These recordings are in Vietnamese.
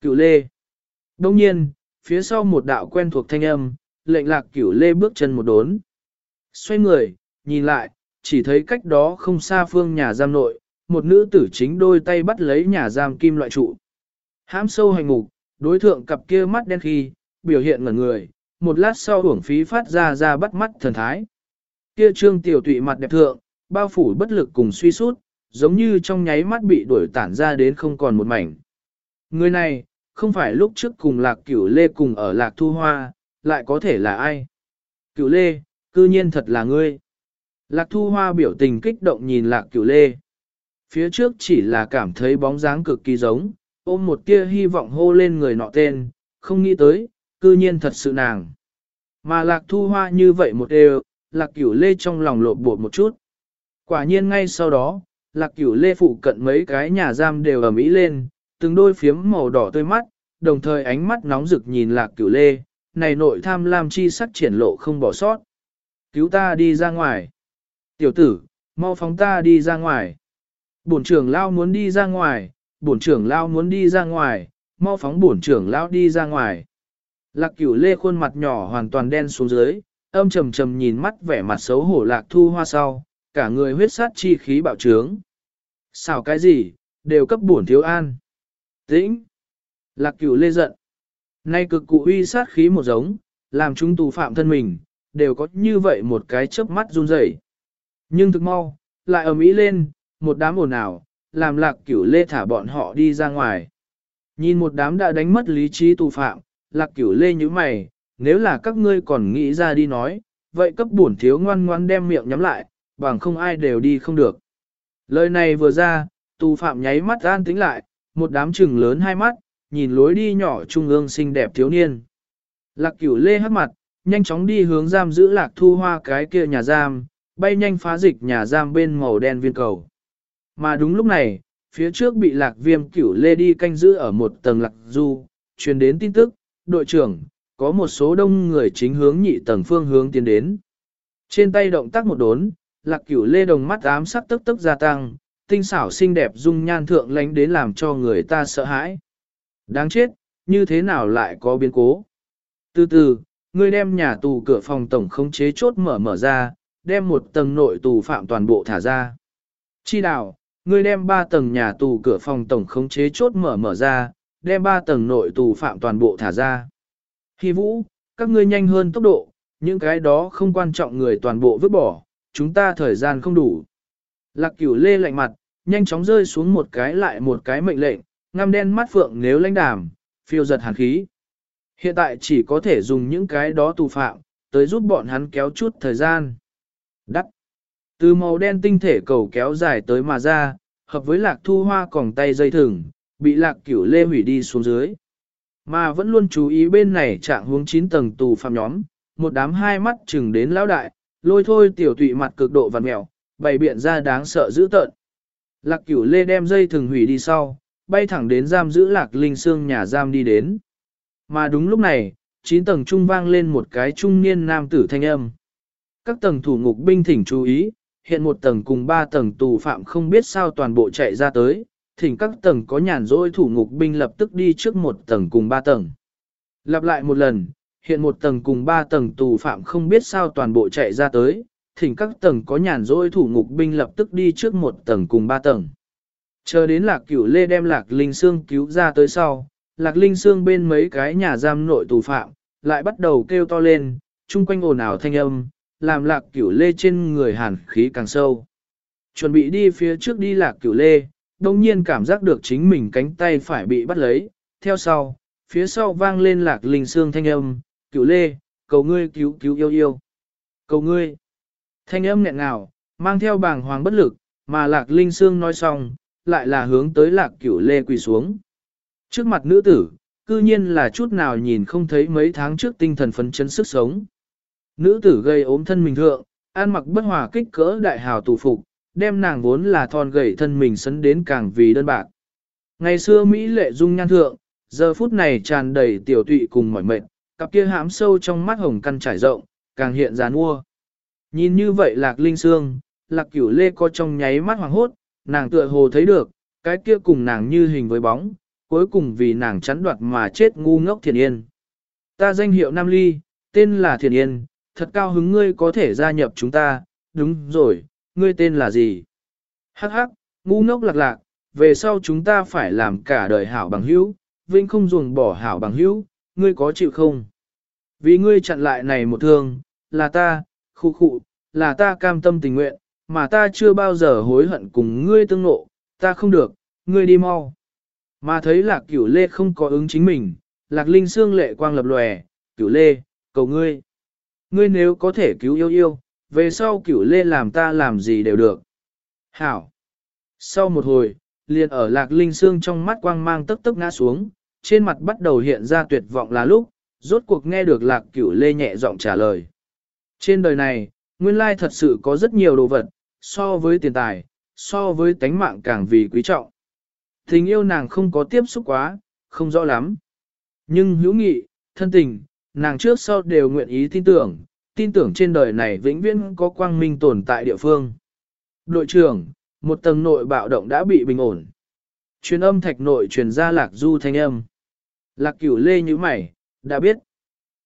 Cửu lê. Đông nhiên, phía sau một đạo quen thuộc thanh âm, lệnh lạc cửu lê bước chân một đốn. Xoay người, nhìn lại, chỉ thấy cách đó không xa phương nhà giam nội, một nữ tử chính đôi tay bắt lấy nhà giam kim loại trụ. Hãm sâu hành ngục, đối thượng cặp kia mắt đen khi, biểu hiện ngẩn người, một lát sau hưởng phí phát ra ra bắt mắt thần thái. Kia trương tiểu tụy mặt đẹp thượng, bao phủ bất lực cùng suy sút, giống như trong nháy mắt bị đuổi tản ra đến không còn một mảnh. Người này, không phải lúc trước cùng lạc cửu lê cùng ở lạc thu hoa, lại có thể là ai? Cửu lê, cư nhiên thật là ngươi. Lạc thu hoa biểu tình kích động nhìn lạc cửu lê. Phía trước chỉ là cảm thấy bóng dáng cực kỳ giống, ôm một tia hy vọng hô lên người nọ tên, không nghĩ tới, cư nhiên thật sự nàng. Mà lạc thu hoa như vậy một đều, lạc cửu lê trong lòng lộ bột một chút. Quả nhiên ngay sau đó, lạc cửu lê phụ cận mấy cái nhà giam đều ở mỹ lên, từng đôi phiếm màu đỏ tươi mắt, đồng thời ánh mắt nóng rực nhìn lạc cửu lê, này nội tham lam chi sắc triển lộ không bỏ sót. Cứu ta đi ra ngoài. Tiểu tử, mau phóng ta đi ra ngoài. Bổn trưởng lao muốn đi ra ngoài, bổn trưởng lao muốn đi ra ngoài, mau phóng bổn trưởng lao đi ra ngoài. Lạc cửu lê khuôn mặt nhỏ hoàn toàn đen xuống dưới, âm trầm trầm nhìn mắt vẻ mặt xấu hổ lạc thu hoa sau, cả người huyết sát chi khí bạo trướng. Xảo cái gì, đều cấp bổn thiếu an. Tĩnh. Lạc cửu lê giận. Nay cực cụ uy sát khí một giống, làm chúng tù phạm thân mình, đều có như vậy một cái chớp mắt run rẩy. Nhưng thực mau, lại ở mỹ lên, một đám ồn ào, làm lạc cửu lê thả bọn họ đi ra ngoài. Nhìn một đám đã đánh mất lý trí tù phạm, lạc cửu lê như mày, nếu là các ngươi còn nghĩ ra đi nói, vậy cấp bổn thiếu ngoan ngoan đem miệng nhắm lại, bằng không ai đều đi không được. Lời này vừa ra, tù phạm nháy mắt an tính lại, một đám trừng lớn hai mắt, nhìn lối đi nhỏ trung ương xinh đẹp thiếu niên. Lạc cửu lê hắt mặt, nhanh chóng đi hướng giam giữ lạc thu hoa cái kia nhà giam, bay nhanh phá dịch nhà giam bên màu đen viên cầu. Mà đúng lúc này, phía trước bị lạc viêm cửu lê đi canh giữ ở một tầng lạc du, truyền đến tin tức, đội trưởng, có một số đông người chính hướng nhị tầng phương hướng tiến đến. Trên tay động tác một đốn, lạc cửu lê đồng mắt ám sắc tức tức gia tăng, tinh xảo xinh đẹp dung nhan thượng lánh đến làm cho người ta sợ hãi. Đáng chết, như thế nào lại có biến cố? Từ từ, ngươi đem nhà tù cửa phòng tổng khống chế chốt mở mở ra, đem một tầng nội tù phạm toàn bộ thả ra. Chi đạo, ngươi đem ba tầng nhà tù cửa phòng tổng khống chế chốt mở mở ra, đem ba tầng nội tù phạm toàn bộ thả ra. Hi vũ, các ngươi nhanh hơn tốc độ, những cái đó không quan trọng người toàn bộ vứt bỏ, chúng ta thời gian không đủ. Lạc cửu lê lạnh mặt, nhanh chóng rơi xuống một cái lại một cái mệnh lệnh, ngăm đen mắt phượng nếu lãnh đàm, phiêu giật hàn khí. Hiện tại chỉ có thể dùng những cái đó tù phạm, tới giúp bọn hắn kéo chút thời gian. Đắc. Từ màu đen tinh thể cầu kéo dài tới mà ra, hợp với lạc thu hoa còng tay dây thừng, bị lạc cửu lê hủy đi xuống dưới. Mà vẫn luôn chú ý bên này trạng hướng 9 tầng tù phạm nhóm, một đám hai mắt chừng đến lão đại, lôi thôi tiểu tụy mặt cực độ vằn mèo, bày biện ra đáng sợ dữ tợn. Lạc cửu lê đem dây thừng hủy đi sau, bay thẳng đến giam giữ lạc linh xương nhà giam đi đến. Mà đúng lúc này, 9 tầng trung vang lên một cái trung niên nam tử thanh âm. Các tầng thủ ngục binh thỉnh chú ý, hiện một tầng cùng ba tầng tù phạm không biết sao toàn bộ chạy ra tới, thỉnh các tầng có nhàn rỗi thủ ngục binh lập tức đi trước một tầng cùng ba tầng. Lặp lại một lần, hiện một tầng cùng ba tầng tù phạm không biết sao toàn bộ chạy ra tới, thỉnh các tầng có nhàn rỗi thủ ngục binh lập tức đi trước một tầng cùng ba tầng. Chờ đến lạc cửu lê đem lạc linh xương cứu ra tới sau, lạc linh xương bên mấy cái nhà giam nội tù phạm, lại bắt đầu kêu to lên, chung quanh ồn ào thanh âm, làm lạc cửu lê trên người hàn khí càng sâu. Chuẩn bị đi phía trước đi lạc cửu lê, đồng nhiên cảm giác được chính mình cánh tay phải bị bắt lấy, theo sau, phía sau vang lên lạc linh xương thanh âm, cửu lê, cầu ngươi cứu cứu yêu yêu. Cầu ngươi. Thanh âm nghẹn ngào, mang theo bàng hoàng bất lực, mà lạc linh xương nói xong, lại là hướng tới lạc cửu lê quỳ xuống. Trước mặt nữ tử, cư nhiên là chút nào nhìn không thấy mấy tháng trước tinh thần phấn chấn sức sống. Nữ tử gây ốm thân mình thượng, an mặc bất hòa kích cỡ đại hào tù phục, đem nàng vốn là thon gầy thân mình sấn đến càng vì đơn bạc. Ngày xưa Mỹ lệ dung nhan thượng, giờ phút này tràn đầy tiểu tụy cùng mỏi mệt, cặp kia hãm sâu trong mắt hồng căn trải rộng, càng hiện ra mua. Nhìn như vậy lạc linh xương, lạc cửu lê có trong nháy mắt hoàng hốt, nàng tựa hồ thấy được, cái kia cùng nàng như hình với bóng, cuối cùng vì nàng chắn đoạt mà chết ngu ngốc thiền yên. Ta danh hiệu Nam Ly, tên là thiền yên, thật cao hứng ngươi có thể gia nhập chúng ta, đúng rồi, ngươi tên là gì? Hắc hắc, ngu ngốc lạc lạc, về sau chúng ta phải làm cả đời hảo bằng hữu, vinh không ruồng bỏ hảo bằng hữu, ngươi có chịu không? Vì ngươi chặn lại này một thương, là ta, khu khụ, là ta cam tâm tình nguyện, mà ta chưa bao giờ hối hận cùng ngươi tương nộ, ta không được, ngươi đi mau. Mà thấy lạc cửu lê không có ứng chính mình, lạc linh xương lệ quang lập lòe, cửu lê, cầu ngươi. Ngươi nếu có thể cứu yêu yêu, về sau cửu lê làm ta làm gì đều được. Hảo. Sau một hồi, liền ở lạc linh xương trong mắt quang mang tức tức ngã xuống, trên mặt bắt đầu hiện ra tuyệt vọng là lúc, rốt cuộc nghe được lạc cửu lê nhẹ giọng trả lời. Trên đời này, nguyên lai thật sự có rất nhiều đồ vật, so với tiền tài, so với tánh mạng càng vì quý trọng. Tình yêu nàng không có tiếp xúc quá, không rõ lắm. Nhưng hữu nghị, thân tình, nàng trước sau đều nguyện ý tin tưởng, tin tưởng trên đời này vĩnh viễn có quang minh tồn tại địa phương. Đội trưởng, một tầng nội bạo động đã bị bình ổn. Truyền âm thạch nội truyền ra lạc du thanh âm. Lạc cửu lê như mày, đã biết.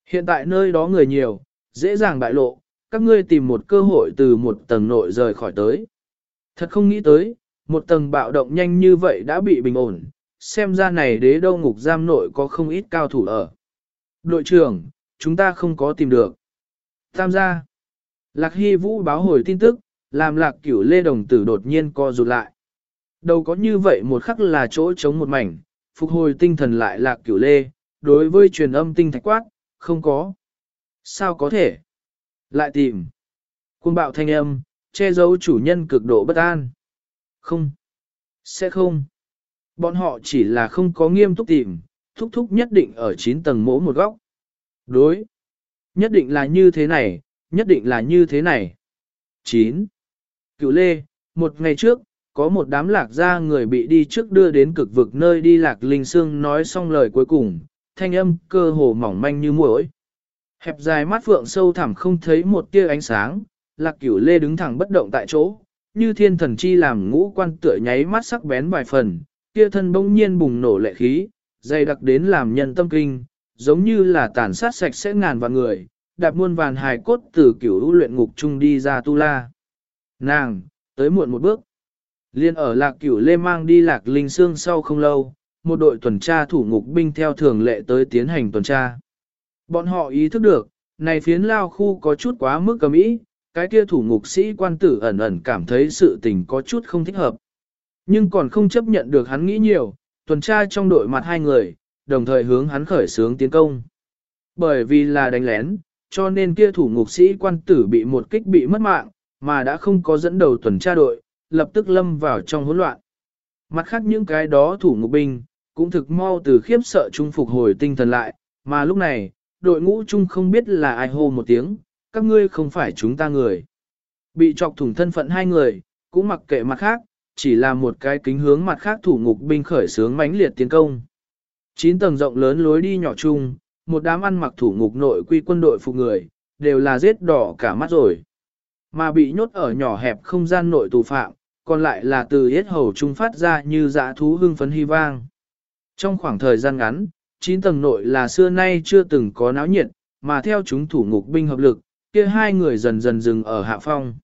Hiện tại nơi đó người nhiều, dễ dàng bại lộ, các ngươi tìm một cơ hội từ một tầng nội rời khỏi tới. Thật không nghĩ tới, một tầng bạo động nhanh như vậy đã bị bình ổn, xem ra này đế đâu ngục giam nội có không ít cao thủ ở. Đội trưởng, chúng ta không có tìm được. Tam gia. Lạc Hy Vũ báo hồi tin tức, làm lạc cửu lê đồng tử đột nhiên co rụt lại. đâu có như vậy một khắc là chỗ chống một mảnh, phục hồi tinh thần lại lạc cửu lê, đối với truyền âm tinh thạch quát, không có. Sao có thể? Lại tìm. Cuồng bạo thanh âm, che giấu chủ nhân cực độ bất an. Không. Sẽ không. Bọn họ chỉ là không có nghiêm túc tìm, thúc thúc nhất định ở 9 tầng mỗ một góc. Đối. Nhất định là như thế này, nhất định là như thế này. 9. Cựu Lê, một ngày trước, có một đám lạc gia người bị đi trước đưa đến cực vực nơi đi lạc linh xương nói xong lời cuối cùng, thanh âm cơ hồ mỏng manh như muỗi. Hẹp dài mắt phượng sâu thẳm không thấy một tia ánh sáng, lạc cửu lê đứng thẳng bất động tại chỗ, như thiên thần chi làm ngũ quan tựa nháy mắt sắc bén vài phần, kia thân bỗng nhiên bùng nổ lệ khí, dày đặc đến làm nhân tâm kinh, giống như là tàn sát sạch sẽ ngàn vạn người, đạp muôn vàn hài cốt từ cửu luyện ngục chung đi ra tu la. Nàng, tới muộn một bước. Liên ở lạc cửu lê mang đi lạc linh xương sau không lâu, một đội tuần tra thủ ngục binh theo thường lệ tới tiến hành tuần tra. Bọn họ ý thức được, này phiến lao khu có chút quá mức cầm ý, cái kia thủ ngục sĩ quan tử ẩn ẩn cảm thấy sự tình có chút không thích hợp. Nhưng còn không chấp nhận được hắn nghĩ nhiều, tuần tra trong đội mặt hai người, đồng thời hướng hắn khởi sướng tiến công. Bởi vì là đánh lén, cho nên kia thủ ngục sĩ quan tử bị một kích bị mất mạng, mà đã không có dẫn đầu tuần tra đội, lập tức lâm vào trong hỗn loạn. Mặt khác những cái đó thủ ngục binh, cũng thực mau từ khiếp sợ trung phục hồi tinh thần lại, mà lúc này, đội ngũ chung không biết là ai hô một tiếng, các ngươi không phải chúng ta người. Bị chọc thủng thân phận hai người, cũng mặc kệ mặt khác, chỉ là một cái kính hướng mặt khác thủ ngục binh khởi sướng mãnh liệt tiến công. Chín tầng rộng lớn lối đi nhỏ chung, một đám ăn mặc thủ ngục nội quy quân đội phục người, đều là giết đỏ cả mắt rồi. Mà bị nhốt ở nhỏ hẹp không gian nội tù phạm, còn lại là từ hết hầu trung phát ra như dã thú hưng phấn hy vang. Trong khoảng thời gian ngắn, chín tầng nội là xưa nay chưa từng có náo nhiệt, mà theo chúng thủ ngục binh hợp lực, kia hai người dần dần dừng ở hạ phong.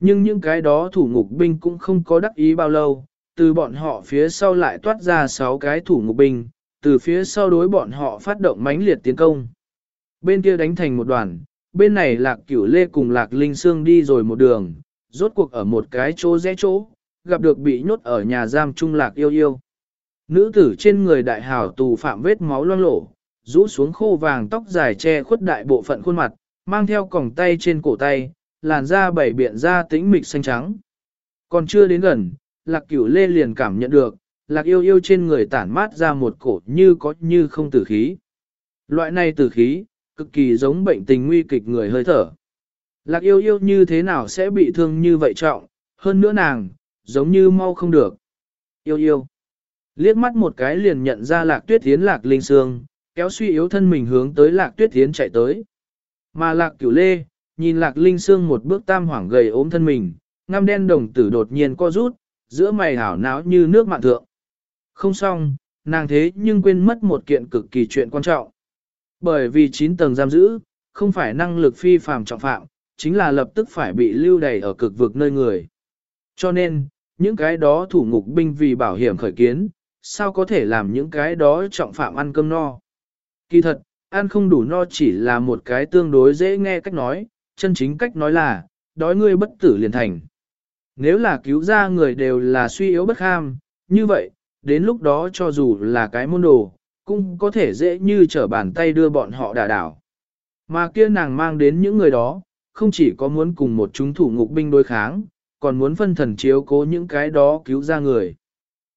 Nhưng những cái đó thủ ngục binh cũng không có đắc ý bao lâu, từ bọn họ phía sau lại toát ra sáu cái thủ ngục binh, từ phía sau đối bọn họ phát động mãnh liệt tiến công. Bên kia đánh thành một đoàn, bên này lạc cửu lê cùng lạc linh xương đi rồi một đường, rốt cuộc ở một cái chỗ rẽ chỗ, gặp được bị nhốt ở nhà giam trung lạc yêu yêu. Nữ tử trên người đại hảo tù phạm vết máu loang lổ, rũ xuống khô vàng tóc dài che khuất đại bộ phận khuôn mặt, mang theo còng tay trên cổ tay, làn da bảy biện da tĩnh mịch xanh trắng. Còn chưa đến gần, lạc cửu lê liền cảm nhận được, lạc yêu yêu trên người tản mát ra một cổ như có như không tử khí. Loại này tử khí, cực kỳ giống bệnh tình nguy kịch người hơi thở. Lạc yêu yêu như thế nào sẽ bị thương như vậy trọng, hơn nữa nàng, giống như mau không được. Yêu yêu. Liếc mắt một cái liền nhận ra lạc tuyết tiến lạc linh sương, kéo suy yếu thân mình hướng tới lạc tuyết tiến chạy tới. Mà lạc cửu lê, nhìn lạc linh sương một bước tam hoảng gầy ốm thân mình, ngăm đen đồng tử đột nhiên co rút, giữa mày hảo náo như nước mạng thượng. Không xong, nàng thế nhưng quên mất một kiện cực kỳ chuyện quan trọng. Bởi vì 9 tầng giam giữ, không phải năng lực phi phàm trọng phạm, chính là lập tức phải bị lưu đày ở cực vực nơi người. Cho nên, những cái đó thủ ngục binh vì bảo hiểm khởi kiến, sao có thể làm những cái đó trọng phạm ăn cơm no. Kỳ thật, ăn không đủ no chỉ là một cái tương đối dễ nghe cách nói, chân chính cách nói là, đói ngươi bất tử liền thành. Nếu là cứu ra người đều là suy yếu bất ham, như vậy, đến lúc đó cho dù là cái môn đồ, cũng có thể dễ như trở bàn tay đưa bọn họ đả đảo. Mà kia nàng mang đến những người đó, không chỉ có muốn cùng một chúng thủ ngục binh đối kháng, còn muốn phân thần chiếu cố những cái đó cứu ra người.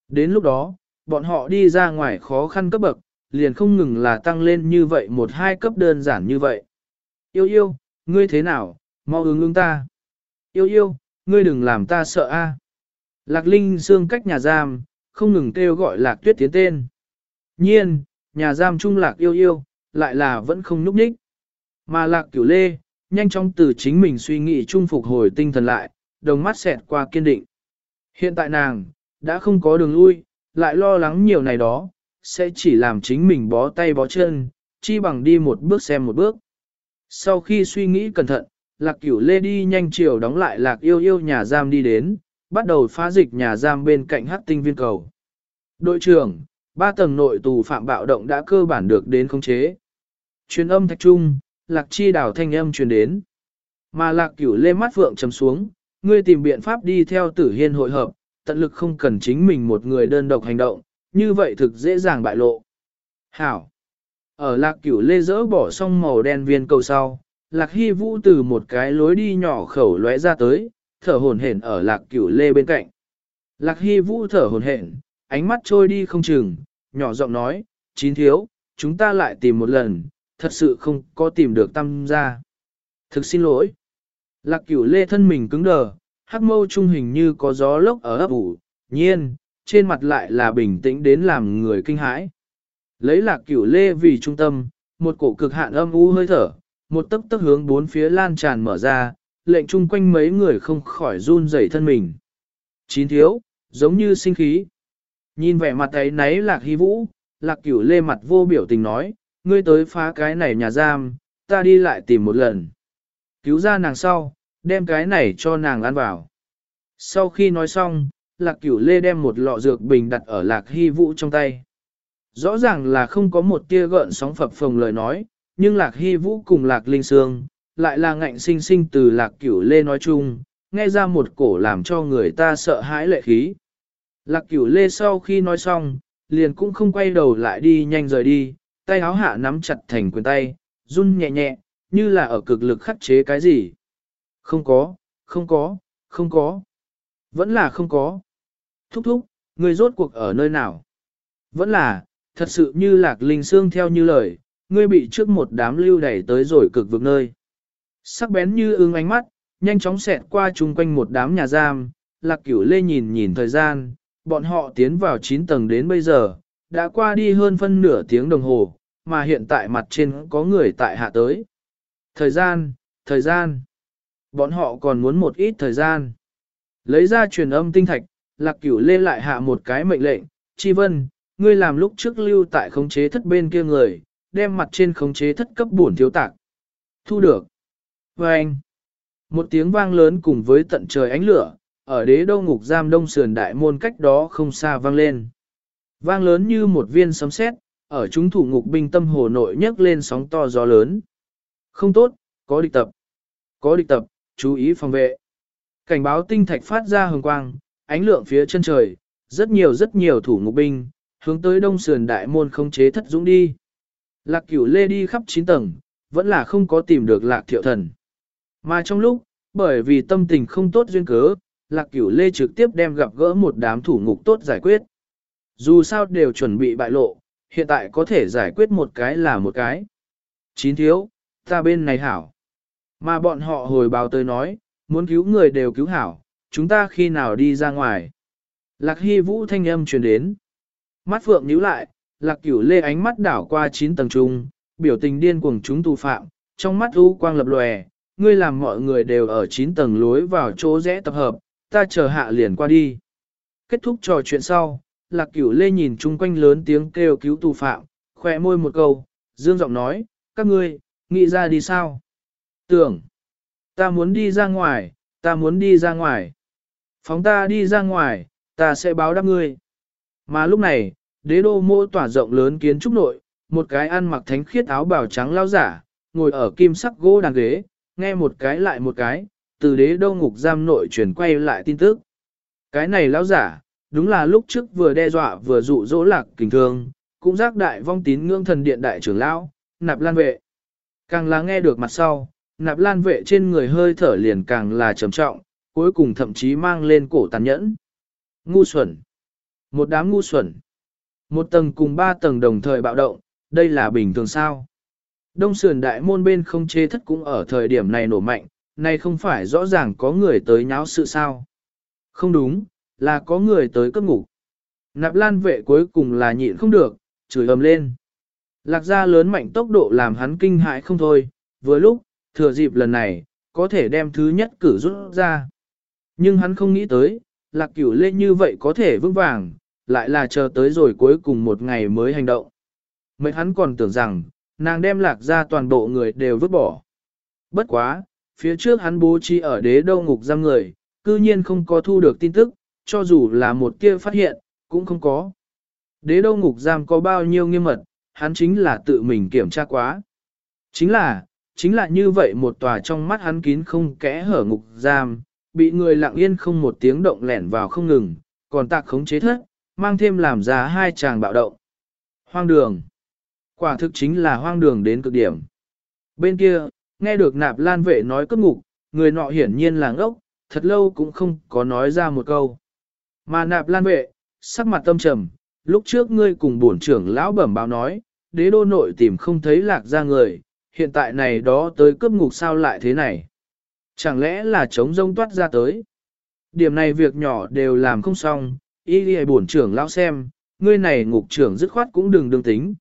Đến lúc đó, bọn họ đi ra ngoài khó khăn cấp bậc, liền không ngừng là tăng lên như vậy một hai cấp đơn giản như vậy. Yêu yêu, ngươi thế nào, mau ứng ứng ta. Yêu yêu, ngươi đừng làm ta sợ a. Lạc Linh xương cách nhà giam, không ngừng kêu gọi Lạc Tuyết tiến tên. Nhiên, nhà giam trung Lạc yêu yêu, lại là vẫn không núp ních. Mà Lạc Cửu Lê, nhanh chóng từ chính mình suy nghĩ trung phục hồi tinh thần lại, đồng mắt xẹt qua kiên định. Hiện tại nàng, đã không có đường lui, lại lo lắng nhiều này đó, sẽ chỉ làm chính mình bó tay bó chân, chi bằng đi một bước xem một bước. Sau khi suy nghĩ cẩn thận, lạc cửu lê đi nhanh chiều đóng lại lạc yêu yêu nhà giam đi đến, bắt đầu phá dịch nhà giam bên cạnh hắc tinh viên cầu. Đội trưởng, ba tầng nội tù phạm bạo động đã cơ bản được đến khống chế. Truyền âm thạch trung, lạc chi đảo thanh âm truyền đến. Mà lạc cửu lê mắt vượng chấm xuống, ngươi tìm biện pháp đi theo tử hiên hội hợp, tận lực không cần chính mình một người đơn độc hành động, như vậy thực dễ dàng bại lộ. Hảo. Ở lạc cửu lê dỡ bỏ xong màu đen viên cầu sau, lạc hy vũ từ một cái lối đi nhỏ khẩu lóe ra tới, thở hồn hển ở lạc cửu lê bên cạnh. Lạc hy vũ thở hồn hển, ánh mắt trôi đi không chừng, nhỏ giọng nói, chín thiếu, chúng ta lại tìm một lần, thật sự không có tìm được tâm ra. Thực xin lỗi. Lạc cửu lê thân mình cứng đờ, hắc mâu trung hình như có gió lốc ở ấp ủ, nhiên, trên mặt lại là bình tĩnh đến làm người kinh hãi. Lấy lạc cửu lê vì trung tâm, một cổ cực hạn âm u hơi thở, một tấc tấc hướng bốn phía lan tràn mở ra, lệnh chung quanh mấy người không khỏi run rẩy thân mình. Chín thiếu, giống như sinh khí. Nhìn vẻ mặt ấy nấy lạc hy vũ, lạc cửu lê mặt vô biểu tình nói, ngươi tới phá cái này nhà giam, ta đi lại tìm một lần. Cứu ra nàng sau, đem cái này cho nàng ăn vào. Sau khi nói xong, lạc cửu lê đem một lọ dược bình đặt ở lạc hy vũ trong tay. Rõ ràng là không có một tia gợn sóng phập phồng lời nói, nhưng lạc hy vũ cùng lạc linh sương, lại là ngạnh sinh sinh từ lạc cửu lê nói chung, nghe ra một cổ làm cho người ta sợ hãi lệ khí. Lạc cửu lê sau khi nói xong, liền cũng không quay đầu lại đi nhanh rời đi, tay áo hạ nắm chặt thành quyền tay, run nhẹ nhẹ, như là ở cực lực khắc chế cái gì. Không có, không có, không có. Vẫn là không có. Thúc thúc, người rốt cuộc ở nơi nào? Vẫn là, thật sự như lạc linh xương theo như lời, ngươi bị trước một đám lưu đẩy tới rồi cực vực nơi. Sắc bén như ưng ánh mắt, nhanh chóng xẹt qua chung quanh một đám nhà giam, lạc cửu lê nhìn nhìn thời gian, bọn họ tiến vào 9 tầng đến bây giờ, đã qua đi hơn phân nửa tiếng đồng hồ, mà hiện tại mặt trên có người tại hạ tới. Thời gian, thời gian. Bọn họ còn muốn một ít thời gian. Lấy ra truyền âm tinh thạch, lạc cửu lê lại hạ một cái mệnh lệnh, chi vân, ngươi làm lúc trước lưu tại khống chế thất bên kia người, đem mặt trên khống chế thất cấp bổn thiếu tạc. Thu được. Và anh, một tiếng vang lớn cùng với tận trời ánh lửa, ở đế đô ngục giam đông sườn đại môn cách đó không xa vang lên. Vang lớn như một viên sấm sét, ở chúng thủ ngục binh tâm hồ nội nhấc lên sóng to gió lớn. Không tốt, có địch tập. Có địch tập, chú ý phòng vệ. Cảnh báo tinh thạch phát ra hồng quang, ánh lượng phía chân trời, rất nhiều rất nhiều thủ ngục binh, hướng tới đông sườn đại môn không chế thất dũng đi. Lạc cửu lê đi khắp 9 tầng, vẫn là không có tìm được lạc thiệu thần. Mà trong lúc, bởi vì tâm tình không tốt duyên cớ, lạc cửu lê trực tiếp đem gặp gỡ một đám thủ ngục tốt giải quyết. Dù sao đều chuẩn bị bại lộ, hiện tại có thể giải quyết một cái là một cái. Chín thiếu, ta bên này hảo. Mà bọn họ hồi báo tới nói, muốn cứu người đều cứu hảo, chúng ta khi nào đi ra ngoài. Lạc hy vũ thanh âm truyền đến. Mắt phượng nhíu lại, lạc cửu lê ánh mắt đảo qua chín tầng trung, biểu tình điên cuồng chúng tù phạm, trong mắt u quang lập lòe, ngươi làm mọi người đều ở chín tầng lối vào chỗ rẽ tập hợp, ta chờ hạ liền qua đi. Kết thúc trò chuyện sau, lạc cửu lê nhìn chung quanh lớn tiếng kêu cứu tù phạm, khỏe môi một câu, dương giọng nói, các ngươi, nghĩ ra đi sao? Tưởng, ta muốn đi ra ngoài, ta muốn đi ra ngoài. Phóng ta đi ra ngoài, ta sẽ báo đáp ngươi. Mà lúc này, đế đô mô tỏa rộng lớn kiến trúc nội, một cái ăn mặc thánh khiết áo bào trắng lao giả, ngồi ở kim sắc gỗ đàn ghế, nghe một cái lại một cái, từ đế đô ngục giam nội truyền quay lại tin tức. Cái này lao giả, đúng là lúc trước vừa đe dọa vừa dụ dỗ lạc kình thương, cũng giác đại vong tín ngưỡng thần điện đại trưởng lão, nạp lan vệ. Càng là nghe được mặt sau, nạp lan vệ trên người hơi thở liền càng là trầm trọng, cuối cùng thậm chí mang lên cổ tàn nhẫn. Ngu xuẩn. Một đám ngu xuẩn. Một tầng cùng ba tầng đồng thời bạo động, đây là bình thường sao. Đông sườn đại môn bên không chế thất cũng ở thời điểm này nổ mạnh, này không phải rõ ràng có người tới nháo sự sao. Không đúng, là có người tới cấp ngủ. Nạp lan vệ cuối cùng là nhịn không được, chửi ầm lên. Lạc gia lớn mạnh tốc độ làm hắn kinh hãi không thôi, vừa lúc, thừa dịp lần này, có thể đem thứ nhất cử rút ra. Nhưng hắn không nghĩ tới, lạc cửu lê như vậy có thể vững vàng, lại là chờ tới rồi cuối cùng một ngày mới hành động. Mấy hắn còn tưởng rằng, nàng đem lạc ra toàn bộ người đều vứt bỏ. Bất quá, phía trước hắn bố trí ở đế đâu ngục giam người, cư nhiên không có thu được tin tức, cho dù là một kia phát hiện, cũng không có. Đế đâu ngục giam có bao nhiêu nghiêm mật, hắn chính là tự mình kiểm tra quá. Chính là, chính là như vậy một tòa trong mắt hắn kín không kẽ hở ngục giam, bị người lặng yên không một tiếng động lẻn vào không ngừng, còn tạc khống chế thất, mang thêm làm ra hai chàng bạo động. Hoang đường. Quả thực chính là hoang đường đến cực điểm. Bên kia, nghe được nạp lan vệ nói cất ngục, người nọ hiển nhiên là ngốc, thật lâu cũng không có nói ra một câu. Mà nạp lan vệ, sắc mặt tâm trầm, lúc trước ngươi cùng bổn trưởng lão bẩm báo nói, đế đô nội tìm không thấy lạc ra người, hiện tại này đó tới cướp ngục sao lại thế này. Chẳng lẽ là chống rông toát ra tới. Điểm này việc nhỏ đều làm không xong, y đi bổn trưởng lão xem, ngươi này ngục trưởng dứt khoát cũng đừng đương tính.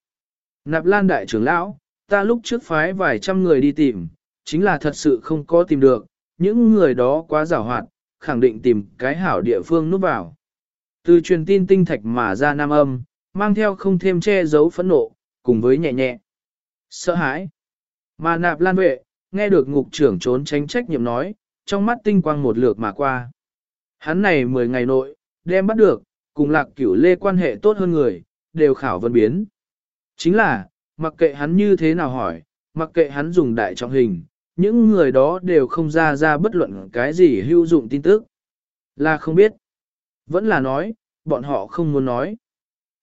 Nạp lan đại trưởng lão, ta lúc trước phái vài trăm người đi tìm, chính là thật sự không có tìm được, những người đó quá giàu hoạt, khẳng định tìm cái hảo địa phương núp vào. Từ truyền tin tinh thạch mà ra nam âm, mang theo không thêm che giấu phẫn nộ, cùng với nhẹ nhẹ. Sợ hãi. Mà nạp lan vệ, nghe được ngục trưởng trốn tránh trách nhiệm nói, trong mắt tinh quang một lượt mà qua. Hắn này 10 ngày nội, đem bắt được, cùng lạc cửu lê quan hệ tốt hơn người, đều khảo vân biến. Chính là, mặc kệ hắn như thế nào hỏi, mặc kệ hắn dùng đại trọng hình, những người đó đều không ra ra bất luận cái gì hữu dụng tin tức. Là không biết. Vẫn là nói, bọn họ không muốn nói.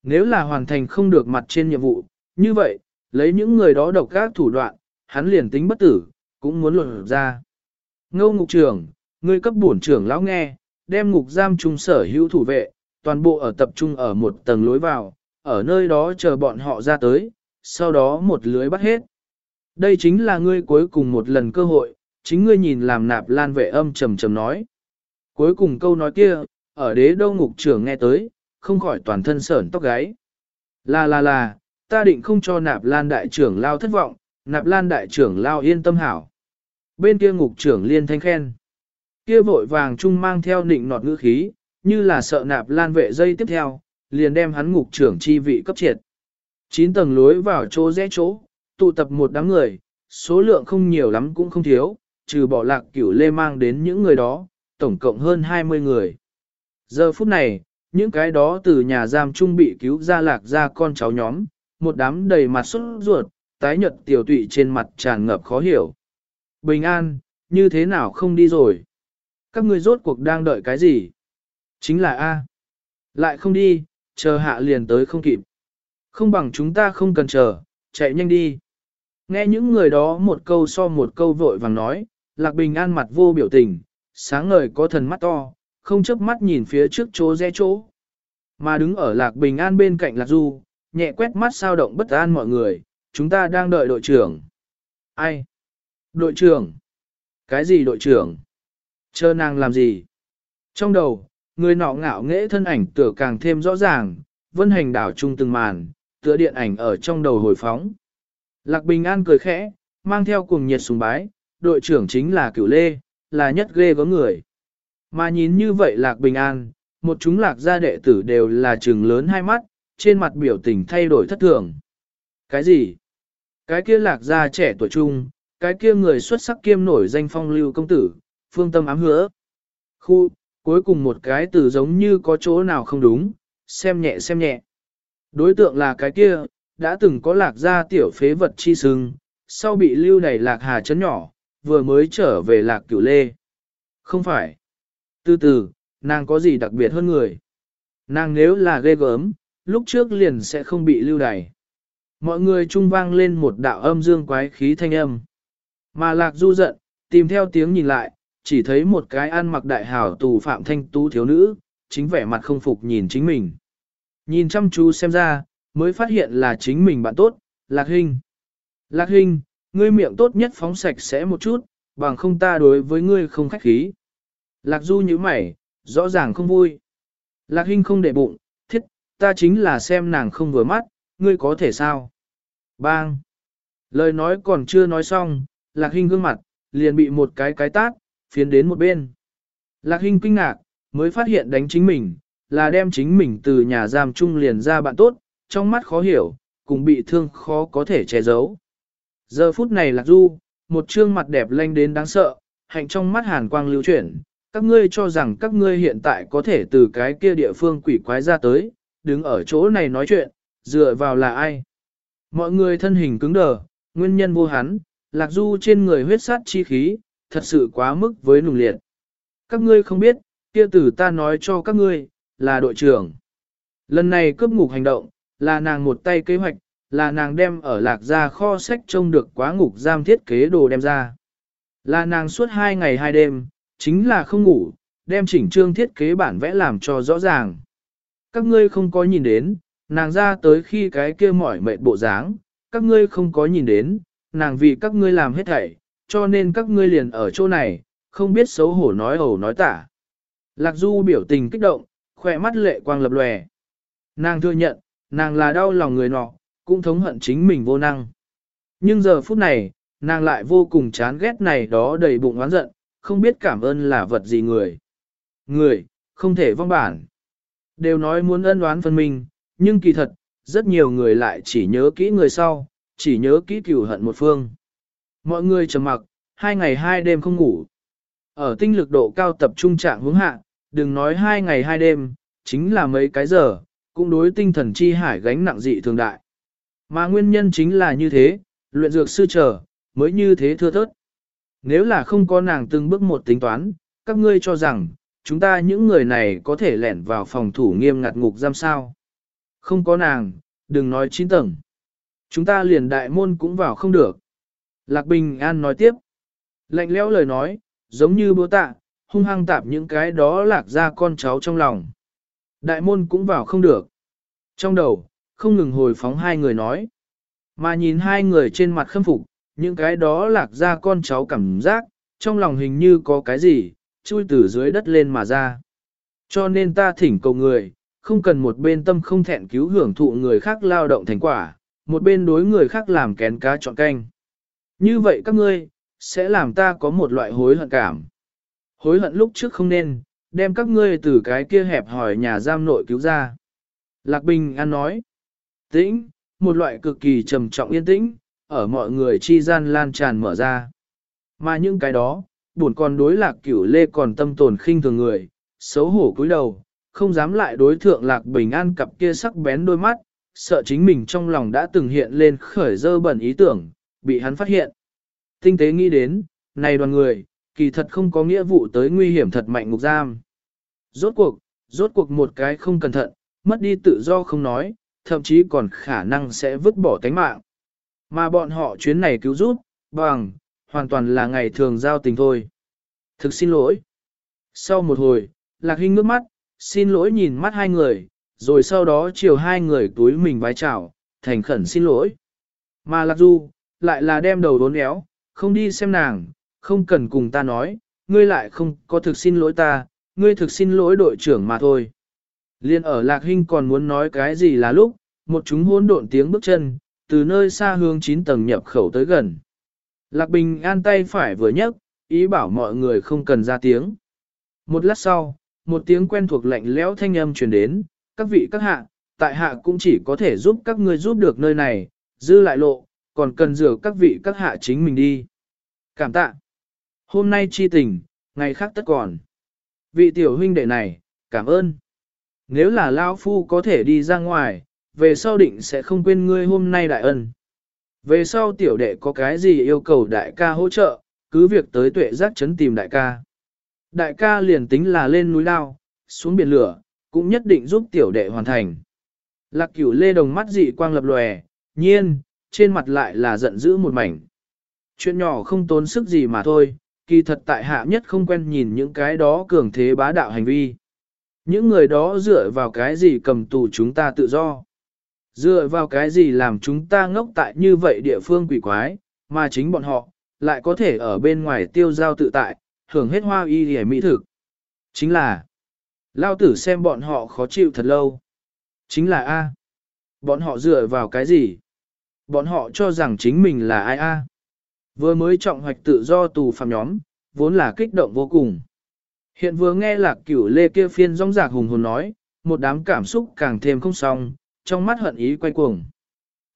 Nếu là hoàn thành không được mặt trên nhiệm vụ, như vậy, lấy những người đó độc các thủ đoạn, hắn liền tính bất tử, cũng muốn luận ra. Ngô ngục trưởng, ngươi cấp bổn trưởng lão nghe, đem ngục giam trung sở hữu thủ vệ, toàn bộ ở tập trung ở một tầng lối vào, ở nơi đó chờ bọn họ ra tới, sau đó một lưới bắt hết. Đây chính là ngươi cuối cùng một lần cơ hội, chính ngươi nhìn làm nạp lan vệ âm trầm trầm nói. Cuối cùng câu nói kia, ở đế đô ngục trưởng nghe tới, không khỏi toàn thân sởn tóc gáy. Là là là, ta định không cho nạp lan đại trưởng lao thất vọng, nạp lan đại trưởng lao yên tâm hảo. Bên kia ngục trưởng liên thanh khen. Kia vội vàng chung mang theo nịnh nọt ngữ khí, như là sợ nạp lan vệ dây tiếp theo, liền đem hắn ngục trưởng chi vị cấp triệt. Chín tầng lối vào chỗ rẽ chỗ, tụ tập một đám người, số lượng không nhiều lắm cũng không thiếu, trừ bỏ lạc cửu lê mang đến những người đó, tổng cộng hơn 20 người. Giờ phút này, những cái đó từ nhà giam trung bị cứu ra lạc ra con cháu nhóm, một đám đầy mặt xuất ruột, tái nhợt tiểu tụy trên mặt tràn ngập khó hiểu. Bình an, như thế nào không đi rồi? Các ngươi rốt cuộc đang đợi cái gì? Chính là A. Lại không đi, chờ hạ liền tới không kịp. Không bằng chúng ta không cần chờ, chạy nhanh đi. Nghe những người đó một câu so một câu vội vàng nói, Lạc Bình An mặt vô biểu tình, sáng ngời có thần mắt to, không chớp mắt nhìn phía trước chỗ rẽ chỗ. Mà đứng ở Lạc Bình An bên cạnh Lạc Du, nhẹ quét mắt sao động bất an mọi người, chúng ta đang đợi đội trưởng. Ai? Đội trưởng? Cái gì đội trưởng? Chờ nàng làm gì? Trong đầu, người nọ ngạo nghễ thân ảnh tựa càng thêm rõ ràng, vân hành đảo trung từng màn, tựa điện ảnh ở trong đầu hồi phóng. Lạc Bình An cười khẽ, mang theo cuồng nhiệt sùng bái, đội trưởng chính là cửu lê, là nhất ghê có người. Mà nhìn như vậy Lạc Bình An, một chúng lạc gia đệ tử đều là trừng lớn hai mắt, trên mặt biểu tình thay đổi thất thường. Cái gì? Cái kia lạc gia trẻ tuổi trung, cái kia người xuất sắc kiêm nổi danh phong lưu công tử, phương tâm ám hứa. Khu, cuối cùng một cái từ giống như có chỗ nào không đúng, xem nhẹ xem nhẹ. Đối tượng là cái kia, đã từng có lạc gia tiểu phế vật chi sưng, sau bị lưu đẩy lạc hà chấn nhỏ, vừa mới trở về lạc cửu lê. Không phải. Từ từ, nàng có gì đặc biệt hơn người. Nàng nếu là ghê gớm, lúc trước liền sẽ không bị lưu đày. Mọi người trung vang lên một đạo âm dương quái khí thanh âm. Mà lạc du giận, tìm theo tiếng nhìn lại, chỉ thấy một cái ăn mặc đại hảo tù phạm thanh tú thiếu nữ, chính vẻ mặt không phục nhìn chính mình. Nhìn chăm chú xem ra, mới phát hiện là chính mình bạn tốt, Lạc hình. Lạc hình, ngươi miệng tốt nhất phóng sạch sẽ một chút, bằng không ta đối với ngươi không khách khí. Lạc Du như mày, rõ ràng không vui. Lạc hình không để bụng, thiết, ta chính là xem nàng không vừa mắt, ngươi có thể sao? Bang! Lời nói còn chưa nói xong, Lạc Hinh gương mặt, liền bị một cái cái tát, phiến đến một bên. Lạc Hinh kinh ngạc, mới phát hiện đánh chính mình, là đem chính mình từ nhà giam trung liền ra bạn tốt, trong mắt khó hiểu, cùng bị thương khó có thể che giấu. Giờ phút này Lạc Du, một trương mặt đẹp lanh đến đáng sợ, hạnh trong mắt hàn quang lưu chuyển, các ngươi cho rằng các ngươi hiện tại có thể từ cái kia địa phương quỷ quái ra tới, đứng ở chỗ này nói chuyện, dựa vào là ai. Mọi người thân hình cứng đờ, nguyên nhân vô hắn, Lạc Du trên người huyết sát chi khí, thật sự quá mức với nùng liệt. Các ngươi không biết, kia tử ta nói cho các ngươi, là đội trưởng. Lần này cướp ngục hành động, là nàng một tay kế hoạch, là nàng đem ở lạc gia kho sách trông được quá ngục giam thiết kế đồ đem ra. Là nàng suốt hai ngày hai đêm, chính là không ngủ, đem chỉnh trương thiết kế bản vẽ làm cho rõ ràng. Các ngươi không có nhìn đến, nàng ra tới khi cái kia mỏi mệt bộ dáng, các ngươi không có nhìn đến, nàng vì các ngươi làm hết thảy, cho nên các ngươi liền ở chỗ này, không biết xấu hổ nói ẩu nói tả. Lạc Du biểu tình kích động, khỏe mắt lệ quang lập lòe. Nàng thừa nhận, nàng là đau lòng người nọ, cũng thống hận chính mình vô năng. Nhưng giờ phút này, nàng lại vô cùng chán ghét này đó đầy bụng oán giận, không biết cảm ơn là vật gì người. Người, không thể vong bản. Đều nói muốn ân oán phân minh, nhưng kỳ thật, rất nhiều người lại chỉ nhớ kỹ người sau, chỉ nhớ kỹ cửu hận một phương. Mọi người trầm mặc, hai ngày hai đêm không ngủ. Ở tinh lực độ cao tập trung trạng hướng hạ, đừng nói hai ngày hai đêm, chính là mấy cái giờ, cũng đối tinh thần chi hải gánh nặng dị thường đại. Mà nguyên nhân chính là như thế, luyện dược sư trở, mới như thế thưa thớt. Nếu là không có nàng từng bước một tính toán, các ngươi cho rằng, chúng ta những người này có thể lẻn vào phòng thủ nghiêm ngặt ngục giam sao. Không có nàng, đừng nói chín tầng. Chúng ta liền đại môn cũng vào không được. Lạc Bình An nói tiếp. Lạnh lẽo lời nói, giống như bố tạ, hung hăng tạp những cái đó lạc ra con cháu trong lòng. Đại môn cũng vào không được. Trong đầu, không ngừng hồi phóng hai người nói. Mà nhìn hai người trên mặt khâm phục, những cái đó lạc ra con cháu cảm giác, trong lòng hình như có cái gì, chui từ dưới đất lên mà ra. Cho nên ta thỉnh cầu người, không cần một bên tâm không thẹn cứu hưởng thụ người khác lao động thành quả, một bên đối người khác làm kén cá chọn canh. Như vậy các ngươi, sẽ làm ta có một loại hối hận cảm. Hối hận lúc trước không nên, đem các ngươi từ cái kia hẹp hỏi nhà giam nội cứu ra. Lạc Bình An nói, tĩnh, một loại cực kỳ trầm trọng yên tĩnh, ở mọi người chi gian lan tràn mở ra. Mà những cái đó, buồn còn đối lạc cửu lê còn tâm tồn khinh thường người, xấu hổ cúi đầu, không dám lại đối thượng lạc bình an cặp kia sắc bén đôi mắt, sợ chính mình trong lòng đã từng hiện lên khởi dơ bẩn ý tưởng, bị hắn phát hiện. Tinh tế nghĩ đến, này đoàn người, kỳ thật không có nghĩa vụ tới nguy hiểm thật mạnh ngục giam. Rốt cuộc, rốt cuộc một cái không cẩn thận, mất đi tự do không nói, thậm chí còn khả năng sẽ vứt bỏ tánh mạng. Mà bọn họ chuyến này cứu giúp, bằng, hoàn toàn là ngày thường giao tình thôi. Thực xin lỗi. Sau một hồi, Lạc Hinh ngước mắt, xin lỗi nhìn mắt hai người, rồi sau đó chiều hai người túi mình vái chào, thành khẩn xin lỗi. Mà Lạc Du, lại là đem đầu đốn éo, không đi xem nàng, không cần cùng ta nói, ngươi lại không có thực xin lỗi ta, ngươi thực xin lỗi đội trưởng mà thôi. Liên ở Lạc Hinh còn muốn nói cái gì là lúc, một chúng hỗn độn tiếng bước chân, từ nơi xa hướng chín tầng nhập khẩu tới gần. Lạc Bình an tay phải vừa nhấc, ý bảo mọi người không cần ra tiếng. Một lát sau, một tiếng quen thuộc lạnh lẽo thanh âm truyền đến, các vị các hạ, tại hạ cũng chỉ có thể giúp các ngươi giúp được nơi này, dư lại lộ, còn cần rửa các vị các hạ chính mình đi. Cảm tạ. Hôm nay chi tình, ngày khác tất còn. Vị tiểu huynh đệ này, cảm ơn. Nếu là Lao Phu có thể đi ra ngoài, về sau định sẽ không quên ngươi hôm nay đại ân. Về sau tiểu đệ có cái gì yêu cầu đại ca hỗ trợ, cứ việc tới tuệ giác chấn tìm đại ca. Đại ca liền tính là lên núi lao, xuống biển lửa, cũng nhất định giúp tiểu đệ hoàn thành. Lạc cửu lê đồng mắt dị quang lập lòe, nhiên, trên mặt lại là giận dữ một mảnh. Chuyện nhỏ không tốn sức gì mà thôi, kỳ thật tại hạ nhất không quen nhìn những cái đó cường thế bá đạo hành vi. Những người đó dựa vào cái gì cầm tù chúng ta tự do. Dựa vào cái gì làm chúng ta ngốc tại như vậy địa phương quỷ quái, mà chính bọn họ, lại có thể ở bên ngoài tiêu giao tự tại, hưởng hết hoa y hề mỹ thực. Chính là, lao tử xem bọn họ khó chịu thật lâu. Chính là A. Bọn họ dựa vào cái gì? Bọn họ cho rằng chính mình là ai A. Vừa mới trọng hoạch tự do tù phạm nhóm, vốn là kích động vô cùng. Hiện vừa nghe lạc cửu lê kia phiên rong rạc hùng hồn nói, một đám cảm xúc càng thêm không xong, trong mắt hận ý quay cuồng.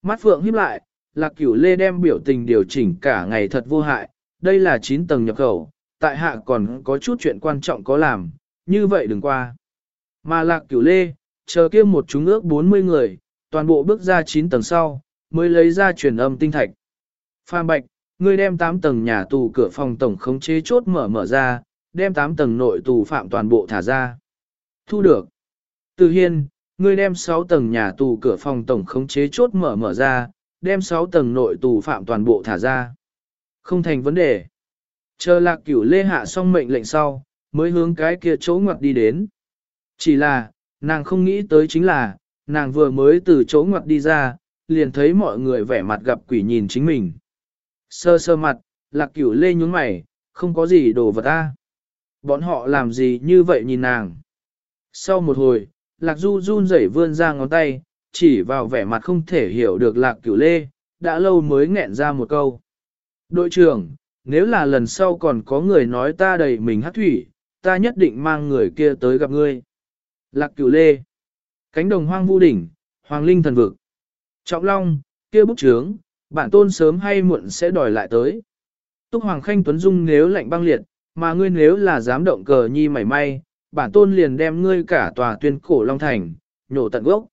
Mắt phượng híp lại, lạc cửu lê đem biểu tình điều chỉnh cả ngày thật vô hại, đây là 9 tầng nhập khẩu, tại hạ còn có chút chuyện quan trọng có làm, như vậy đừng qua. Mà lạc cửu lê, chờ kia một chúng ước 40 người, toàn bộ bước ra 9 tầng sau, mới lấy ra truyền âm tinh thạch. Phan Bạch, ngươi đem 8 tầng nhà tù cửa phòng tổng khống chế chốt mở mở ra, đem 8 tầng nội tù phạm toàn bộ thả ra. Thu được. Từ hiên, ngươi đem 6 tầng nhà tù cửa phòng tổng khống chế chốt mở mở ra, đem 6 tầng nội tù phạm toàn bộ thả ra. Không thành vấn đề. Chờ lạc cửu lê hạ xong mệnh lệnh sau, mới hướng cái kia chỗ ngoặt đi đến. Chỉ là, nàng không nghĩ tới chính là, nàng vừa mới từ chỗ ngoặt đi ra, liền thấy mọi người vẻ mặt gặp quỷ nhìn chính mình. Sơ sơ mặt, lạc cửu lê nhún mày, không có gì đồ vật ta. Bọn họ làm gì như vậy nhìn nàng. Sau một hồi, lạc du run rẩy vươn ra ngón tay, chỉ vào vẻ mặt không thể hiểu được lạc cửu lê, đã lâu mới nghẹn ra một câu. Đội trưởng, nếu là lần sau còn có người nói ta đầy mình hát thủy, ta nhất định mang người kia tới gặp ngươi. Lạc cửu lê, cánh đồng hoang vu đỉnh, hoàng linh thần vực. Trọng long, kia bút trướng, bản tôn sớm hay muộn sẽ đòi lại tới. Túc Hoàng Khanh Tuấn Dung nếu lạnh băng liệt, mà ngươi nếu là dám động cờ nhi mảy may, bản tôn liền đem ngươi cả tòa tuyên cổ Long Thành, nhổ tận gốc.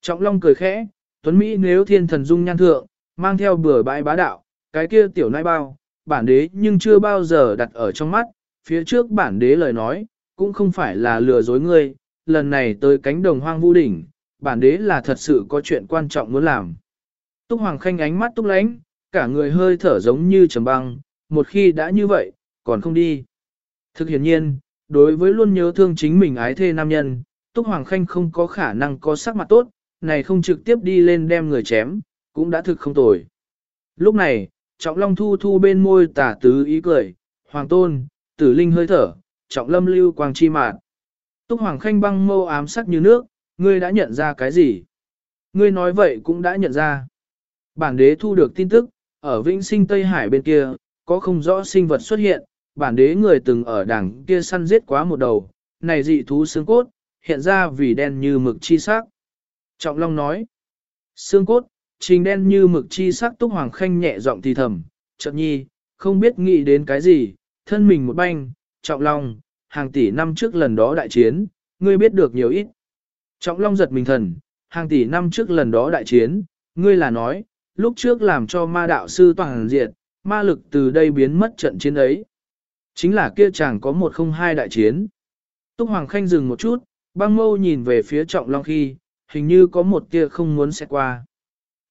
Trọng Long cười khẽ, Tuấn Mỹ nếu thiên thần dung nhan thượng, mang theo bừa bãi bá đạo, cái kia tiểu nai bao, bản đế nhưng chưa bao giờ đặt ở trong mắt, phía trước bản đế lời nói, cũng không phải là lừa dối ngươi, lần này tới cánh đồng hoang vu đỉnh, bản đế là thật sự có chuyện quan trọng muốn làm. Túc Hoàng Khanh ánh mắt túc lánh, cả người hơi thở giống như trầm băng, một khi đã như vậy, còn không đi. Thực hiện nhiên, đối với luôn nhớ thương chính mình ái thê nam nhân, Túc Hoàng Khanh không có khả năng có sắc mặt tốt, này không trực tiếp đi lên đem người chém, cũng đã thực không tồi. Lúc này, Trọng Long thu thu bên môi tả tứ ý cười, Hoàng Tôn, tử linh hơi thở, Trọng Lâm lưu quang chi mạn. Túc Hoàng Khanh băng mâu ám sắc như nước, ngươi đã nhận ra cái gì? Ngươi nói vậy cũng đã nhận ra. Bản đế thu được tin tức, ở Vĩnh Sinh Tây Hải bên kia, có không rõ sinh vật xuất hiện, bản đế người từng ở đằng kia săn giết quá một đầu, này dị thú xương cốt, hiện ra vì đen như mực chi sắc. Trọng Long nói, xương cốt, trình đen như mực chi sắc túc hoàng khanh nhẹ giọng thì thầm, chợt nhi, không biết nghĩ đến cái gì, thân mình một banh, Trọng Long, hàng tỷ năm trước lần đó đại chiến, ngươi biết được nhiều ít. Trọng Long giật mình thần, hàng tỷ năm trước lần đó đại chiến, ngươi là nói, lúc trước làm cho ma đạo sư toàn diệt, ma lực từ đây biến mất trận chiến ấy. Chính là kia chàng có một không hai đại chiến. Túc Hoàng Khanh dừng một chút, băng mâu nhìn về phía trọng long khi, hình như có một tia không muốn sẽ qua.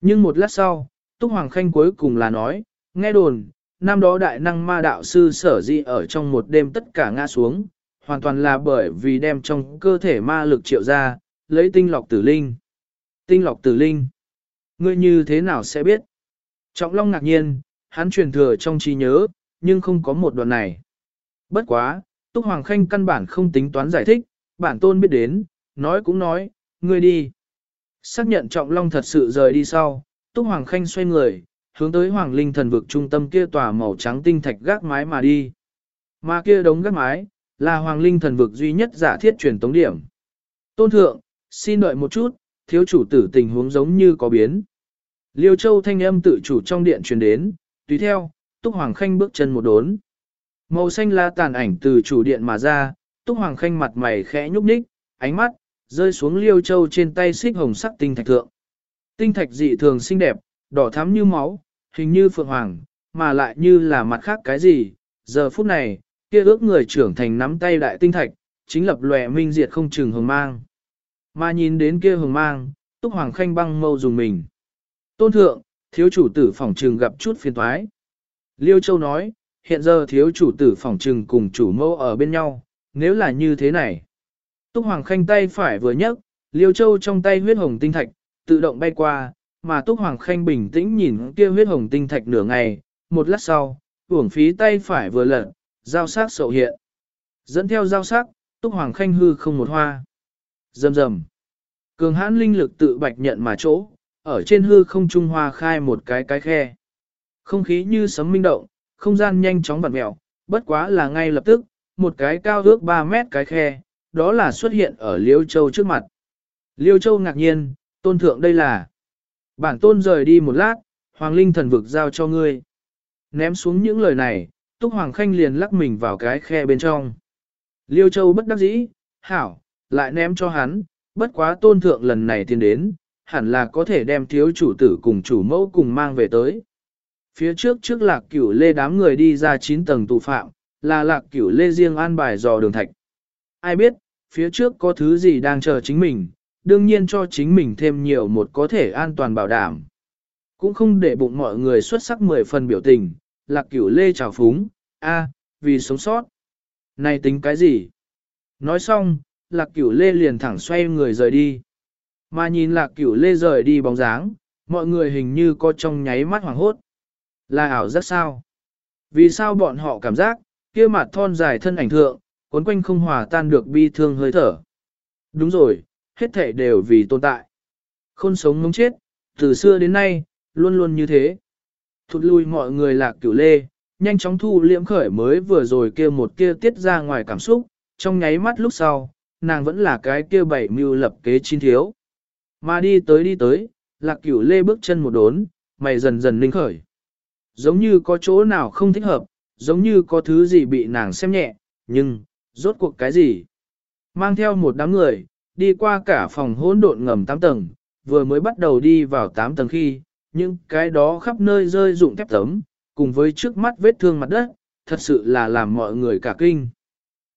Nhưng một lát sau, Túc Hoàng Khanh cuối cùng là nói, nghe đồn, năm đó đại năng ma đạo sư sở di ở trong một đêm tất cả ngã xuống, hoàn toàn là bởi vì đem trong cơ thể ma lực triệu ra, lấy tinh lọc tử linh. Tinh lọc tử linh. Ngươi như thế nào sẽ biết? Trọng Long ngạc nhiên, hắn truyền thừa trong trí nhớ, nhưng không có một đoạn này. Bất quá, Túc Hoàng Khanh căn bản không tính toán giải thích, bản tôn biết đến, nói cũng nói, ngươi đi. Xác nhận Trọng Long thật sự rời đi sau, Túc Hoàng Khanh xoay người, hướng tới Hoàng Linh thần vực trung tâm kia tòa màu trắng tinh thạch gác mái mà đi. Mà kia đống gác mái, là hoàng linh thần vực duy nhất giả thiết truyền tống điểm. Tôn thượng, xin đợi một chút, thiếu chủ tử tình huống giống như có biến. Liêu Châu thanh âm tự chủ trong điện truyền đến, tùy theo, Túc Hoàng Khanh bước chân một đốn. Màu xanh la tàn ảnh từ chủ điện mà ra, Túc Hoàng Khanh mặt mày khẽ nhúc nhích, ánh mắt, rơi xuống Liêu Châu trên tay xích hồng sắc tinh thạch thượng. Tinh thạch dị thường xinh đẹp, đỏ thắm như máu, hình như phượng hoàng, mà lại như là mặt khác cái gì. Giờ phút này, kia ước người trưởng thành nắm tay đại tinh thạch, chính lập lòe minh diệt không chừng hồng mang. Mà nhìn đến kia hồng mang, Túc Hoàng Khanh băng mâu dùng mình. Tôn thượng, thiếu chủ tử phòng trừng gặp chút phiền toái. Liêu Châu nói, hiện giờ thiếu chủ tử phòng trừng cùng chủ mâu ở bên nhau, nếu là như thế này. Túc Hoàng Khanh tay phải vừa nhấc, Liêu Châu trong tay huyết hồng tinh thạch, tự động bay qua, mà Túc Hoàng Khanh bình tĩnh nhìn kia huyết hồng tinh thạch nửa ngày, một lát sau, uổng phí tay phải vừa lật, giao sắc sậu hiện. Dẫn theo giao sắc, Túc Hoàng Khanh hư không một hoa. Rầm rầm. Cường hãn linh lực tự bạch nhận mà chỗ, ở trên hư không trung hoa khai một cái cái khe. Không khí như sấm minh động, không gian nhanh chóng vặn mèo, bất quá là ngay lập tức, một cái cao ước 3 mét cái khe, đó là xuất hiện ở Liêu Châu trước mặt. Liêu Châu ngạc nhiên, tôn thượng đây là. Bản tôn rời đi một lát, Hoàng Linh thần vực giao cho ngươi. Ném xuống những lời này, Túc Hoàng Khanh liền lắc mình vào cái khe bên trong. Liêu Châu bất đắc dĩ, hảo, lại ném cho hắn, bất quá tôn thượng lần này tiến đến, hẳn là có thể đem thiếu chủ tử cùng chủ mẫu cùng mang về tới. Phía trước trước lạc cửu lê đám người đi ra 9 tầng tù phạm, là lạc cửu lê riêng an bài dò đường thạch. Ai biết, phía trước có thứ gì đang chờ chính mình, đương nhiên cho chính mình thêm nhiều một có thể an toàn bảo đảm. Cũng không để bụng mọi người xuất sắc 10 phần biểu tình, lạc cửu lê chào phúng, a vì sống sót. Này tính cái gì? Nói xong, lạc cửu lê liền thẳng xoay người rời đi. Mà nhìn lạc cửu lê rời đi bóng dáng, mọi người hình như có trong nháy mắt hoảng hốt. Là ảo rất sao? Vì sao bọn họ cảm giác, kia mặt thon dài thân ảnh thượng, cuốn quanh không hòa tan được bi thương hơi thở. Đúng rồi, hết thể đều vì tồn tại. Khôn sống ngống chết, từ xưa đến nay, luôn luôn như thế. Thụt lui mọi người lạc cửu lê, nhanh chóng thu liễm khởi mới vừa rồi kia một kia tiết ra ngoài cảm xúc, trong nháy mắt lúc sau, nàng vẫn là cái kia bảy mưu lập kế chín thiếu. Mà đi tới đi tới, lạc cửu lê bước chân một đốn, mày dần dần linh khởi. Giống như có chỗ nào không thích hợp, giống như có thứ gì bị nàng xem nhẹ, nhưng, rốt cuộc cái gì? Mang theo một đám người, đi qua cả phòng hỗn độn ngầm 8 tầng, vừa mới bắt đầu đi vào 8 tầng khi, nhưng cái đó khắp nơi rơi dụng thép tấm, cùng với trước mắt vết thương mặt đất, thật sự là làm mọi người cả kinh.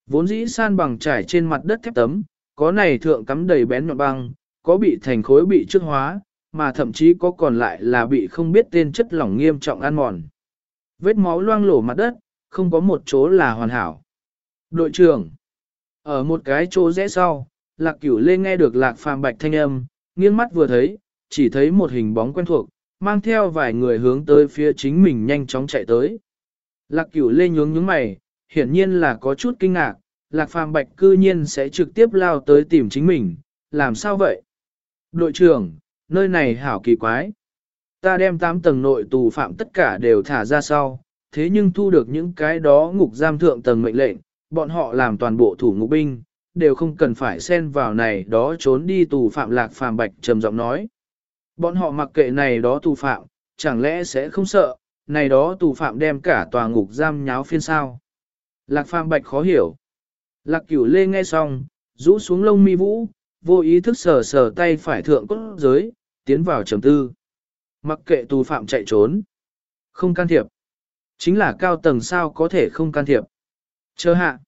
Vốn dĩ san bằng trải trên mặt đất thép tấm, có này thượng cắm đầy bén nhọn băng, có bị thành khối bị trước hóa, mà thậm chí có còn lại là bị không biết tên chất lỏng nghiêm trọng ăn mòn. Vết máu loang lổ mặt đất, không có một chỗ là hoàn hảo. Đội trưởng, ở một cái chỗ rẽ sau, lạc cửu lê nghe được lạc phàm bạch thanh âm, nghiêng mắt vừa thấy, chỉ thấy một hình bóng quen thuộc, mang theo vài người hướng tới phía chính mình nhanh chóng chạy tới. Lạc cửu lê nhướng nhướng mày, hiển nhiên là có chút kinh ngạc, lạc phàm bạch cư nhiên sẽ trực tiếp lao tới tìm chính mình, làm sao vậy? Đội trưởng, nơi này hảo kỳ quái. Ta đem 8 tầng nội tù phạm tất cả đều thả ra sau, thế nhưng thu được những cái đó ngục giam thượng tầng mệnh lệnh, bọn họ làm toàn bộ thủ ngục binh, đều không cần phải xen vào này đó trốn đi tù phạm lạc phàm bạch trầm giọng nói. Bọn họ mặc kệ này đó tù phạm, chẳng lẽ sẽ không sợ, này đó tù phạm đem cả tòa ngục giam nháo phiên sao. Lạc phàm bạch khó hiểu. Lạc cửu lê nghe xong, rũ xuống lông mi vũ, vô ý thức sờ sờ tay phải thượng cốt giới, tiến vào trầm tư. Mặc kệ tù phạm chạy trốn. Không can thiệp. Chính là cao tầng sao có thể không can thiệp. Chờ hạ.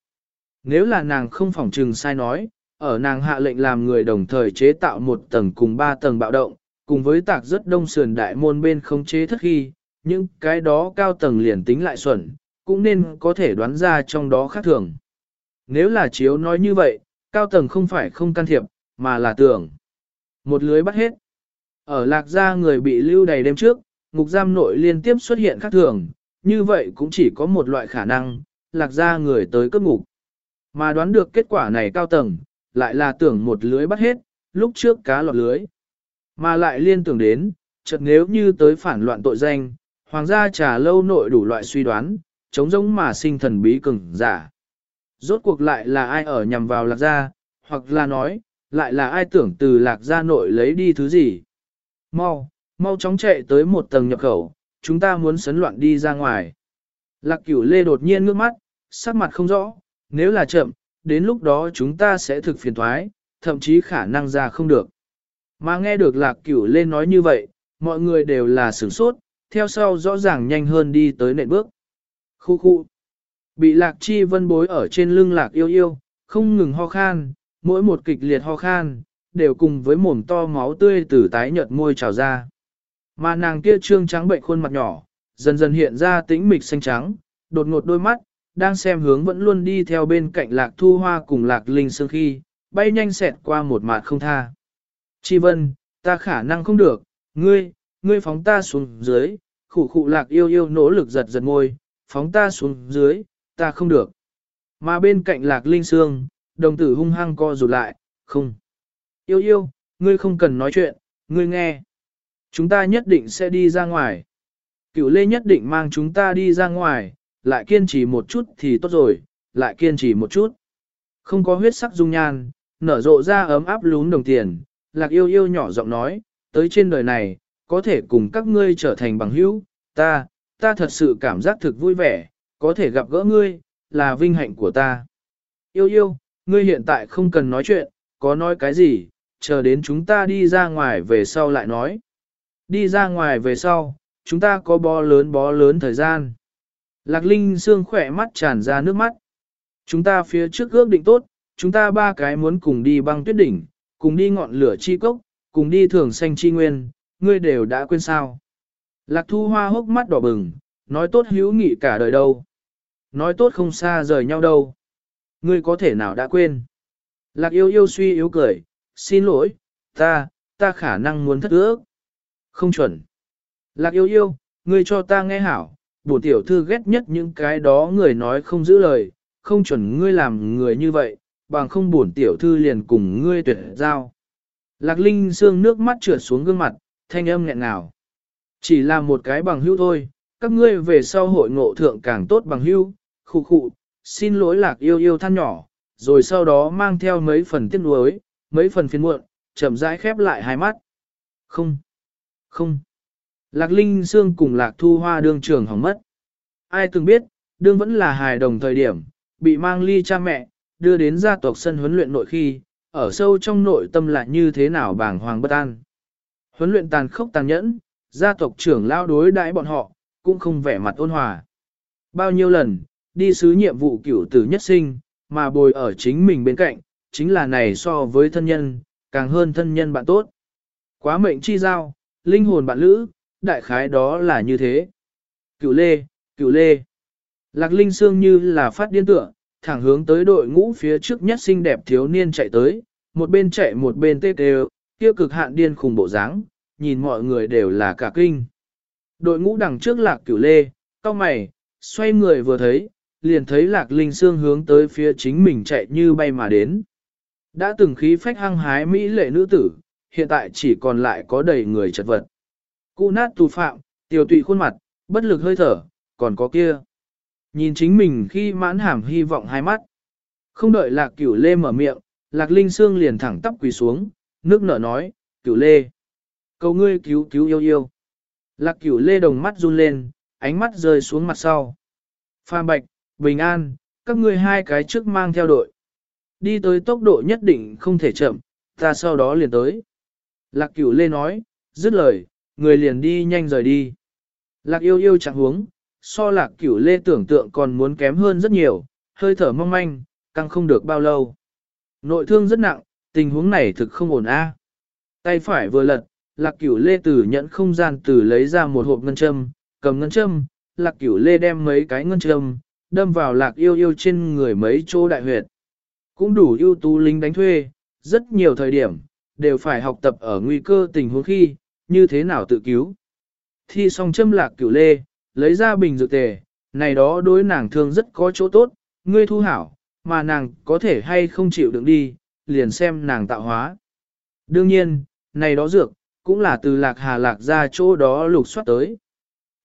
Nếu là nàng không phỏng trừng sai nói, ở nàng hạ lệnh làm người đồng thời chế tạo một tầng cùng ba tầng bạo động, cùng với tạc rất đông sườn đại môn bên không chế thất khi, những cái đó cao tầng liền tính lại xuẩn, cũng nên có thể đoán ra trong đó khác thường. Nếu là chiếu nói như vậy, cao tầng không phải không can thiệp, mà là tưởng. Một lưới bắt hết. Ở lạc gia người bị lưu đầy đêm trước, ngục giam nội liên tiếp xuất hiện khác thường, như vậy cũng chỉ có một loại khả năng, lạc gia người tới cấp ngục. Mà đoán được kết quả này cao tầng, lại là tưởng một lưới bắt hết, lúc trước cá lọt lưới. Mà lại liên tưởng đến, chợt nếu như tới phản loạn tội danh, hoàng gia trà lâu nội đủ loại suy đoán, chống giống mà sinh thần bí cường giả. rốt cuộc lại là ai ở nhằm vào lạc gia, hoặc là nói, lại là ai tưởng từ lạc gia nội lấy đi thứ gì. Mau, mau chóng chạy tới một tầng nhập khẩu, chúng ta muốn sấn loạn đi ra ngoài. Lạc cửu lê đột nhiên ngước mắt, sắc mặt không rõ, nếu là chậm, đến lúc đó chúng ta sẽ thực phiền thoái, thậm chí khả năng ra không được. Mà nghe được lạc cửu lê nói như vậy, mọi người đều là sửng sốt, theo sau rõ ràng nhanh hơn đi tới nệm bước. Khu khu. Bị lạc chi vân bối ở trên lưng lạc yêu yêu, không ngừng ho khan, mỗi một kịch liệt ho khan, đều cùng với mồm to máu tươi từ tái nhợt môi trào ra. Mà nàng kia trương trắng bệnh khuôn mặt nhỏ, dần dần hiện ra tĩnh mịch xanh trắng, đột ngột đôi mắt, đang xem hướng vẫn luôn đi theo bên cạnh lạc thu hoa cùng lạc linh sương khi, bay nhanh xẹt qua một mạt không tha. Chi vân, ta khả năng không được, ngươi, ngươi phóng ta xuống dưới, khủ khụ lạc yêu yêu nỗ lực giật giật môi, phóng ta xuống dưới, ta không được. Mà bên cạnh lạc linh sương, đồng tử hung hăng co rụt lại, không. Yêu yêu, ngươi không cần nói chuyện, ngươi nghe. Chúng ta nhất định sẽ đi ra ngoài. Cựu lê nhất định mang chúng ta đi ra ngoài, lại kiên trì một chút thì tốt rồi, lại kiên trì một chút. Không có huyết sắc dung nhan, nở rộ ra ấm áp lún đồng tiền, lạc yêu yêu nhỏ giọng nói, tới trên đời này, có thể cùng các ngươi trở thành bằng hữu, ta, ta thật sự cảm giác thực vui vẻ, có thể gặp gỡ ngươi, là vinh hạnh của ta. Yêu yêu, ngươi hiện tại không cần nói chuyện, có nói cái gì, chờ đến chúng ta đi ra ngoài về sau lại nói. Đi ra ngoài về sau, chúng ta có bó lớn bó lớn thời gian. Lạc Linh xương khỏe mắt tràn ra nước mắt. Chúng ta phía trước ước định tốt, chúng ta ba cái muốn cùng đi băng tuyết đỉnh, cùng đi ngọn lửa chi cốc, cùng đi thường xanh chi nguyên, ngươi đều đã quên sao. Lạc thu hoa hốc mắt đỏ bừng, nói tốt hữu nghị cả đời đâu. Nói tốt không xa rời nhau đâu. Ngươi có thể nào đã quên. Lạc yêu yêu suy yếu cười, xin lỗi, ta, ta khả năng muốn thất ước. Không chuẩn. Lạc yêu yêu, ngươi cho ta nghe hảo, bổ tiểu thư ghét nhất những cái đó người nói không giữ lời, không chuẩn ngươi làm người như vậy, bằng không bổn tiểu thư liền cùng ngươi tuyệt giao. Lạc Linh xương nước mắt trượt xuống gương mặt, thanh âm nghẹn ngào. Chỉ là một cái bằng hữu thôi, các ngươi về sau hội ngộ thượng càng tốt bằng hữu, khụ khụ, xin lỗi lạc yêu yêu than nhỏ, rồi sau đó mang theo mấy phần tiếc nuối, mấy phần phiền muộn, chậm rãi khép lại hai mắt. Không, không. Lạc Linh Sương cùng Lạc Thu Hoa đương trường hỏng mất. Ai từng biết, đương vẫn là hài đồng thời điểm, bị mang ly cha mẹ, đưa đến gia tộc sân huấn luyện nội khi, ở sâu trong nội tâm lại như thế nào bàng hoàng bất an. Huấn luyện tàn khốc tàn nhẫn, gia tộc trưởng lao đối đãi bọn họ, cũng không vẻ mặt ôn hòa. Bao nhiêu lần, đi sứ nhiệm vụ cửu tử nhất sinh, mà bồi ở chính mình bên cạnh, chính là này so với thân nhân, càng hơn thân nhân bạn tốt. Quá mệnh chi giao, linh hồn bạn lữ, đại khái đó là như thế. Cửu lê, cửu lê. Lạc Linh Sương như là phát điên tựa, thẳng hướng tới đội ngũ phía trước nhất xinh đẹp thiếu niên chạy tới, một bên chạy một bên tê tê, kia cực hạn điên khùng bộ dáng, nhìn mọi người đều là cả kinh. Đội ngũ đằng trước lạc cửu lê, cao mày, xoay người vừa thấy, liền thấy lạc linh Sương hướng tới phía chính mình chạy như bay mà đến. Đã từng khí phách hăng hái mỹ lệ nữ tử, hiện tại chỉ còn lại có đầy người chật vật. Cụ nát tù phạm, tiểu tụy khuôn mặt, bất lực hơi thở, còn có kia. Nhìn chính mình khi mãn hàm hy vọng hai mắt. Không đợi lạc cửu lê mở miệng, lạc linh xương liền thẳng tắp quỳ xuống, nước nở nói, cửu lê. Cầu ngươi cứu cứu yêu yêu. Lạc cửu lê đồng mắt run lên, ánh mắt rơi xuống mặt sau. Pha bạch, bình an, các ngươi hai cái trước mang theo đội. Đi tới tốc độ nhất định không thể chậm, ta sau đó liền tới. Lạc cửu lê nói, dứt lời, người liền đi nhanh rời đi. Lạc yêu yêu chẳng huống, so lạc cửu lê tưởng tượng còn muốn kém hơn rất nhiều, hơi thở mong manh, căng không được bao lâu. Nội thương rất nặng, tình huống này thực không ổn a. À. Tay phải vừa lật, lạc cửu lê từ nhẫn không gian từ lấy ra một hộp ngân châm, cầm ngân châm, lạc cửu lê đem mấy cái ngân châm, đâm vào lạc yêu yêu trên người mấy chỗ đại huyệt. Cũng đủ ưu tú lính đánh thuê, rất nhiều thời điểm, đều phải học tập ở nguy cơ tình huống khi, như thế nào tự cứu. Thi xong châm lạc cửu lê, lấy ra bình dược tề, này đó đối nàng thương rất có chỗ tốt, ngươi thu hảo, mà nàng có thể hay không chịu đựng đi, liền xem nàng tạo hóa. Đương nhiên, này đó dược, cũng là từ lạc hà lạc ra chỗ đó lục soát tới.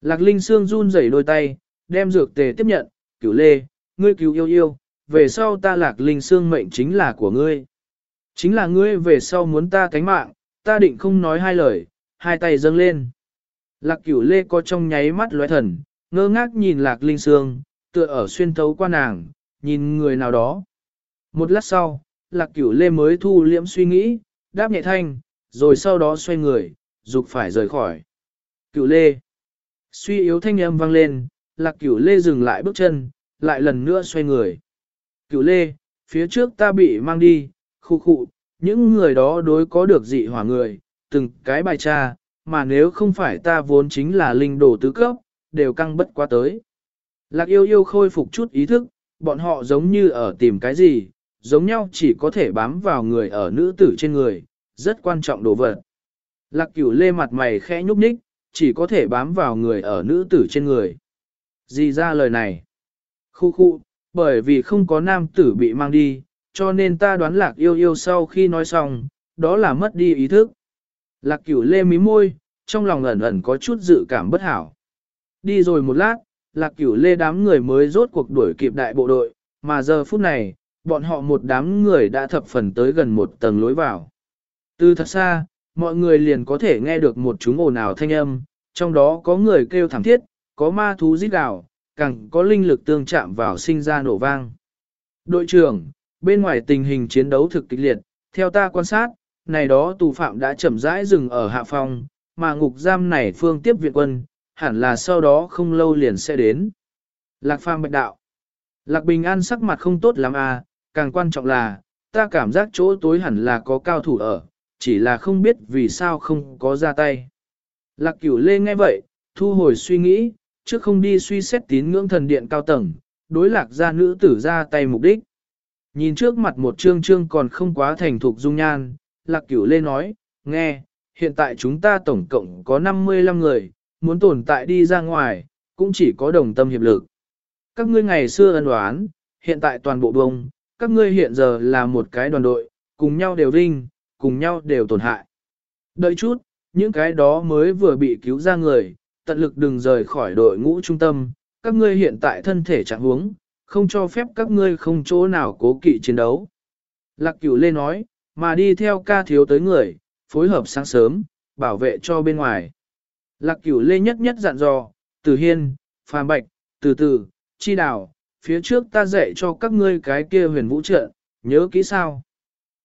Lạc Linh Sương run rẩy đôi tay, đem dược tề tiếp nhận, cửu lê, ngươi cứu yêu yêu, về sau ta lạc linh xương mệnh chính là của ngươi. Chính là ngươi về sau muốn ta cánh mạng, ta định không nói hai lời, hai tay dâng lên. Lạc cửu lê có trong nháy mắt lóe thần, ngơ ngác nhìn lạc linh sương, tựa ở xuyên thấu qua nàng, nhìn người nào đó. Một lát sau, lạc cửu lê mới thu liễm suy nghĩ, đáp nhẹ thanh, rồi sau đó xoay người, dục phải rời khỏi. Cửu lê. Suy yếu thanh âm vang lên, lạc cửu lê dừng lại bước chân, lại lần nữa xoay người. Cửu lê, phía trước ta bị mang đi, khu khụ, những người đó đối có được dị hỏa người, từng cái bài tra, mà nếu không phải ta vốn chính là linh đồ tứ cấp, đều căng bất quá tới. Lạc yêu yêu khôi phục chút ý thức, bọn họ giống như ở tìm cái gì, giống nhau chỉ có thể bám vào người ở nữ tử trên người, rất quan trọng đồ vật. Lạc cửu lê mặt mày khẽ nhúc nhích, chỉ có thể bám vào người ở nữ tử trên người. Gì ra lời này? Khu khu, bởi vì không có nam tử bị mang đi, cho nên ta đoán lạc yêu yêu sau khi nói xong, đó là mất đi ý thức. Lạc cửu lê mí môi, trong lòng ẩn ẩn có chút dự cảm bất hảo. Đi rồi một lát, lạc cửu lê đám người mới rốt cuộc đuổi kịp đại bộ đội, mà giờ phút này, bọn họ một đám người đã thập phần tới gần một tầng lối vào. Từ thật xa, mọi người liền có thể nghe được một chúng ồn ào thanh âm, trong đó có người kêu thảm thiết, có ma thú rít gào, càng có linh lực tương chạm vào sinh ra nổ vang. Đội trưởng, bên ngoài tình hình chiến đấu thực kịch liệt, theo ta quan sát, này đó tù phạm đã chậm rãi dừng ở hạ phòng, mà ngục giam này phương tiếp viện quân, hẳn là sau đó không lâu liền sẽ đến. Lạc Phàm bạch đạo. Lạc Bình An sắc mặt không tốt lắm à, càng quan trọng là, ta cảm giác chỗ tối hẳn là có cao thủ ở, chỉ là không biết vì sao không có ra tay. Lạc Cửu Lê nghe vậy, thu hồi suy nghĩ, trước không đi suy xét tín ngưỡng thần điện cao tầng, đối lạc gia nữ tử ra tay mục đích. Nhìn trước mặt một trương trương còn không quá thành thục dung nhan, Lạc Cửu Lê nói, nghe, hiện tại chúng ta tổng cộng có 55 người, muốn tồn tại đi ra ngoài, cũng chỉ có đồng tâm hiệp lực. Các ngươi ngày xưa ân đoán, hiện tại toàn bộ bông, các ngươi hiện giờ là một cái đoàn đội, cùng nhau đều vinh, cùng nhau đều tổn hại. Đợi chút, những cái đó mới vừa bị cứu ra người, tận lực đừng rời khỏi đội ngũ trung tâm, các ngươi hiện tại thân thể trạng huống, không cho phép các ngươi không chỗ nào cố kỵ chiến đấu. Lạc cửu lê nói, mà đi theo ca thiếu tới người, phối hợp sáng sớm, bảo vệ cho bên ngoài. Lạc cửu lê nhất nhất dặn dò, từ hiên, phàm bạch, từ từ, chi đào, phía trước ta dạy cho các ngươi cái kia huyền vũ trận, nhớ kỹ sao.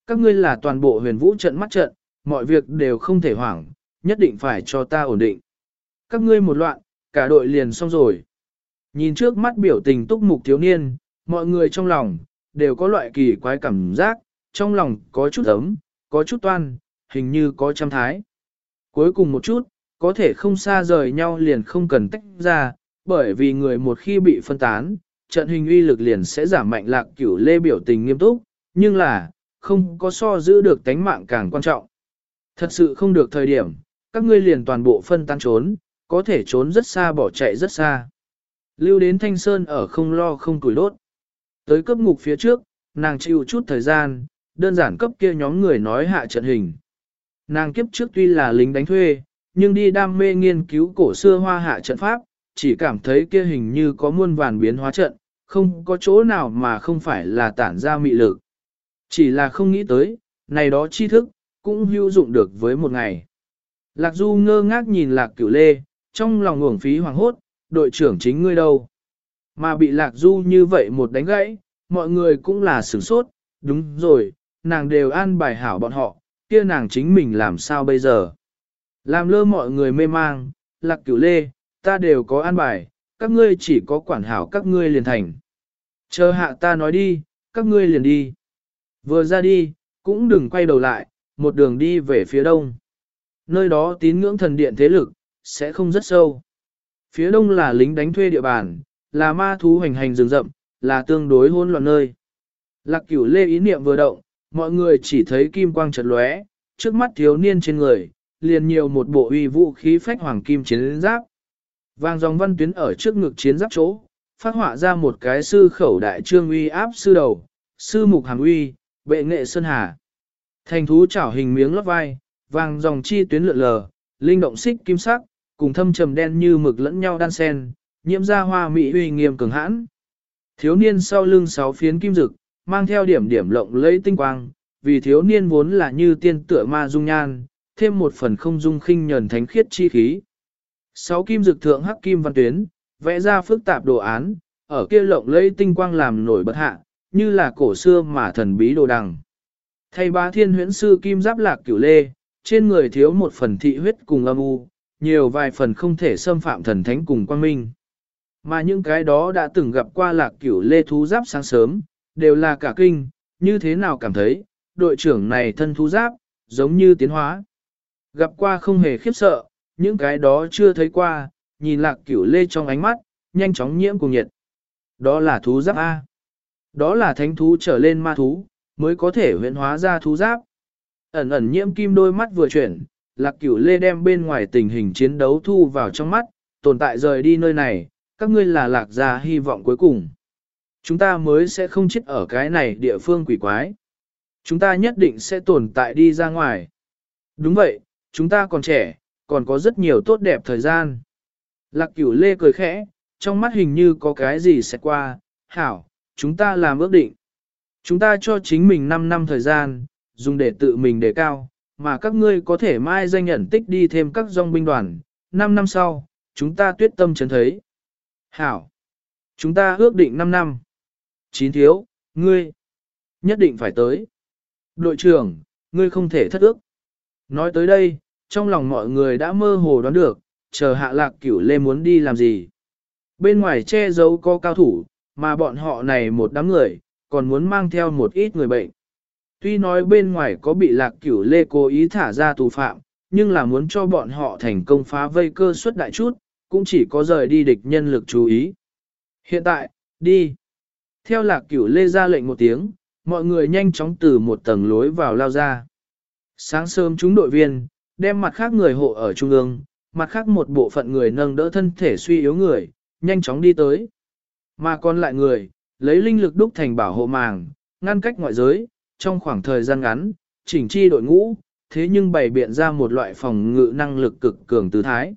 Các ngươi là toàn bộ huyền vũ trận mắt trận, mọi việc đều không thể hoảng, nhất định phải cho ta ổn định. Các ngươi một loạn, cả đội liền xong rồi. Nhìn trước mắt biểu tình túc mục thiếu niên, mọi người trong lòng, đều có loại kỳ quái cảm giác, trong lòng có chút ấm, có chút toan, hình như có trăm thái. Cuối cùng một chút, có thể không xa rời nhau liền không cần tách ra, bởi vì người một khi bị phân tán, trận hình uy lực liền sẽ giảm mạnh lạc cửu lê biểu tình nghiêm túc, nhưng là, không có so giữ được tánh mạng càng quan trọng. Thật sự không được thời điểm, các ngươi liền toàn bộ phân tán trốn, có thể trốn rất xa bỏ chạy rất xa. Lưu đến Thanh Sơn ở không lo không tuổi đốt. Tới cấp ngục phía trước, nàng chịu chút thời gian, đơn giản cấp kia nhóm người nói hạ trận hình. Nàng kiếp trước tuy là lính đánh thuê, nhưng đi đam mê nghiên cứu cổ xưa hoa hạ trận pháp, chỉ cảm thấy kia hình như có muôn vàn biến hóa trận, không có chỗ nào mà không phải là tản ra mị lực. Chỉ là không nghĩ tới, này đó tri thức, cũng hữu dụng được với một ngày. Lạc Du ngơ ngác nhìn Lạc Cửu Lê, trong lòng uổng phí hoàng hốt, đội trưởng chính ngươi đâu. Mà bị Lạc Du như vậy một đánh gãy, mọi người cũng là sửng sốt, đúng rồi, nàng đều an bài hảo bọn họ, kia nàng chính mình làm sao bây giờ. Làm lơ mọi người mê mang, Lạc Cửu Lê, ta đều có an bài, các ngươi chỉ có quản hảo các ngươi liền thành. Chờ hạ ta nói đi, các ngươi liền đi. Vừa ra đi, cũng đừng quay đầu lại, một đường đi về phía đông. Nơi đó tín ngưỡng thần điện thế lực, sẽ không rất sâu. Phía đông là lính đánh thuê địa bàn, là ma thú hành hành rừng rậm, là tương đối hỗn loạn nơi. Lạc cửu lê ý niệm vừa động, mọi người chỉ thấy kim quang chợt lóe, trước mắt thiếu niên trên người, liền nhiều một bộ uy vũ khí phách hoàng kim chiến giáp. Vàng dòng văn tuyến ở trước ngực chiến giáp chỗ, phát họa ra một cái sư khẩu đại trương uy áp sư đầu, sư mục hàng uy, bệ nghệ sơn hà. Thành thú chảo hình miếng lót vai, vàng dòng chi tuyến lượn lờ, linh động xích kim sắc, cùng thâm trầm đen như mực lẫn nhau đan sen, nhiễm ra hoa mỹ uy nghiêm cường hãn. Thiếu niên sau lưng sáu phiến kim dực, mang theo điểm điểm lộng lẫy tinh quang, vì thiếu niên vốn là như tiên tựa ma dung nhan, thêm một phần không dung khinh nhờn thánh khiết chi khí. Sáu kim dực thượng hắc kim văn tuyến, vẽ ra phức tạp đồ án, ở kia lộng lẫy tinh quang làm nổi bật hạ, như là cổ xưa mà thần bí đồ đằng. Thay ba thiên huyễn sư kim giáp lạc cửu lê, trên người thiếu một phần thị huyết cùng âm u, nhiều vài phần không thể xâm phạm thần thánh cùng quang minh. Mà những cái đó đã từng gặp qua lạc cửu lê thú giáp sáng sớm, đều là cả kinh, như thế nào cảm thấy, đội trưởng này thân thú giáp, giống như tiến hóa. Gặp qua không hề khiếp sợ, những cái đó chưa thấy qua, nhìn lạc cửu lê trong ánh mắt, nhanh chóng nhiễm cùng nhiệt. Đó là thú giáp A. Đó là thánh thú trở lên ma thú, mới có thể huyễn hóa ra thú giáp. Ẩn ẩn nhiễm kim đôi mắt vừa chuyển, lạc cửu lê đem bên ngoài tình hình chiến đấu thu vào trong mắt, tồn tại rời đi nơi này, các ngươi là lạc gia hy vọng cuối cùng. Chúng ta mới sẽ không chết ở cái này địa phương quỷ quái. Chúng ta nhất định sẽ tồn tại đi ra ngoài. Đúng vậy, chúng ta còn trẻ, còn có rất nhiều tốt đẹp thời gian. Lạc cửu lê cười khẽ, trong mắt hình như có cái gì sẽ qua, hảo, chúng ta làm ước định. Chúng ta cho chính mình 5 năm thời gian, dùng để tự mình đề cao, mà các ngươi có thể mai danh nhận tích đi thêm các dòng binh đoàn. 5 năm sau, chúng ta tuyết tâm chấn thấy. Hảo! Chúng ta ước định 5 năm. Chín thiếu, ngươi, nhất định phải tới. Đội trưởng, ngươi không thể thất ước. Nói tới đây, trong lòng mọi người đã mơ hồ đoán được, chờ hạ lạc cửu lê muốn đi làm gì. Bên ngoài che giấu có cao thủ, mà bọn họ này một đám người, còn muốn mang theo một ít người bệnh. Tuy nói bên ngoài có bị lạc cửu lê cố ý thả ra tù phạm, nhưng là muốn cho bọn họ thành công phá vây cơ suất đại chút, cũng chỉ có rời đi địch nhân lực chú ý. Hiện tại, đi. Theo lạc cửu lê ra lệnh một tiếng, mọi người nhanh chóng từ một tầng lối vào lao ra. Sáng sớm chúng đội viên, đem mặt khác người hộ ở trung ương, mặt khác một bộ phận người nâng đỡ thân thể suy yếu người, nhanh chóng đi tới. Mà còn lại người, lấy linh lực đúc thành bảo hộ màng, ngăn cách ngoại giới, trong khoảng thời gian ngắn, chỉnh chi đội ngũ, thế nhưng bày biện ra một loại phòng ngự năng lực cực cường tư thái.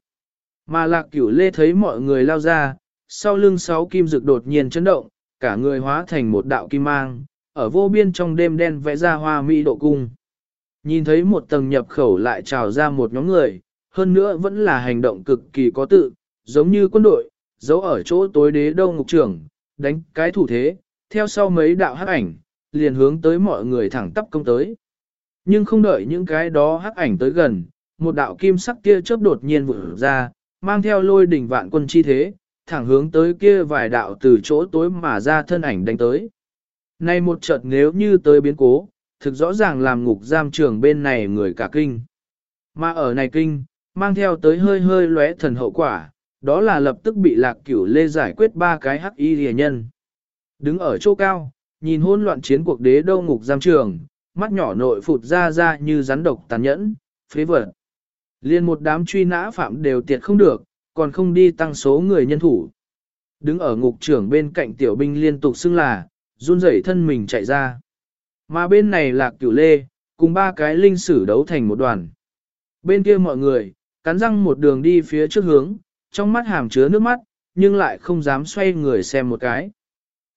Mà lạc cửu lê thấy mọi người lao ra, sau lưng sáu kim dực đột nhiên chấn động, cả người hóa thành một đạo kim mang, ở vô biên trong đêm đen vẽ ra hoa mỹ độ cung. Nhìn thấy một tầng nhập khẩu lại trào ra một nhóm người, hơn nữa vẫn là hành động cực kỳ có tự, giống như quân đội, giấu ở chỗ tối đế đông ngục trưởng, đánh cái thủ thế, theo sau mấy đạo hắc ảnh, liền hướng tới mọi người thẳng tắp công tới. Nhưng không đợi những cái đó hắc ảnh tới gần, một đạo kim sắc kia chớp đột nhiên vụt ra, mang theo lôi đỉnh vạn quân chi thế, thẳng hướng tới kia vài đạo từ chỗ tối mà ra thân ảnh đánh tới. Nay một chợt nếu như tới biến cố, thực rõ ràng làm ngục giam trường bên này người cả kinh. Mà ở này kinh, mang theo tới hơi hơi lóe thần hậu quả, đó là lập tức bị lạc cửu lê giải quyết ba cái hắc y rìa nhân. Đứng ở chỗ cao, nhìn hỗn loạn chiến cuộc đế đâu ngục giam trường, mắt nhỏ nội phụt ra ra như rắn độc tàn nhẫn, phế vật. Liên một đám truy nã phạm đều tiệt không được, còn không đi tăng số người nhân thủ. Đứng ở ngục trưởng bên cạnh tiểu binh liên tục xưng là, run rẩy thân mình chạy ra. Mà bên này là cửu lê, cùng ba cái linh sử đấu thành một đoàn. Bên kia mọi người, cắn răng một đường đi phía trước hướng, trong mắt hàm chứa nước mắt, nhưng lại không dám xoay người xem một cái.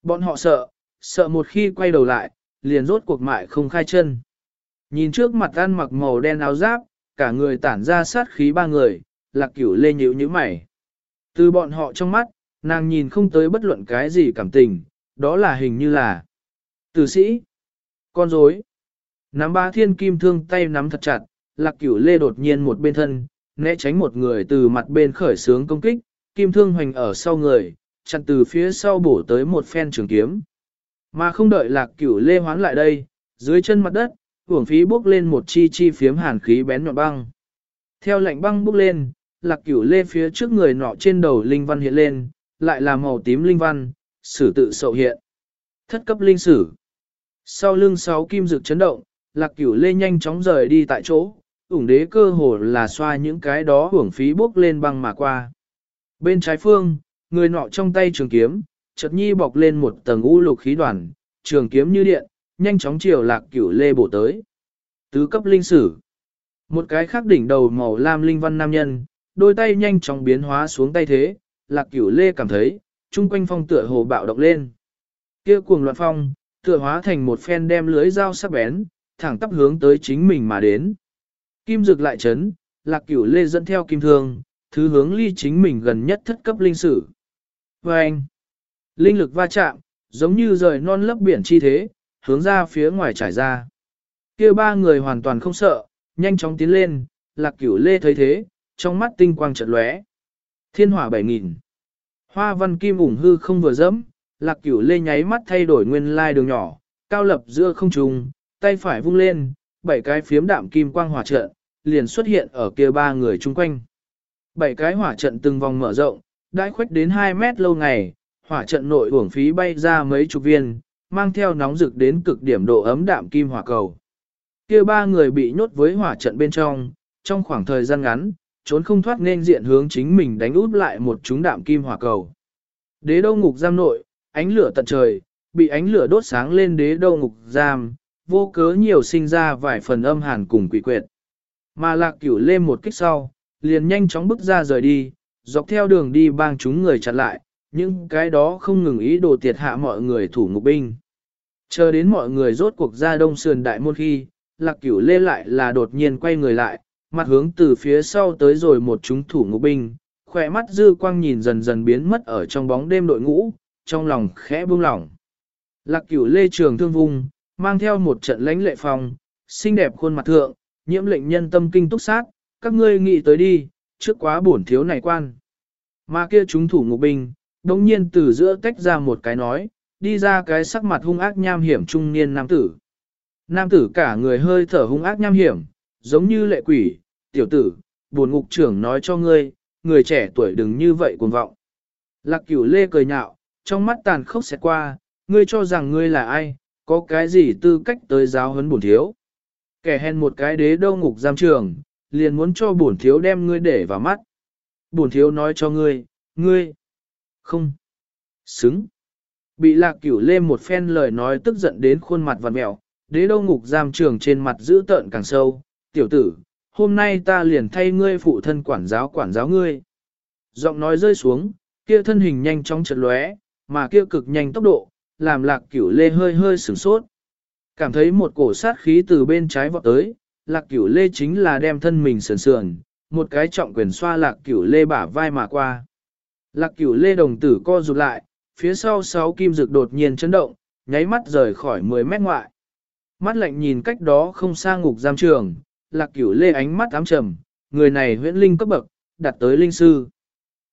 Bọn họ sợ, sợ một khi quay đầu lại, liền rốt cuộc mại không khai chân. Nhìn trước mặt ăn mặc màu đen áo giáp, cả người tản ra sát khí ba người, lạc cửu lê nhíu như mày. Từ bọn họ trong mắt, nàng nhìn không tới bất luận cái gì cảm tình, đó là hình như là tử sĩ, con rối. Nắm ba thiên kim thương tay nắm thật chặt, lạc cửu lê đột nhiên một bên thân, né tránh một người từ mặt bên khởi sướng công kích, kim thương hoành ở sau người, chặn từ phía sau bổ tới một phen trường kiếm. Mà không đợi lạc cửu lê hoán lại đây, dưới chân mặt đất, hưởng phí bước lên một chi chi phiếm hàn khí bén nhọn băng. Theo lạnh băng bước lên, lạc cửu lê phía trước người nọ trên đầu linh văn hiện lên, lại là màu tím linh văn, sử tự sậu hiện. Thất cấp linh sử. Sau lưng sáu kim dược chấn động, lạc cửu lê nhanh chóng rời đi tại chỗ, ủng đế cơ hồ là xoa những cái đó hưởng phí bước lên băng mà qua. Bên trái phương, người nọ trong tay trường kiếm, chợt nhi bọc lên một tầng u lục khí đoàn, trường kiếm như điện, nhanh chóng chiều lạc cửu lê bổ tới. Tứ cấp linh sử. Một cái khác đỉnh đầu màu lam linh văn nam nhân, đôi tay nhanh chóng biến hóa xuống tay thế, lạc cửu lê cảm thấy, chung quanh phong tựa hồ bạo động lên. Kia cuồng loạn phong, tựa hóa thành một phen đem lưới dao sắc bén, thẳng tắp hướng tới chính mình mà đến. Kim dược lại chấn, lạc cửu lê dẫn theo kim thương, thứ hướng ly chính mình gần nhất thất cấp linh sử. Và anh, linh lực va chạm, giống như rời non lấp biển chi thế, hướng ra phía ngoài trải ra. kia ba người hoàn toàn không sợ, nhanh chóng tiến lên, lạc cửu lê thấy thế, trong mắt tinh quang chợt lóe. Thiên hỏa bảy nghìn, Hoa văn kim ủng hư không vừa dẫm, lạc cửu lê nháy mắt thay đổi nguyên lai đường nhỏ, cao lập giữa không trung, tay phải vung lên, bảy cái phiếm đạm kim quang hỏa trận, liền xuất hiện ở kia ba người chung quanh. Bảy cái hỏa trận từng vòng mở rộng, đãi khuếch đến 2 mét lâu ngày, hỏa trận nội uổng phí bay ra mấy chục viên, mang theo nóng rực đến cực điểm độ ấm đạm kim hỏa cầu. Kia ba người bị nhốt với hỏa trận bên trong, trong khoảng thời gian ngắn, trốn không thoát nên diện hướng chính mình đánh út lại một chúng đạm kim hỏa cầu. Đế đâu ngục giam nội, ánh lửa tận trời, bị ánh lửa đốt sáng lên đế đâu ngục giam, vô cớ nhiều sinh ra vài phần âm hàn cùng quỷ quyệt. Mà lạc cửu lên một kích sau, liền nhanh chóng bước ra rời đi, dọc theo đường đi bang chúng người chặn lại, nhưng cái đó không ngừng ý đồ tiệt hạ mọi người thủ ngục binh. Chờ đến mọi người rốt cuộc ra đông sườn đại môn khi, lạc cửu lê lại là đột nhiên quay người lại, mặt hướng từ phía sau tới rồi một chúng thủ ngũ binh, khỏe mắt dư quang nhìn dần dần biến mất ở trong bóng đêm đội ngũ, trong lòng khẽ buông lỏng. Lạc cửu lê trường thương vung, mang theo một trận lãnh lệ phòng xinh đẹp khuôn mặt thượng, nhiễm lệnh nhân tâm kinh túc sát, các ngươi nghĩ tới đi, trước quá bổn thiếu này quan. Mà kia chúng thủ ngục binh, đồng nhiên từ giữa tách ra một cái nói, đi ra cái sắc mặt hung ác nham hiểm trung niên nam tử. Nam tử cả người hơi thở hung ác nham hiểm, giống như lệ quỷ, tiểu tử, buồn ngục trưởng nói cho ngươi, người trẻ tuổi đừng như vậy cuồng vọng. Lạc cửu lê cười nhạo, trong mắt tàn khốc xẹt qua, ngươi cho rằng ngươi là ai, có cái gì tư cách tới giáo huấn bổn thiếu. Kẻ hèn một cái đế đâu ngục giam trường, liền muốn cho bổn thiếu đem ngươi để vào mắt. Bổn thiếu nói cho ngươi, ngươi, không, xứng. Bị lạc cửu lê một phen lời nói tức giận đến khuôn mặt vằn mẹo, đế đâu ngục giam trường trên mặt giữ tợn càng sâu, tiểu tử, hôm nay ta liền thay ngươi phụ thân quản giáo quản giáo ngươi. Giọng nói rơi xuống, kia thân hình nhanh chóng chật lóe, mà kia cực nhanh tốc độ, làm lạc cửu lê hơi hơi sửng sốt. Cảm thấy một cổ sát khí từ bên trái vọt tới, lạc cửu lê chính là đem thân mình sườn sườn, một cái trọng quyền xoa lạc cửu lê bả vai mà qua. Lạc cửu lê đồng tử co rụt lại, phía sau sáu kim dược đột nhiên chấn động, nháy mắt rời khỏi 10 mét ngoại. Mắt lạnh nhìn cách đó không xa ngục giam trường, lạc cửu lê ánh mắt ám trầm, người này huyễn linh cấp bậc, đặt tới linh sư.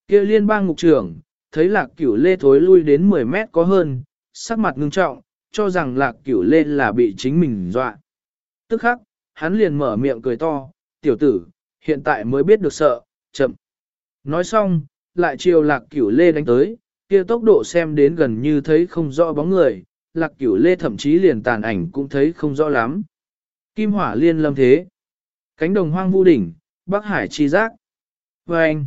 kia liên bang ngục trưởng, thấy lạc cửu lê thối lui đến 10 mét có hơn, sắc mặt ngưng trọng, cho rằng lạc cửu lê là bị chính mình dọa. Tức khắc, hắn liền mở miệng cười to, tiểu tử, hiện tại mới biết được sợ, chậm. Nói xong, lại chiều lạc cửu lê đánh tới, kia tốc độ xem đến gần như thấy không rõ bóng người, lạc cửu lê thậm chí liền tàn ảnh cũng thấy không rõ lắm. Kim hỏa liên lâm thế. Cánh đồng hoang vu đỉnh, Bắc Hải chi giác. Và anh,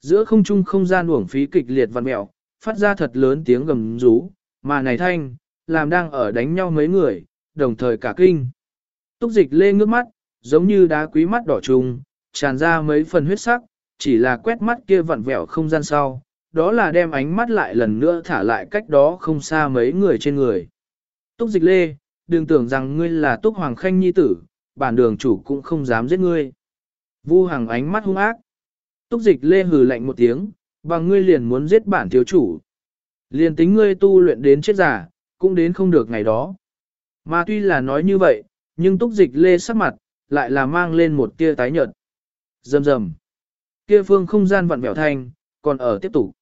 giữa không trung không gian uổng phí kịch liệt vặn mẹo, phát ra thật lớn tiếng gầm rú, mà này thanh, làm đang ở đánh nhau mấy người, đồng thời cả kinh. Túc dịch lê ngước mắt, giống như đá quý mắt đỏ trùng, tràn ra mấy phần huyết sắc, chỉ là quét mắt kia vặn vẹo không gian sau, đó là đem ánh mắt lại lần nữa thả lại cách đó không xa mấy người trên người. Túc dịch lê, đừng tưởng rằng ngươi là Túc Hoàng Khanh Nhi tử, bản đường chủ cũng không dám giết ngươi. Vu Hằng ánh mắt hung ác. Túc dịch lê hừ lạnh một tiếng, bằng ngươi liền muốn giết bản thiếu chủ. Liền tính ngươi tu luyện đến chết giả, cũng đến không được ngày đó. Mà tuy là nói như vậy, nhưng túc dịch lê sắc mặt, lại là mang lên một tia tái nhợt. Dầm dầm. Kia phương không gian vặn vẹo thanh, còn ở tiếp tục.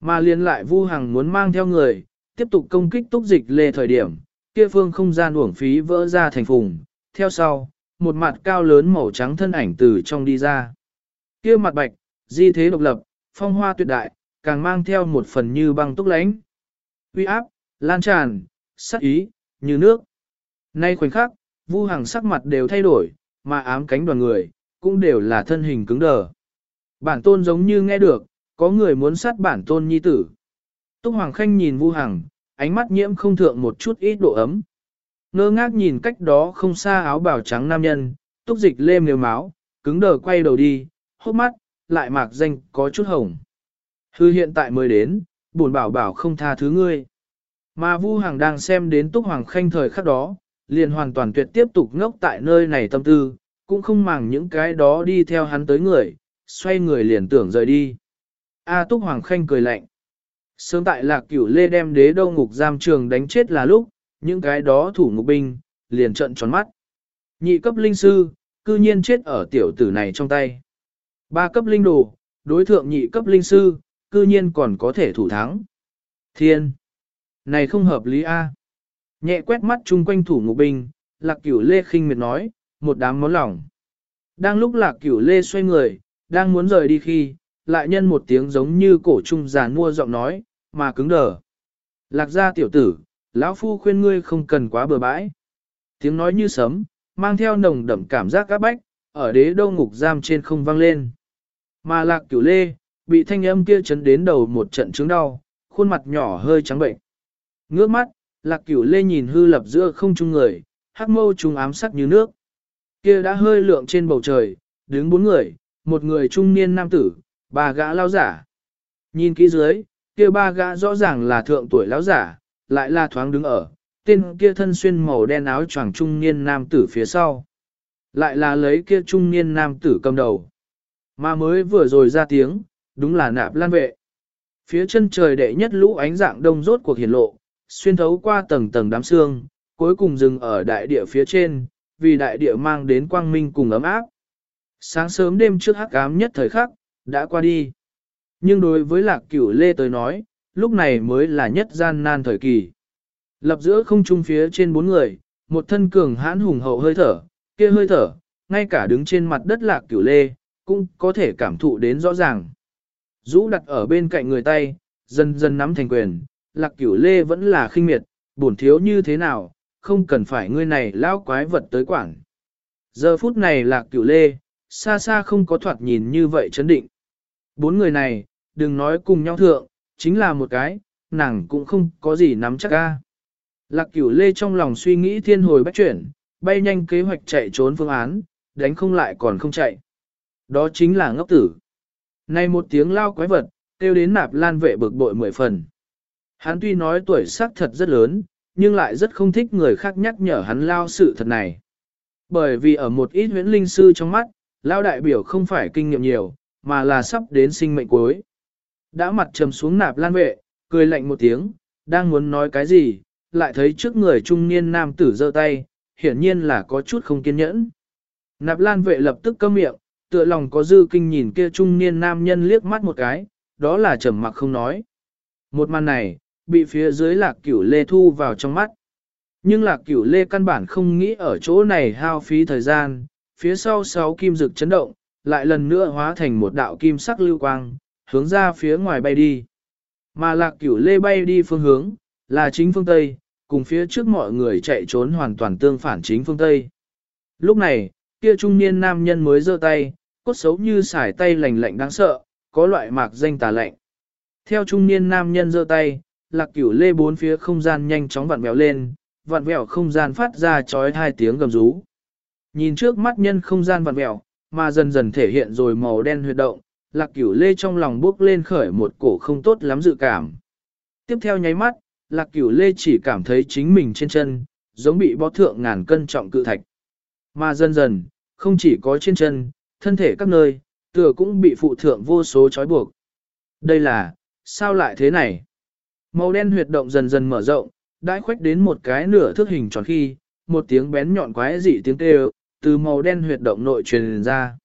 Mà liền lại Vu Hằng muốn mang theo người, tiếp tục công kích túc dịch lê thời điểm, kia phương không gian uổng phí vỡ ra thành phùng, theo sau, một mặt cao lớn màu trắng thân ảnh từ trong đi ra. Kia mặt bạch, di thế độc lập, phong hoa tuyệt đại, càng mang theo một phần như băng túc lánh. Uy áp, lan tràn, sắc ý, như nước. Nay khoảnh khắc, Vu Hằng sắc mặt đều thay đổi, mà ám cánh đoàn người, cũng đều là thân hình cứng đờ. Bản tôn giống như nghe được, có người muốn sát bản tôn nhi tử. Túc Hoàng Khanh nhìn Vu Hằng, ánh mắt nhiễm không thượng một chút ít độ ấm. Ngơ ngác nhìn cách đó không xa áo bào trắng nam nhân, túc dịch lêm nếu máu, cứng đờ quay đầu đi, hốc mắt, lại mạc danh có chút hồng. Hư hiện tại mới đến, buồn bảo bảo không tha thứ ngươi. Mà Vu Hằng đang xem đến Túc Hoàng Khanh thời khắc đó, liền hoàn toàn tuyệt tiếp tục ngốc tại nơi này tâm tư, cũng không màng những cái đó đi theo hắn tới người, xoay người liền tưởng rời đi. A Túc Hoàng Khanh cười lạnh. Sớm tại lạc cửu lê đem đế đâu ngục giam trường đánh chết là lúc, những cái đó thủ ngục binh, liền trận tròn mắt. Nhị cấp linh sư, cư nhiên chết ở tiểu tử này trong tay. Ba cấp linh đồ, đối thượng nhị cấp linh sư, cư nhiên còn có thể thủ thắng. Thiên! Này không hợp lý a. Nhẹ quét mắt chung quanh thủ ngục binh, lạc cửu lê khinh miệt nói, một đám món lỏng Đang lúc lạc cửu lê xoay người, đang muốn rời đi khi, lại nhân một tiếng giống như cổ trung già mua giọng nói, mà cứng đờ. Lạc gia tiểu tử, lão phu khuyên ngươi không cần quá bừa bãi. Tiếng nói như sấm, mang theo nồng đậm cảm giác các bách, ở đế đô ngục giam trên không vang lên. Mà lạc cửu lê, bị thanh âm kia chấn đến đầu một trận chứng đau, khuôn mặt nhỏ hơi trắng bệnh. Ngước mắt, lạc cửu lê nhìn hư lập giữa không trung người, hắc mâu trùng ám sắc như nước. Kia đã hơi lượng trên bầu trời, đứng bốn người, một người trung niên nam tử, ba gã lao giả. Nhìn kỹ dưới, kia ba gã rõ ràng là thượng tuổi lão giả, lại là thoáng đứng ở, tên kia thân xuyên màu đen áo choàng trung niên nam tử phía sau. Lại là lấy kia trung niên nam tử cầm đầu. Mà mới vừa rồi ra tiếng, đúng là nạp lan vệ. Phía chân trời đệ nhất lũ ánh dạng đông rốt cuộc hiển lộ, xuyên thấu qua tầng tầng đám xương, cuối cùng dừng ở đại địa phía trên, vì đại địa mang đến quang minh cùng ấm áp. Sáng sớm đêm trước hắc ám nhất thời khắc, đã qua đi. Nhưng đối với lạc cửu lê tới nói, lúc này mới là nhất gian nan thời kỳ. Lập giữa không trung phía trên bốn người, một thân cường hãn hùng hậu hơi thở, kia hơi thở, ngay cả đứng trên mặt đất lạc cửu lê, cũng có thể cảm thụ đến rõ ràng. Rũ đặt ở bên cạnh người tay, dần dần nắm thành quyền, lạc cửu lê vẫn là khinh miệt, bổn thiếu như thế nào, không cần phải ngươi này lão quái vật tới quảng. Giờ phút này lạc cửu lê, xa xa không có thoạt nhìn như vậy chấn định. Bốn người này, đừng nói cùng nhau thượng, chính là một cái, nàng cũng không có gì nắm chắc ca. Lạc cửu lê trong lòng suy nghĩ thiên hồi bách chuyển, bay nhanh kế hoạch chạy trốn phương án, đánh không lại còn không chạy. Đó chính là ngốc tử. nay một tiếng lao quái vật, kêu đến nạp lan vệ bực bội mười phần. Hắn tuy nói tuổi tác thật rất lớn, nhưng lại rất không thích người khác nhắc nhở hắn lao sự thật này. Bởi vì ở một ít huyễn linh sư trong mắt, lao đại biểu không phải kinh nghiệm nhiều, mà là sắp đến sinh mệnh cuối. Đã mặt trầm xuống nạp lan vệ, cười lạnh một tiếng, đang muốn nói cái gì, lại thấy trước người trung niên nam tử giơ tay, hiển nhiên là có chút không kiên nhẫn. Nạp lan vệ lập tức câm miệng, tựa lòng có dư kinh nhìn kia trung niên nam nhân liếc mắt một cái, đó là trầm mặc không nói. Một màn này, bị phía dưới lạc cửu lê thu vào trong mắt. Nhưng lạc cửu lê căn bản không nghĩ ở chỗ này hao phí thời gian, phía sau sáu kim dực chấn động, lại lần nữa hóa thành một đạo kim sắc lưu quang, hướng ra phía ngoài bay đi. Mà lạc cửu lê bay đi phương hướng, là chính phương Tây, cùng phía trước mọi người chạy trốn hoàn toàn tương phản chính phương Tây. Lúc này, kia trung niên nam nhân mới giơ tay, cốt xấu như xải tay lành lạnh đáng sợ, có loại mạc danh tà lạnh. Theo trung niên nam nhân giơ tay, lạc cửu lê bốn phía không gian nhanh chóng vặn vẹo lên, vặn vẹo không gian phát ra chói hai tiếng gầm rú. Nhìn trước mắt nhân không gian vặn vẹo, mà dần dần thể hiện rồi màu đen huyệt động, lạc cửu lê trong lòng bước lên khởi một cổ không tốt lắm dự cảm. Tiếp theo nháy mắt, lạc cửu lê chỉ cảm thấy chính mình trên chân, giống bị bó thượng ngàn cân trọng cự thạch. Mà dần dần, không chỉ có trên chân, thân thể các nơi, tựa cũng bị phụ thượng vô số trói buộc. Đây là, sao lại thế này? Màu đen huyệt động dần dần mở rộng, đãi khoách đến một cái nửa thước hình tròn khi, một tiếng bén nhọn quái dị tiếng kêu, từ màu đen huyệt động nội truyền ra.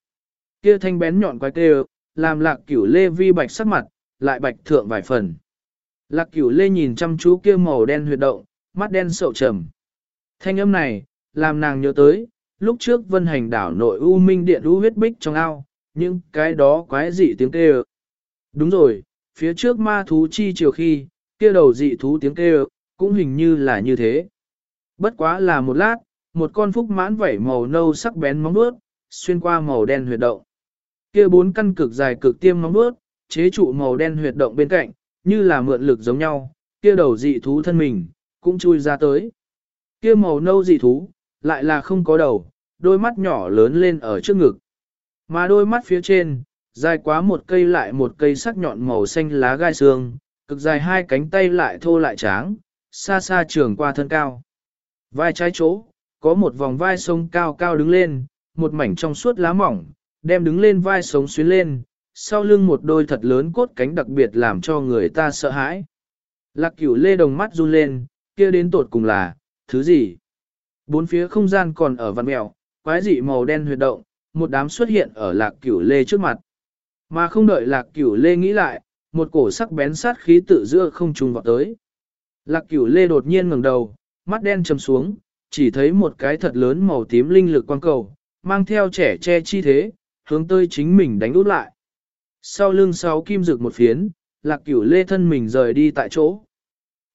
Kia thanh bén nhọn quái kêu, làm lạc cửu lê vi bạch sắc mặt, lại bạch thượng vài phần. Lạc cửu lê nhìn chăm chú kia màu đen huyệt động, mắt đen sậu trầm. Thanh âm này, làm nàng nhớ tới, lúc trước vân hành đảo nội U Minh Điện U huyết bích trong ao, nhưng cái đó quái dị tiếng kêu. Đúng rồi, phía trước ma thú chi chiều khi, kia đầu dị thú tiếng kêu, cũng hình như là như thế. Bất quá là một lát, một con phúc mãn vảy màu nâu sắc bén móng bước, xuyên qua màu đen huyệt động. Kia bốn căn cực dài cực tiêm móng vuốt, chế trụ màu đen huyệt động bên cạnh, như là mượn lực giống nhau, kia đầu dị thú thân mình, cũng chui ra tới. Kia màu nâu dị thú, lại là không có đầu, đôi mắt nhỏ lớn lên ở trước ngực. Mà đôi mắt phía trên, dài quá một cây lại một cây sắc nhọn màu xanh lá gai xương, cực dài hai cánh tay lại thô lại tráng, xa xa trường qua thân cao. Vai trái chỗ, có một vòng vai sông cao cao đứng lên, một mảnh trong suốt lá mỏng, đem đứng lên vai sống xuyến lên, sau lưng một đôi thật lớn cốt cánh đặc biệt làm cho người ta sợ hãi. Lạc cửu lê đồng mắt run lên, kia đến tột cùng là, thứ gì? Bốn phía không gian còn ở văn mèo, quái dị màu đen huyệt động, một đám xuất hiện ở lạc cửu lê trước mặt. Mà không đợi lạc cửu lê nghĩ lại, một cổ sắc bén sát khí tự giữa không trùng vọt tới. Lạc cửu lê đột nhiên ngẩng đầu, mắt đen chầm xuống, chỉ thấy một cái thật lớn màu tím linh lực quang cầu, mang theo trẻ che chi thế, hướng tới chính mình đánh út lại. Sau lưng sáu kim rực một phiến, lạc cửu lê thân mình rời đi tại chỗ.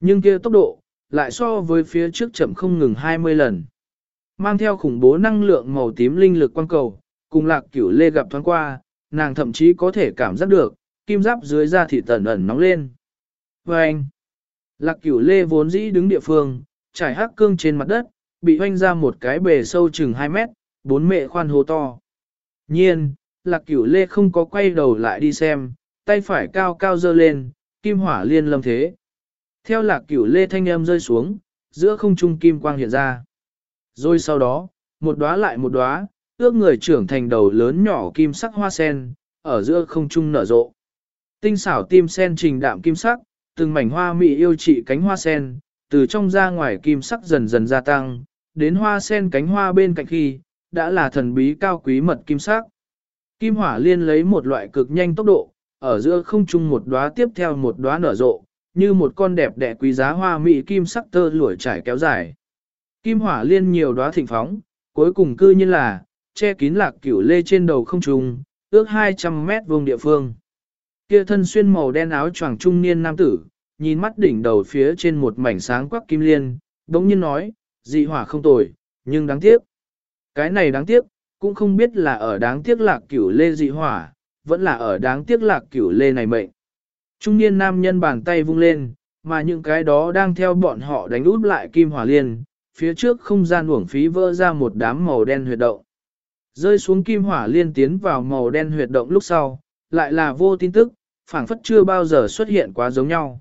Nhưng kia tốc độ, lại so với phía trước chậm không ngừng 20 lần. Mang theo khủng bố năng lượng màu tím linh lực quang cầu, cùng lạc cửu lê gặp thoáng qua, nàng thậm chí có thể cảm giác được, kim giáp dưới da thịt tẩn ẩn nóng lên. Và anh, lạc cửu lê vốn dĩ đứng địa phương, trải hắc cương trên mặt đất, bị hoanh ra một cái bề sâu chừng 2 mét, bốn mệ khoan hố to. Nhiên, lạc cửu lê không có quay đầu lại đi xem, tay phải cao cao dơ lên, kim hỏa liên lâm thế. Theo lạc cửu lê thanh âm rơi xuống, giữa không trung kim quang hiện ra. Rồi sau đó, một đóa lại một đóa, ước người trưởng thành đầu lớn nhỏ kim sắc hoa sen, ở giữa không trung nở rộ. Tinh xảo tim sen trình đạm kim sắc, từng mảnh hoa mị yêu trị cánh hoa sen, từ trong ra ngoài kim sắc dần dần gia tăng, đến hoa sen cánh hoa bên cạnh khi, đã là thần bí cao quý mật kim sắc. Kim hỏa liên lấy một loại cực nhanh tốc độ, ở giữa không trung một đóa tiếp theo một đóa nở rộ, như một con đẹp đẽ quý giá hoa mỹ kim sắc tơ lụa trải kéo dài. Kim hỏa liên nhiều đóa thịnh phóng, cuối cùng cư nhiên là, che kín lạc cửu lê trên đầu không trung, ước 200 mét vuông địa phương. Kia thân xuyên màu đen áo choàng trung niên nam tử, nhìn mắt đỉnh đầu phía trên một mảnh sáng quắc kim liên, đống nhiên nói, dị hỏa không tồi, nhưng đáng tiếc. Cái này đáng tiếc, cũng không biết là ở đáng tiếc lạc cửu lê dị hỏa, vẫn là ở đáng tiếc lạc cửu lê này mệnh. Trung niên nam nhân bàn tay vung lên, mà những cái đó đang theo bọn họ đánh út lại kim hỏa liên, phía trước không gian uổng phí vỡ ra một đám màu đen huyệt động. Rơi xuống kim hỏa liên tiến vào màu đen huyệt động lúc sau, lại là vô tin tức, phảng phất chưa bao giờ xuất hiện quá giống nhau.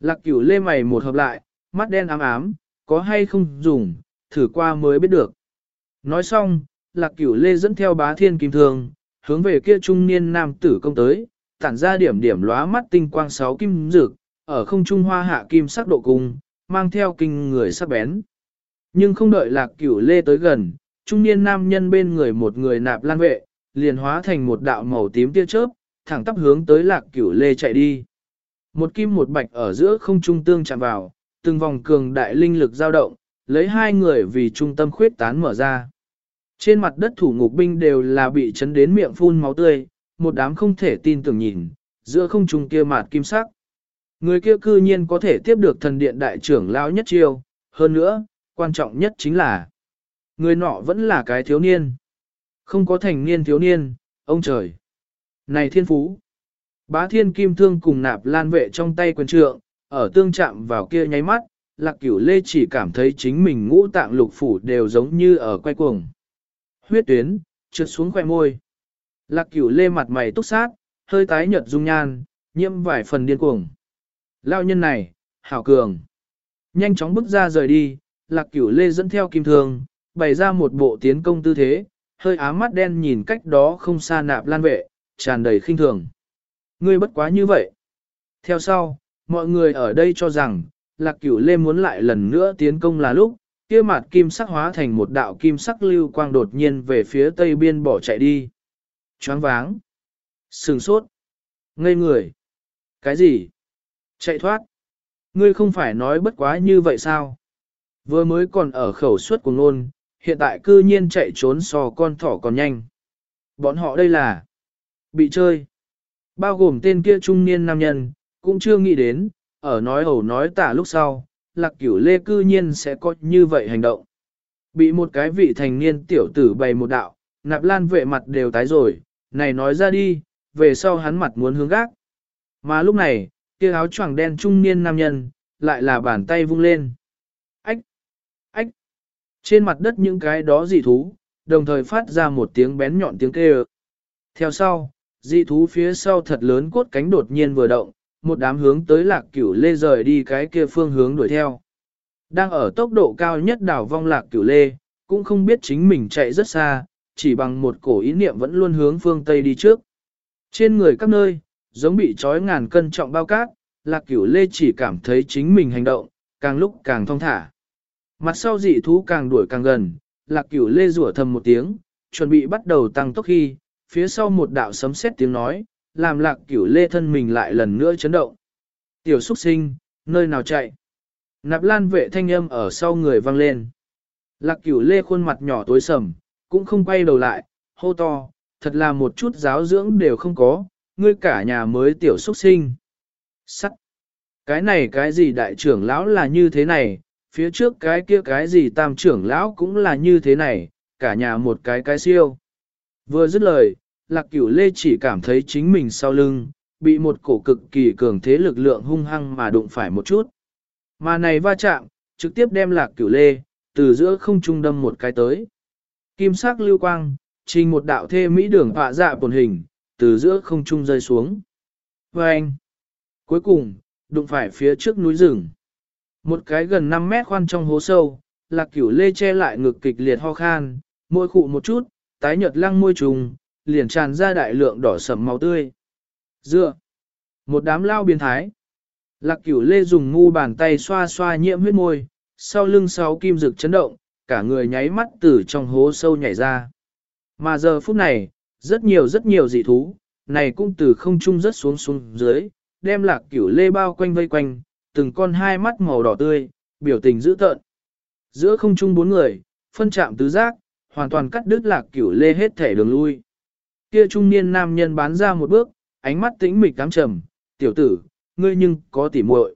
Lạc cửu lê mày một hợp lại, mắt đen ám ám, có hay không dùng, thử qua mới biết được. Nói xong, lạc cửu lê dẫn theo bá thiên kim thường, hướng về kia trung niên nam tử công tới, tản ra điểm điểm lóa mắt tinh quang sáu kim dược, ở không trung hoa hạ kim sắc độ cung, mang theo kinh người sắc bén. Nhưng không đợi lạc cửu lê tới gần, trung niên nam nhân bên người một người nạp lan vệ, liền hóa thành một đạo màu tím tia chớp, thẳng tắp hướng tới lạc cửu lê chạy đi. Một kim một bạch ở giữa không trung tương chạm vào, từng vòng cường đại linh lực dao động, lấy hai người vì trung tâm khuyết tán mở ra. Trên mặt đất thủ ngục binh đều là bị chấn đến miệng phun máu tươi, một đám không thể tin tưởng nhìn, giữa không trung kia mạt kim sắc. Người kia cư nhiên có thể tiếp được thần điện đại trưởng lão nhất chiêu, hơn nữa, quan trọng nhất chính là người nọ vẫn là cái thiếu niên. Không có thành niên thiếu niên, ông trời. Này thiên phú! Bá thiên kim thương cùng nạp lan vệ trong tay quyền trượng, ở tương chạm vào kia nháy mắt, lạc cửu lê chỉ cảm thấy chính mình ngũ tạng lục phủ đều giống như ở quay cuồng. Huyết tuyến, trượt xuống khoẻ môi. Lạc cửu lê mặt mày túc sát, hơi tái nhợt dung nhan, nhiễm vài phần điên cuồng. Lao nhân này, hảo cường. Nhanh chóng bước ra rời đi, lạc cửu lê dẫn theo kim thường, bày ra một bộ tiến công tư thế, hơi ám mắt đen nhìn cách đó không xa nạp lan vệ, tràn đầy khinh thường. Ngươi bất quá như vậy. Theo sau, mọi người ở đây cho rằng, lạc cửu lê muốn lại lần nữa tiến công là lúc, kia mặt kim sắc hóa thành một đạo kim sắc lưu quang đột nhiên về phía tây biên bỏ chạy đi. Choáng váng. Sừng sốt. Ngây người. Cái gì? Chạy thoát. Ngươi không phải nói bất quá như vậy sao? Vừa mới còn ở khẩu suất của ngôn, hiện tại cư nhiên chạy trốn so con thỏ còn nhanh. Bọn họ đây là bị chơi. Bao gồm tên kia trung niên nam nhân, cũng chưa nghĩ đến, ở nói ẩu nói tả lúc sau, lạc cửu lê cư nhiên sẽ có như vậy hành động. Bị một cái vị thành niên tiểu tử bày một đạo, nạp lan vệ mặt đều tái rồi, này nói ra đi, về sau hắn mặt muốn hướng gác. Mà lúc này, kia áo choàng đen trung niên nam nhân, lại là bàn tay vung lên. Ách! Ách! Trên mặt đất những cái đó dị thú, đồng thời phát ra một tiếng bén nhọn tiếng kêu. Theo sau, dị thú phía sau thật lớn cốt cánh đột nhiên vừa động, một đám hướng tới lạc cửu lê rời đi cái kia phương hướng đuổi theo. Đang ở tốc độ cao nhất đảo vong lạc cửu lê, cũng không biết chính mình chạy rất xa, chỉ bằng một cổ ý niệm vẫn luôn hướng phương Tây đi trước. Trên người các nơi, giống bị trói ngàn cân trọng bao cát, lạc cửu lê chỉ cảm thấy chính mình hành động, càng lúc càng thong thả. Mặt sau dị thú càng đuổi càng gần, lạc cửu lê rủa thầm một tiếng, chuẩn bị bắt đầu tăng tốc khi, phía sau một đạo sấm sét tiếng nói, làm lạc cửu lê thân mình lại lần nữa chấn động. Tiểu xuất sinh, nơi nào chạy? Nạp lan vệ thanh âm ở sau người vang lên. Lạc cửu lê khuôn mặt nhỏ tối sầm, cũng không quay đầu lại, hô to, thật là một chút giáo dưỡng đều không có, ngươi cả nhà mới tiểu xuất sinh. Sắt! Cái này cái gì đại trưởng lão là như thế này, phía trước cái kia cái gì tam trưởng lão cũng là như thế này, cả nhà một cái cái siêu. Vừa dứt lời, lạc cửu lê chỉ cảm thấy chính mình sau lưng, bị một cổ cực kỳ cường thế lực lượng hung hăng mà đụng phải một chút. Mà này va chạm, trực tiếp đem lạc cửu lê, từ giữa không trung đâm một cái tới. Kim sắc lưu quang, trình một đạo thê mỹ đường họa dạ bồn hình, từ giữa không trung rơi xuống. Và anh, cuối cùng, đụng phải phía trước núi rừng. Một cái gần 5 mét khoan trong hố sâu, lạc cửu lê che lại ngực kịch liệt ho khan, môi khụ một chút, tái nhợt lăng môi trùng, liền tràn ra đại lượng đỏ sầm máu tươi. Dựa, một đám lao biến thái. Lạc cửu lê dùng ngu bàn tay xoa xoa nhiễm huyết môi, sau lưng sáu kim rực chấn động, cả người nháy mắt từ trong hố sâu nhảy ra. Mà giờ phút này, rất nhiều rất nhiều dị thú, này cũng từ không trung rất xuống xuống dưới, đem lạc cửu lê bao quanh vây quanh, từng con hai mắt màu đỏ tươi, biểu tình dữ tợn. Giữa không trung bốn người, phân chạm tứ giác, hoàn toàn cắt đứt lạc cửu lê hết thể đường lui. Kia trung niên nam nhân bán ra một bước, ánh mắt tĩnh mịch cám trầm, tiểu tử, ngươi nhưng có tỉ muội.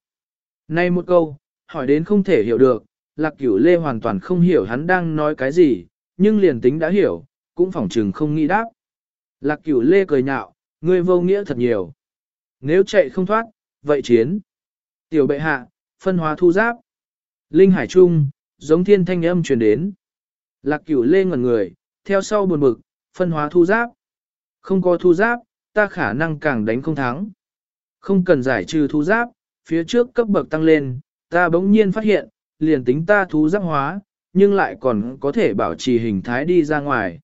Nay một câu, hỏi đến không thể hiểu được, lạc cửu lê hoàn toàn không hiểu hắn đang nói cái gì, nhưng liền tính đã hiểu, cũng phỏng trừng không nghĩ đáp. Lạc cửu lê cười nhạo, ngươi vô nghĩa thật nhiều. Nếu chạy không thoát, vậy chiến. Tiểu bệ hạ, phân hóa thu giáp. Linh hải trung, giống thiên thanh âm truyền đến. Lạc cửu lê ngẩn người, theo sau buồn bực, phân hóa thu giáp. Không có thu giáp, ta khả năng càng đánh không thắng. Không cần giải trừ thu giáp, phía trước cấp bậc tăng lên, ta bỗng nhiên phát hiện, liền tính ta thu giáp hóa, nhưng lại còn có thể bảo trì hình thái đi ra ngoài.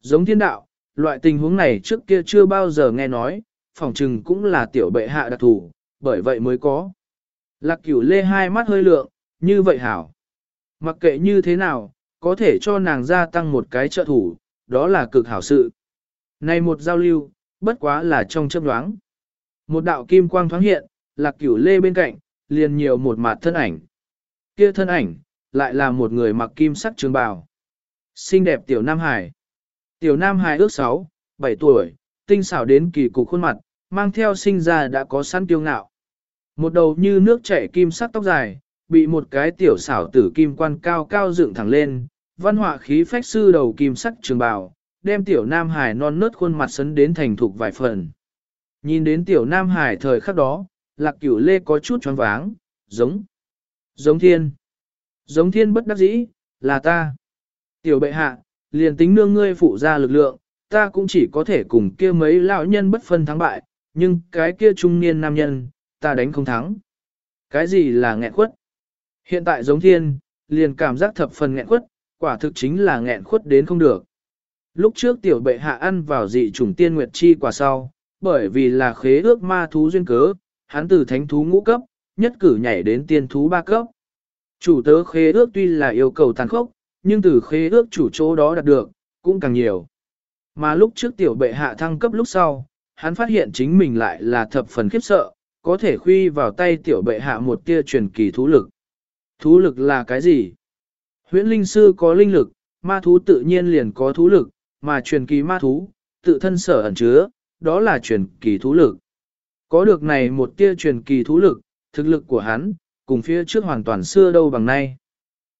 Giống thiên đạo, loại tình huống này trước kia chưa bao giờ nghe nói, phòng trừng cũng là tiểu bệ hạ đặc thủ, bởi vậy mới có. Lạc cửu lê hai mắt hơi lượng, như vậy hảo. Mặc kệ như thế nào, có thể cho nàng gia tăng một cái trợ thủ, đó là cực hảo sự. Này một giao lưu, bất quá là trong chớp nhoáng. Một đạo kim quang thoáng hiện, lạc cửu lê bên cạnh, liền nhiều một mặt thân ảnh. Kia thân ảnh, lại là một người mặc kim sắc trường bào. Xinh đẹp tiểu Nam Hải. Tiểu Nam Hải ước 6, 7 tuổi, tinh xảo đến kỳ cục khuôn mặt, mang theo sinh ra đã có sẵn tiêu ngạo. Một đầu như nước chảy kim sắc tóc dài, bị một cái tiểu xảo tử kim quan cao cao dựng thẳng lên, văn họa khí phách sư đầu kim sắc trường bào, đem tiểu Nam Hải non nớt khuôn mặt sấn đến thành thục vài phần. Nhìn đến tiểu Nam Hải thời khắc đó, lạc cửu lê có chút choáng váng, giống, giống thiên, giống thiên bất đắc dĩ, là ta. Tiểu bệ hạ, liền tính nương ngươi phụ ra lực lượng, ta cũng chỉ có thể cùng kia mấy lão nhân bất phân thắng bại, nhưng cái kia trung niên nam nhân, ta đánh không thắng. Cái gì là nghẹn khuất? Hiện tại giống thiên, liền cảm giác thập phần nghẹn khuất, quả thực chính là nghẹn khuất đến không được. Lúc trước tiểu bệ hạ ăn vào dị trùng tiên nguyệt chi quả sau, bởi vì là khế ước ma thú duyên cớ, hắn từ thánh thú ngũ cấp, nhất cử nhảy đến tiên thú ba cấp. Chủ tớ khế ước tuy là yêu cầu tàn khốc, nhưng từ khế ước chủ chỗ đó đạt được, cũng càng nhiều. Mà lúc trước tiểu bệ hạ thăng cấp lúc sau, hắn phát hiện chính mình lại là thập phần khiếp sợ, có thể khuy vào tay tiểu bệ hạ một tia truyền kỳ thú lực. Thú lực là cái gì? Huyễn linh sư có linh lực, ma thú tự nhiên liền có thú lực, mà truyền kỳ ma thú, tự thân sở ẩn chứa, đó là truyền kỳ thú lực. Có được này một tia truyền kỳ thú lực, thực lực của hắn, cùng phía trước hoàn toàn xưa đâu bằng nay.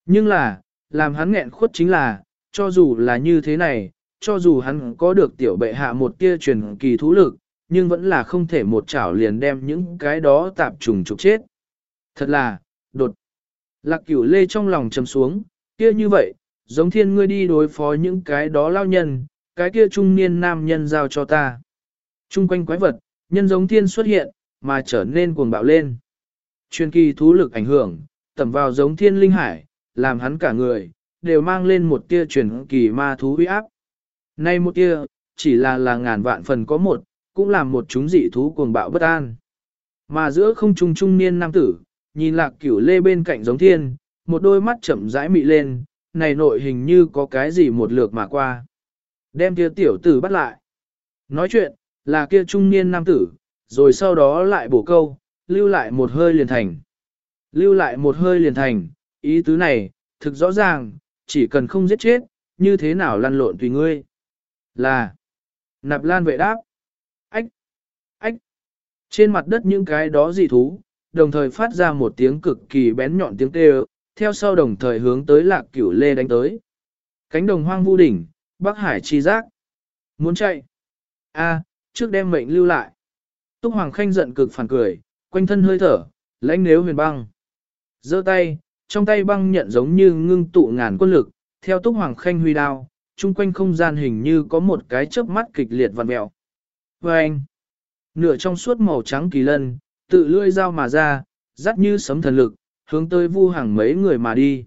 Nhưng là, làm hắn nghẹn khuất chính là, cho dù là như thế này, cho dù hắn có được tiểu bệ hạ một tia truyền kỳ thú lực, nhưng vẫn là không thể một chảo liền đem những cái đó tạp trùng trục chết. Thật là, đột. Lạc cửu lê trong lòng chầm xuống, kia như vậy, giống thiên ngươi đi đối phó những cái đó lao nhân, cái kia trung niên nam nhân giao cho ta. Trung quanh quái vật, nhân giống thiên xuất hiện, mà trở nên cuồng bạo lên. Chuyên kỳ thú lực ảnh hưởng, tẩm vào giống thiên linh hải, làm hắn cả người, đều mang lên một tia truyền kỳ ma thú uy áp. Nay một tia, chỉ là là ngàn vạn phần có một, cũng làm một chúng dị thú cuồng bạo bất an. Mà giữa không trung trung niên nam tử, nhìn lạc cửu lê bên cạnh giống thiên, một đôi mắt chậm rãi mị lên, này nội hình như có cái gì một lượt mà qua. Đem kia tiểu tử bắt lại. Nói chuyện, là kia trung niên nam tử, rồi sau đó lại bổ câu, lưu lại một hơi liền thành. Lưu lại một hơi liền thành, ý tứ này, thực rõ ràng, chỉ cần không giết chết, như thế nào lăn lộn tùy ngươi. Là, nạp lan vệ đáp, ách, ách, trên mặt đất những cái đó dị thú, đồng thời phát ra một tiếng cực kỳ bén nhọn tiếng kêu, theo sau đồng thời hướng tới lạc cửu lê đánh tới. Cánh đồng hoang vu đỉnh, Bắc Hải chi giác. Muốn chạy. a trước đem mệnh lưu lại. Túc Hoàng Khanh giận cực phản cười, quanh thân hơi thở, lãnh nếu huyền băng. giơ tay, trong tay băng nhận giống như ngưng tụ ngàn quân lực, theo Túc Hoàng Khanh huy đao, chung quanh không gian hình như có một cái chớp mắt kịch liệt vặn mẹo. Và vâng! anh, nửa trong suốt màu trắng kỳ lân, tự lưỡi dao mà ra, dắt như sấm thần lực, hướng tới vu hàng mấy người mà đi.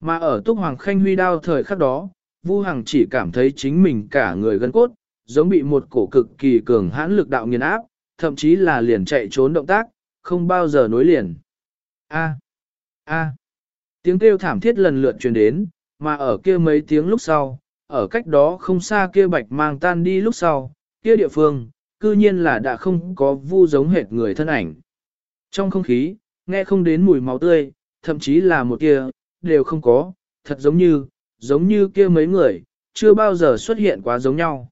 Mà ở Túc Hoàng Khanh huy đao thời khắc đó, Vu Hằng chỉ cảm thấy chính mình cả người gân cốt, giống bị một cổ cực kỳ cường hãn lực đạo nghiền áp, thậm chí là liền chạy trốn động tác, không bao giờ nối liền. A. A. Tiếng kêu thảm thiết lần lượt truyền đến, mà ở kia mấy tiếng lúc sau, ở cách đó không xa kia bạch mang tan đi lúc sau, kia địa phương, cư nhiên là đã không có vu giống hệt người thân ảnh. Trong không khí, nghe không đến mùi máu tươi, thậm chí là một kia, đều không có, thật giống như, giống như kia mấy người, chưa bao giờ xuất hiện quá giống nhau.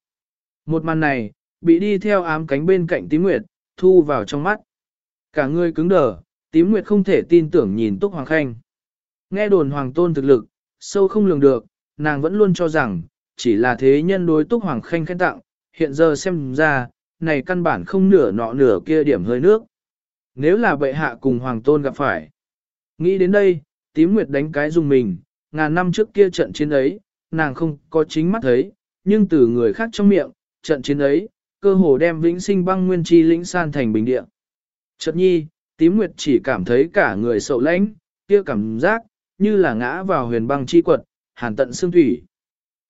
Một màn này, bị đi theo ám cánh bên cạnh tím nguyệt, thu vào trong mắt. Cả người cứng đờ, tím nguyệt không thể tin tưởng nhìn Túc Hoàng Khanh. Nghe đồn Hoàng Tôn thực lực, sâu không lường được, nàng vẫn luôn cho rằng, chỉ là thế nhân đối Túc Hoàng Khanh khen tặng, hiện giờ xem ra, này căn bản không nửa nọ nửa kia điểm hơi nước. Nếu là bệ hạ cùng Hoàng Tôn gặp phải. Nghĩ đến đây, tím nguyệt đánh cái dùng mình, ngàn năm trước kia trận chiến ấy, nàng không có chính mắt thấy, nhưng từ người khác trong miệng, trận chiến ấy, cơ hồ đem vĩnh sinh băng nguyên chi lĩnh san thành bình địa. Chợt nhi, tím nguyệt chỉ cảm thấy cả người sậu lãnh, kia cảm giác, như là ngã vào huyền băng chi quật, hàn tận xương thủy.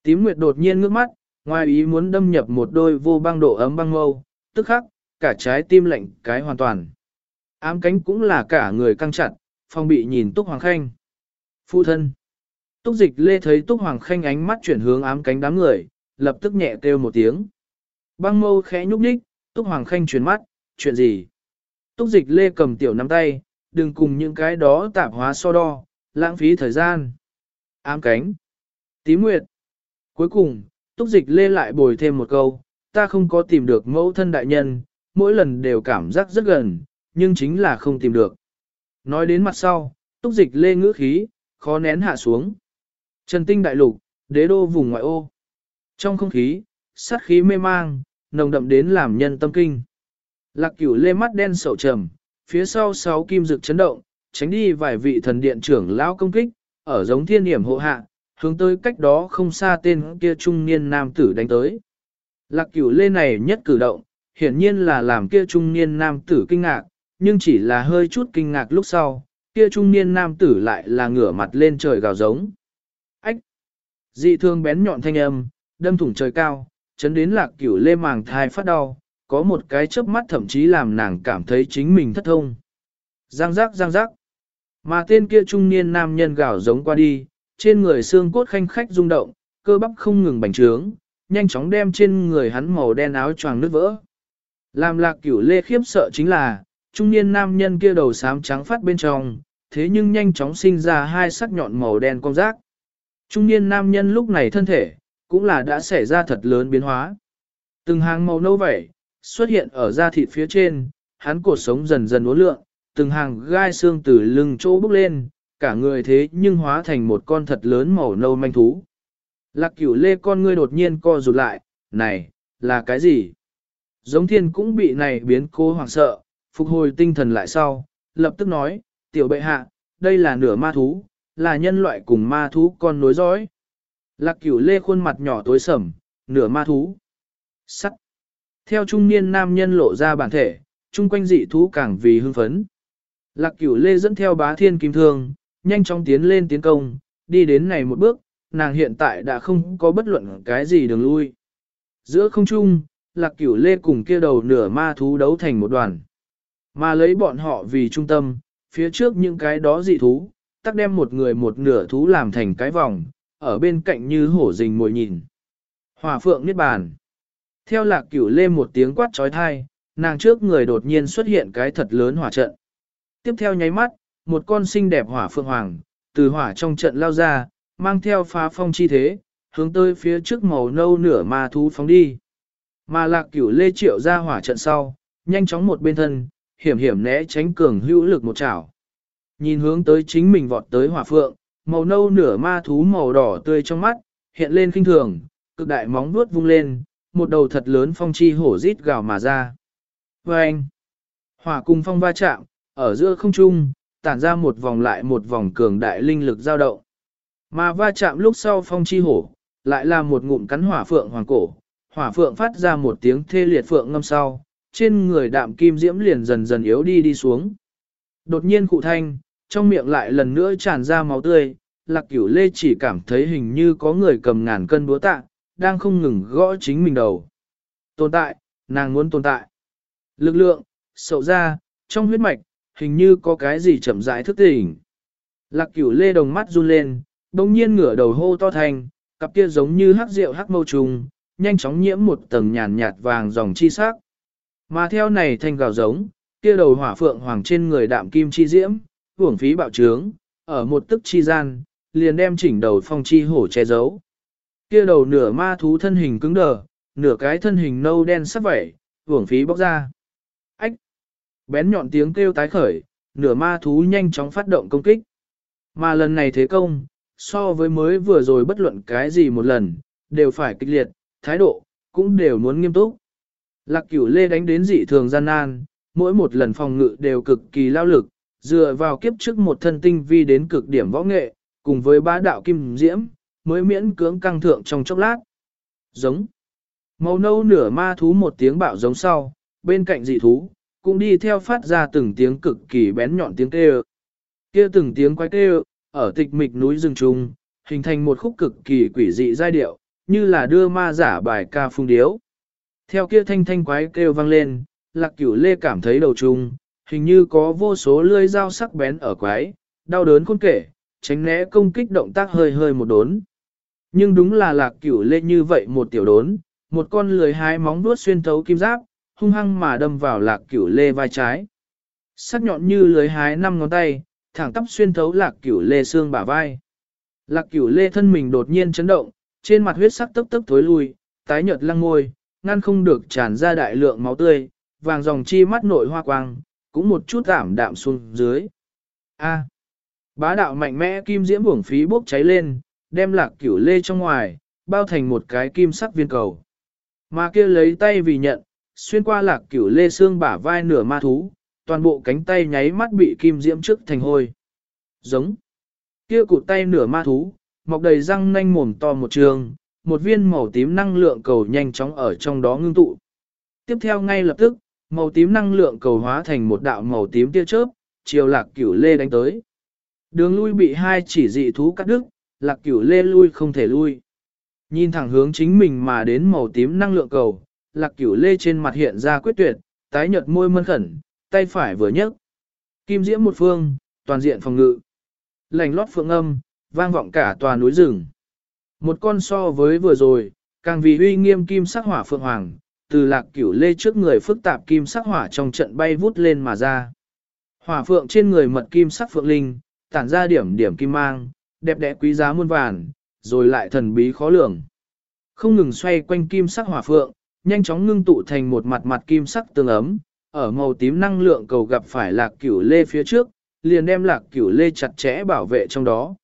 Tím nguyệt đột nhiên ngước mắt, ngoài ý muốn đâm nhập một đôi vô băng độ ấm băng mâu, tức khắc, cả trái tim lạnh cái hoàn toàn. Ám cánh cũng là cả người căng chặt, phong bị nhìn túc hoàng khanh. Phu thân. Túc dịch lê thấy Túc Hoàng Khanh ánh mắt chuyển hướng ám cánh đám người, lập tức nhẹ kêu một tiếng. Băng mâu khẽ nhúc nhích, Túc Hoàng Khanh chuyển mắt, chuyện gì? Túc dịch lê cầm tiểu nắm tay, đừng cùng những cái đó tạp hóa so đo, lãng phí thời gian. Ám cánh. Tí nguyệt. Cuối cùng, Túc dịch lê lại bồi thêm một câu, ta không có tìm được mẫu thân đại nhân, mỗi lần đều cảm giác rất gần, nhưng chính là không tìm được. Nói đến mặt sau, Túc dịch lê ngữ khí, khó nén hạ xuống. Trần tinh đại lục, đế đô vùng ngoại ô. Trong không khí, sát khí mê mang, nồng đậm đến làm nhân tâm kinh. Lạc cửu lê mắt đen sầu trầm, phía sau sáu kim dực chấn động, tránh đi vài vị thần điện trưởng lão công kích, ở giống thiên hiểm hộ hạ, hướng tới cách đó không xa tên kia trung niên nam tử đánh tới. Lạc cửu lê này nhất cử động, hiển nhiên là làm kia trung niên nam tử kinh ngạc, nhưng chỉ là hơi chút kinh ngạc lúc sau, kia trung niên nam tử lại là ngửa mặt lên trời gào giống. ách Dị thương bén nhọn thanh âm, đâm thủng trời cao, chấn đến lạc cửu lê màng thai phát đau, có một cái chớp mắt thậm chí làm nàng cảm thấy chính mình thất thông. Giang giác giang giác. Mà tên kia trung niên nam nhân gào giống qua đi, trên người xương cốt khanh khách rung động, cơ bắp không ngừng bành trướng, nhanh chóng đem trên người hắn màu đen áo choàng nứt vỡ. Làm lạc cửu lê khiếp sợ chính là, trung niên nam nhân kia đầu xám trắng phát bên trong, thế nhưng nhanh chóng sinh ra hai sắc nhọn màu đen con rác. Trung niên nam nhân lúc này thân thể, cũng là đã xảy ra thật lớn biến hóa. Từng hàng màu nâu vẩy, xuất hiện ở da thịt phía trên, hắn cột sống dần dần uốn lượn, từng hàng gai xương từ lưng chỗ bốc lên, cả người thế nhưng hóa thành một con thật lớn màu nâu manh thú. Lạc cửu lê con ngươi đột nhiên co rụt lại, này, là cái gì? Giống thiên cũng bị này biến cố hoảng sợ, phục hồi tinh thần lại sau, lập tức nói, tiểu bệ hạ, đây là nửa ma thú, là nhân loại cùng ma thú con nối dõi. Lạc cửu lê khuôn mặt nhỏ tối sầm, nửa ma thú. Sắt. Theo trung niên nam nhân lộ ra bản thể, chung quanh dị thú càng vì hưng phấn. Lạc cửu lê dẫn theo bá thiên kim thương, nhanh chóng tiến lên tiến công, đi đến này một bước, nàng hiện tại đã không có bất luận cái gì đường lui. Giữa không trung, lạc cửu lê cùng kia đầu nửa ma thú đấu thành một đoàn. Mà lấy bọn họ vì trung tâm, phía trước những cái đó dị thú, tắc đem một người một nửa thú làm thành cái vòng, ở bên cạnh như hổ rình mồi nhìn. Hòa phượng niết bàn. Theo lạc cửu lê một tiếng quát trói thai, nàng trước người đột nhiên xuất hiện cái thật lớn hỏa trận. Tiếp theo nháy mắt, một con xinh đẹp hỏa phượng hoàng, từ hỏa trong trận lao ra, mang theo phá phong chi thế, hướng tới phía trước màu nâu nửa ma thú phóng đi. Mà lạc cửu lê triệu ra hỏa trận sau, nhanh chóng một bên thân, hiểm hiểm né tránh cường hữu lực một chảo. Nhìn hướng tới chính mình vọt tới hỏa phượng, màu nâu nửa ma thú màu đỏ tươi trong mắt, hiện lên kinh thường, cực đại móng vuốt vung lên, một đầu thật lớn phong chi hổ rít gào mà ra. Và anh, hỏa cùng phong va chạm, ở giữa không trung, tản ra một vòng lại một vòng cường đại linh lực dao động. Mà va chạm lúc sau phong chi hổ, lại là một ngụm cắn hỏa phượng hoàng cổ, hỏa phượng phát ra một tiếng thê liệt phượng ngâm sau, trên người đạm kim diễm liền dần dần yếu đi đi xuống. Đột nhiên cụ thanh, trong miệng lại lần nữa tràn ra máu tươi, lạc cửu lê chỉ cảm thấy hình như có người cầm ngàn cân búa tạ, đang không ngừng gõ chính mình đầu. Tồn tại, nàng muốn tồn tại. Lực lượng, sậu ra, trong huyết mạch, hình như có cái gì chậm rãi thức tỉnh. Lạc cửu lê đồng mắt run lên, đồng nhiên ngửa đầu hô to thành, cặp kia giống như hắc rượu hắc mâu trùng, nhanh chóng nhiễm một tầng nhàn nhạt vàng dòng chi sắc. Mà theo này thanh gào giống, kia đầu hỏa phượng hoàng trên người đạm kim chi diễm, hưởng phí bạo trướng, ở một tức chi gian, liền đem chỉnh đầu phong chi hổ che giấu. Kia đầu nửa ma thú thân hình cứng đờ, nửa cái thân hình nâu đen sắc vẩy, hưởng phí bóc ra. Ách! Bén nhọn tiếng kêu tái khởi, nửa ma thú nhanh chóng phát động công kích. Mà lần này thế công, so với mới vừa rồi bất luận cái gì một lần, đều phải kịch liệt, thái độ, cũng đều muốn nghiêm túc. Lạc cửu lê đánh đến dị thường gian nan, mỗi một lần phòng ngự đều cực kỳ lao lực, dựa vào kiếp trước một thân tinh vi đến cực điểm võ nghệ, cùng với bá đạo kim diễm, mới miễn cưỡng căng thượng trong chốc lát. Giống. Màu nâu nửa ma thú một tiếng bạo giống sau, bên cạnh dị thú, cũng đi theo phát ra từng tiếng cực kỳ bén nhọn tiếng kêu. Kia từng tiếng quái kêu, ở tịch mịch núi rừng trung, hình thành một khúc cực kỳ quỷ dị giai điệu, như là đưa ma giả bài ca phung điếu. Theo kia thanh thanh quái kêu vang lên, lạc cửu lê cảm thấy đầu trung, hình như có vô số lưỡi dao sắc bén ở quái, đau đớn khôn kể, tránh né công kích động tác hơi hơi một đốn. Nhưng đúng là lạc cửu lê như vậy một tiểu đốn, một con lười hai móng vuốt xuyên thấu kim giáp, hung hăng mà đâm vào lạc cửu lê vai trái. Sắc nhọn như lưới hái năm ngón tay, thẳng tắp xuyên thấu lạc cửu lê xương bả vai. Lạc cửu lê thân mình đột nhiên chấn động, trên mặt huyết sắc tấp tấp thối lui, tái nhợt lăng ngôi, ngăn không được tràn ra đại lượng máu tươi, vàng dòng chi mắt nội hoa quang, cũng một chút giảm đạm xuống dưới. A. bá đạo mạnh mẽ kim diễm buồng phí bốc cháy lên, đem lạc cửu lê trong ngoài, bao thành một cái kim sắc viên cầu. Mà kia lấy tay vì nhận, xuyên qua lạc cửu lê xương bả vai nửa ma thú, toàn bộ cánh tay nháy mắt bị kim diễm trước thành hôi. Giống. Kia cụt tay nửa ma thú, mọc đầy răng nanh mồm to một trường, một viên màu tím năng lượng cầu nhanh chóng ở trong đó ngưng tụ. Tiếp theo ngay lập tức, màu tím năng lượng cầu hóa thành một đạo màu tím tia chớp, chiều lạc cửu lê đánh tới. Đường lui bị hai chỉ dị thú cắt đứt, lạc cửu lê lui không thể lui. Nhìn thẳng hướng chính mình mà đến màu tím năng lượng cầu, lạc cửu lê trên mặt hiện ra quyết tuyệt, tái nhợt môi mân khẩn, tay phải vừa nhấc. Kim diễm một phương, toàn diện phòng ngự. Lành lót phượng âm, vang vọng cả tòa núi rừng. Một con so với vừa rồi, càng vì uy nghiêm kim sắc hỏa phượng hoàng, từ lạc cửu lê trước người phức tạp kim sắc hỏa trong trận bay vút lên mà ra. Hỏa phượng trên người mật kim sắc phượng linh, tản ra điểm điểm kim mang, đẹp đẽ quý giá muôn vàn, rồi lại thần bí khó lường. Không ngừng xoay quanh kim sắc hỏa phượng, nhanh chóng ngưng tụ thành một mặt mặt kim sắc tương ấm, ở màu tím năng lượng cầu gặp phải lạc cửu lê phía trước, liền đem lạc cửu lê chặt chẽ bảo vệ trong đó.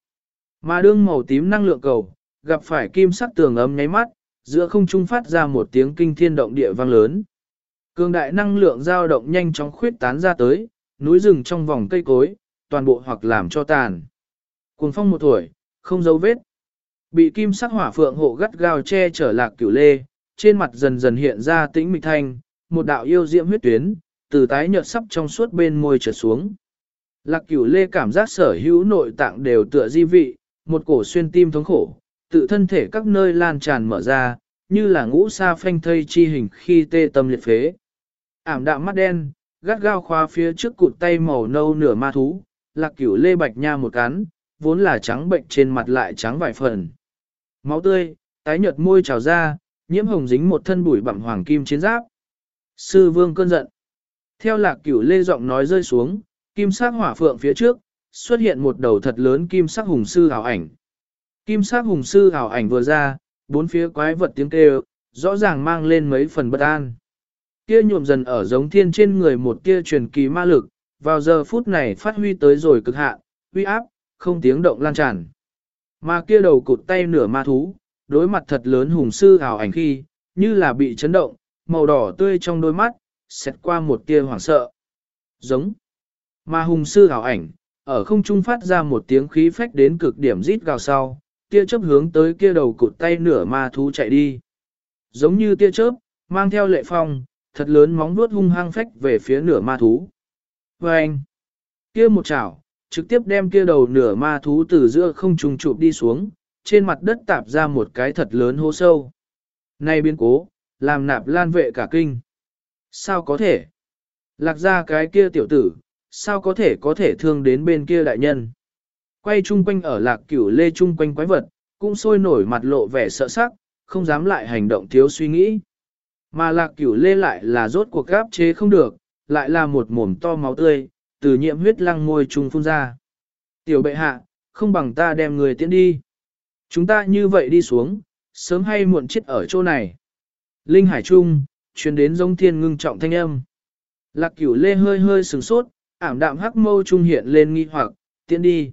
Mà đương màu tím năng lượng cầu, gặp phải kim sắc tường ấm nháy mắt, giữa không trung phát ra một tiếng kinh thiên động địa vang lớn. Cường đại năng lượng dao động nhanh chóng khuyết tán ra tới, núi rừng trong vòng cây cối, toàn bộ hoặc làm cho tàn. Cuồng phong một tuổi, không dấu vết. Bị kim sắc hỏa phượng hộ gắt gao che trở lạc cửu lê, trên mặt dần dần hiện ra tĩnh mịch thanh, một đạo yêu diễm huyết tuyến, từ tái nhợt sắp trong suốt bên môi trở xuống. Lạc cửu lê cảm giác sở hữu nội tạng đều tựa di vị, một cổ xuyên tim thống khổ, tự thân thể các nơi lan tràn mở ra, như là ngũ sa phanh thây chi hình khi tê tâm liệt phế. Ảm đạm mắt đen, gắt gao khóa phía trước cụt tay màu nâu nửa ma thú, lạc cửu lê bạch nha một cắn, vốn là trắng bệnh trên mặt lại trắng vài phần. Máu tươi, tái nhợt môi trào ra, nhiễm hồng dính một thân bụi bặm hoàng kim chiến giáp. Sư vương cơn giận. Theo lạc cửu lê giọng nói rơi xuống, kim sắc hỏa phượng phía trước, xuất hiện một đầu thật lớn kim sắc hùng sư hào ảnh. Kim sắc hùng sư ảo ảnh vừa ra, bốn phía quái vật tiếng kêu, rõ ràng mang lên mấy phần bất an. Kia nhuộm dần ở giống thiên trên người một kia truyền kỳ ma lực, vào giờ phút này phát huy tới rồi cực hạn, uy áp, không tiếng động lan tràn. Mà kia đầu cụt tay nửa ma thú, đối mặt thật lớn hùng sư ảo ảnh khi, như là bị chấn động, màu đỏ tươi trong đôi mắt, xét qua một tia hoảng sợ. Giống. Mà hùng sư ảo ảnh, ở không trung phát ra một tiếng khí phách đến cực điểm rít gào sau, tia chớp hướng tới kia đầu cụt tay nửa ma thú chạy đi. Giống như tia chớp, mang theo lệ phong, thật lớn móng vuốt hung hăng phách về phía nửa ma thú. Và anh, kia một chảo, trực tiếp đem kia đầu nửa ma thú từ giữa không trùng chụp đi xuống, trên mặt đất tạp ra một cái thật lớn hô sâu. Này biến cố, làm nạp lan vệ cả kinh. Sao có thể? Lạc ra cái kia tiểu tử, sao có thể có thể thương đến bên kia đại nhân? Quay chung quanh ở lạc cửu lê chung quanh quái vật, cũng sôi nổi mặt lộ vẻ sợ sắc, không dám lại hành động thiếu suy nghĩ. Mà lạc cửu lê lại là rốt cuộc gáp chế không được, lại là một mồm to máu tươi, từ nhiễm huyết lăng ngôi trùng phun ra. Tiểu bệ hạ, không bằng ta đem người tiễn đi. Chúng ta như vậy đi xuống, sớm hay muộn chết ở chỗ này. Linh hải trung, truyền đến giống thiên ngưng trọng thanh âm. Lạc cửu lê hơi hơi sừng sốt, ảm đạm hắc mâu trung hiện lên nghi hoặc, tiễn đi.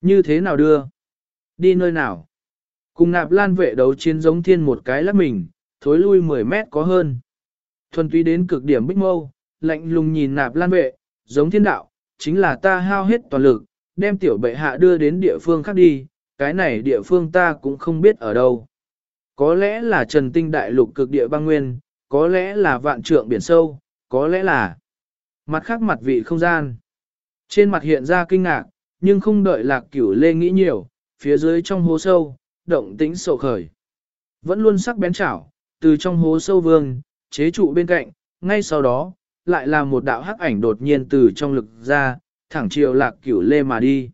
Như thế nào đưa? Đi nơi nào? Cùng nạp lan vệ đấu chiến giống thiên một cái lắc mình, thối lui 10 mét có hơn. Thuần túy đến cực điểm bích mâu, lạnh lùng nhìn nạp lan vệ, giống thiên đạo, chính là ta hao hết toàn lực, đem tiểu bệ hạ đưa đến địa phương khác đi, cái này địa phương ta cũng không biết ở đâu. Có lẽ là trần tinh đại lục cực địa băng nguyên, có lẽ là vạn trượng biển sâu, có lẽ là mặt khác mặt vị không gian. Trên mặt hiện ra kinh ngạc, nhưng không đợi lạc cửu lê nghĩ nhiều, phía dưới trong hố sâu, động tĩnh sổ khởi. Vẫn luôn sắc bén chảo, từ trong hố sâu vương, chế trụ bên cạnh, ngay sau đó, lại là một đạo hắc ảnh đột nhiên từ trong lực ra, thẳng chiều lạc cửu lê mà đi.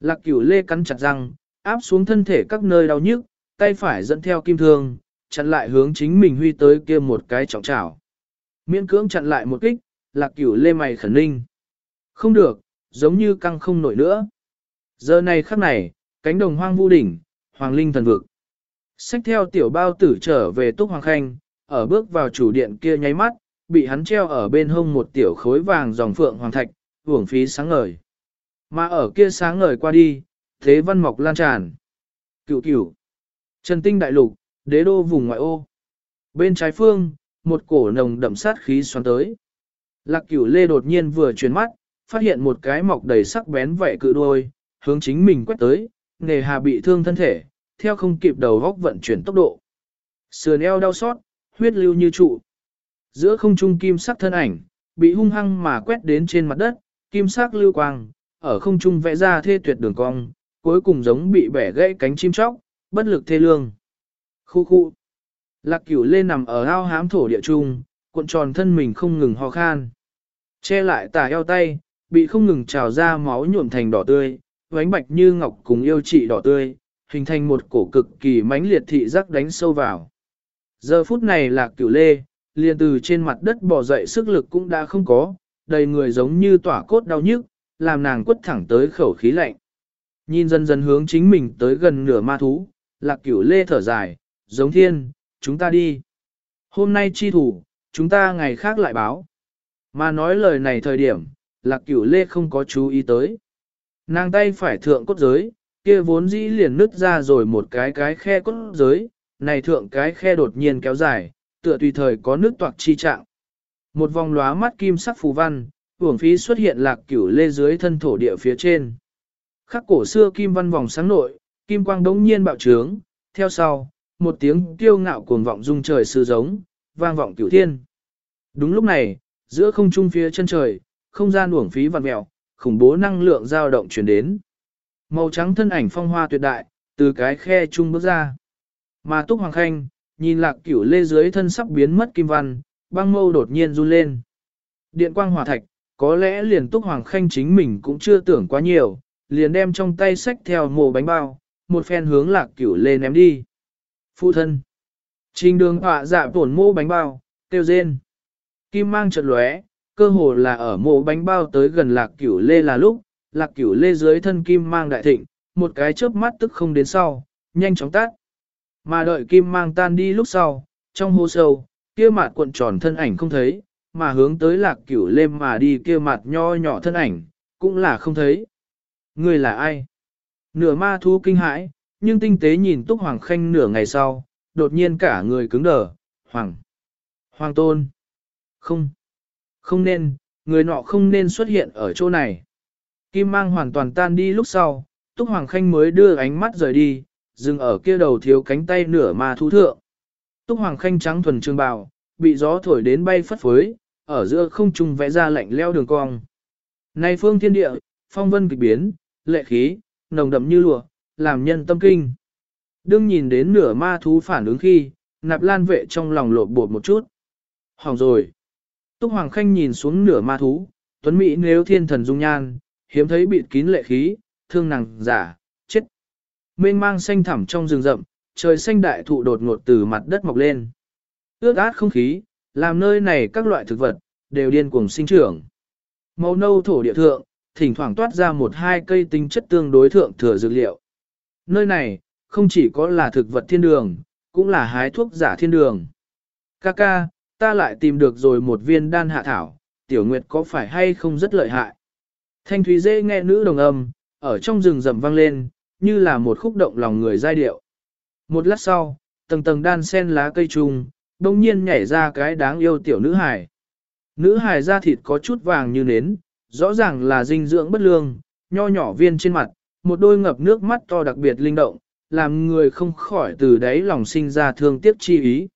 Lạc cửu lê cắn chặt răng, áp xuống thân thể các nơi đau nhức, tay phải dẫn theo kim thương, chặn lại hướng chính mình huy tới kia một cái trọng trảo. Miễn cưỡng chặn lại một kích, lạc cửu lê mày khẩn ninh. Không được, giống như căng không nổi nữa. Giờ này khắc này, cánh đồng hoang vu đỉnh, hoàng linh thần vực. Xách theo tiểu bao tử trở về túc hoàng khanh, ở bước vào chủ điện kia nháy mắt, bị hắn treo ở bên hông một tiểu khối vàng dòng phượng hoàng thạch, hưởng phí sáng ngời. Mà ở kia sáng ngời qua đi, thế văn mọc lan tràn. Cửu cửu. Trần tinh đại lục, đế đô vùng ngoại ô. Bên trái phương, một cổ nồng đậm sát khí xoắn tới. Lạc cửu lê đột nhiên vừa chuyển mắt, phát hiện một cái mọc đầy sắc bén vậy cự đuôi, hướng chính mình quét tới, nề hà bị thương thân thể, theo không kịp đầu góc vận chuyển tốc độ. Sườn eo đau xót, huyết lưu như trụ. Giữa không trung kim sắc thân ảnh, bị hung hăng mà quét đến trên mặt đất, kim sắc lưu quang, ở không trung vẽ ra thê tuyệt đường cong, cuối cùng giống bị bẻ gãy cánh chim chóc, bất lực thê lương. Khu khu. Lạc cửu lên nằm ở ao hám thổ địa trung, cuộn tròn thân mình không ngừng ho khan. Che lại tà eo tay, bị không ngừng trào ra máu nhuộm thành đỏ tươi, vánh bạch như ngọc cùng yêu trị đỏ tươi, hình thành một cổ cực kỳ mãnh liệt thị giác đánh sâu vào. Giờ phút này lạc cửu lê, liền từ trên mặt đất bỏ dậy sức lực cũng đã không có, đầy người giống như tỏa cốt đau nhức, làm nàng quất thẳng tới khẩu khí lạnh. Nhìn dần dần hướng chính mình tới gần nửa ma thú, lạc cửu lê thở dài, giống thiên, chúng ta đi. Hôm nay chi thủ, chúng ta ngày khác lại báo. Mà nói lời này thời điểm, lạc cửu lê không có chú ý tới. Nàng tay phải thượng cốt giới, kia vốn dĩ liền nứt ra rồi một cái cái khe cốt giới, này thượng cái khe đột nhiên kéo dài, tựa tùy thời có nước toạc chi trạng. Một vòng lóa mắt kim sắc phù văn, uổng phí xuất hiện lạc cửu lê dưới thân thổ địa phía trên. Khắc cổ xưa kim văn vòng sáng nội, kim quang đống nhiên bạo trướng, theo sau, một tiếng tiêu ngạo cuồng vọng rung trời sư giống, vang vọng cửu thiên. Đúng lúc này, giữa không trung phía chân trời, không gian uổng phí vặn mẹo, khủng bố năng lượng dao động chuyển đến. Màu trắng thân ảnh phong hoa tuyệt đại, từ cái khe trung bước ra. Mà Túc Hoàng Khanh, nhìn lạc cửu lê dưới thân sắp biến mất kim văn, băng mâu đột nhiên run lên. Điện quang hỏa thạch, có lẽ liền Túc Hoàng Khanh chính mình cũng chưa tưởng quá nhiều, liền đem trong tay sách theo mồ bánh bao, một phen hướng lạc cửu lê ném đi. Phụ thân. Trình đường họa dạ tổn mô bánh bao, tiêu rên. Kim mang chợt lóe, cơ hồ là ở mộ bánh bao tới gần lạc cửu lê là lúc, lạc cửu lê dưới thân kim mang đại thịnh, một cái chớp mắt tức không đến sau, nhanh chóng tắt. Mà đợi kim mang tan đi lúc sau, trong hô sâu, kia mặt cuộn tròn thân ảnh không thấy, mà hướng tới lạc cửu lê mà đi kia mặt nho nhỏ thân ảnh, cũng là không thấy. Người là ai? Nửa ma thú kinh hãi, nhưng tinh tế nhìn Túc Hoàng Khanh nửa ngày sau, đột nhiên cả người cứng đờ, Hoàng. Hoàng Tôn. Không. Không nên, người nọ không nên xuất hiện ở chỗ này. Kim mang hoàn toàn tan đi lúc sau, Túc Hoàng Khanh mới đưa ánh mắt rời đi, dừng ở kia đầu thiếu cánh tay nửa ma thú thượng. Túc Hoàng Khanh trắng thuần trương bào, bị gió thổi đến bay phất phới, ở giữa không trung vẽ ra lạnh leo đường cong. Này phương thiên địa, phong vân kịch biến, lệ khí, nồng đậm như lụa, làm nhân tâm kinh. Đương nhìn đến nửa ma thú phản ứng khi, nạp lan vệ trong lòng lộn bột một chút. Hỏng rồi. Túc Hoàng Khanh nhìn xuống nửa ma thú, tuấn Mỹ nếu thiên thần dung nhan, hiếm thấy bịt kín lệ khí, thương nàng giả, chết. Mênh mang xanh thẳm trong rừng rậm, trời xanh đại thụ đột ngột từ mặt đất mọc lên. Ước át không khí, làm nơi này các loại thực vật, đều điên cuồng sinh trưởng. Màu nâu thổ địa thượng, thỉnh thoảng toát ra một hai cây tinh chất tương đối thượng thừa dược liệu. Nơi này, không chỉ có là thực vật thiên đường, cũng là hái thuốc giả thiên đường. Kaka, ta lại tìm được rồi một viên đan hạ thảo, tiểu nguyệt có phải hay không rất lợi hại. Thanh thúy dễ nghe nữ đồng âm, ở trong rừng rầm vang lên, như là một khúc động lòng người giai điệu. Một lát sau, tầng tầng đan sen lá cây trùng, đông nhiên nhảy ra cái đáng yêu tiểu nữ hài. Nữ hài da thịt có chút vàng như nến, rõ ràng là dinh dưỡng bất lương, nho nhỏ viên trên mặt, một đôi ngập nước mắt to đặc biệt linh động, làm người không khỏi từ đáy lòng sinh ra thương tiếc chi ý.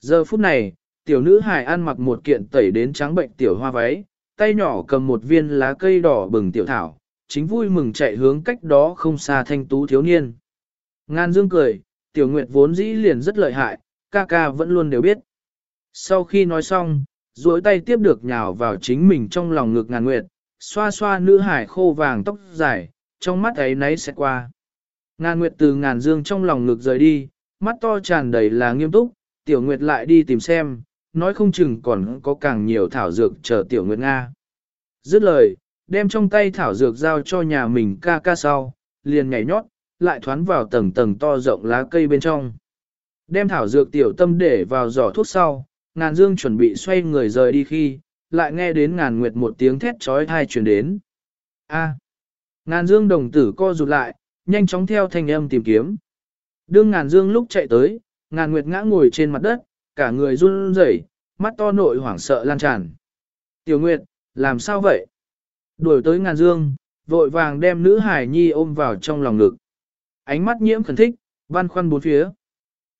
Giờ phút này, tiểu nữ hài ăn mặc một kiện tẩy đến trắng bệnh tiểu hoa váy, tay nhỏ cầm một viên lá cây đỏ bừng tiểu thảo, chính vui mừng chạy hướng cách đó không xa thanh tú thiếu niên. Ngan dương cười, tiểu nguyệt vốn dĩ liền rất lợi hại, ca ca vẫn luôn đều biết. Sau khi nói xong, duỗi tay tiếp được nhào vào chính mình trong lòng ngực ngàn nguyệt, xoa xoa nữ hải khô vàng tóc dài, trong mắt ấy nấy sẽ qua. Ngàn nguyệt từ ngàn dương trong lòng ngực rời đi, mắt to tràn đầy là nghiêm túc, tiểu nguyệt lại đi tìm xem, nói không chừng còn có càng nhiều thảo dược chờ tiểu nguyệt Nga. Dứt lời, đem trong tay thảo dược giao cho nhà mình ca ca sau, liền nhảy nhót, lại thoán vào tầng tầng to rộng lá cây bên trong. Đem thảo dược tiểu tâm để vào giỏ thuốc sau, ngàn dương chuẩn bị xoay người rời đi khi, lại nghe đến ngàn nguyệt một tiếng thét trói thai truyền đến. A. Ngàn dương đồng tử co rụt lại, nhanh chóng theo thanh âm tìm kiếm. Đương ngàn dương lúc chạy tới, ngàn nguyệt ngã ngồi trên mặt đất, cả người run rẩy, mắt to nội hoảng sợ lan tràn. Tiểu nguyệt, làm sao vậy? Đuổi tới ngàn dương, vội vàng đem nữ hải nhi ôm vào trong lòng ngực. Ánh mắt nhiễm khẩn thích, văn khoăn bốn phía.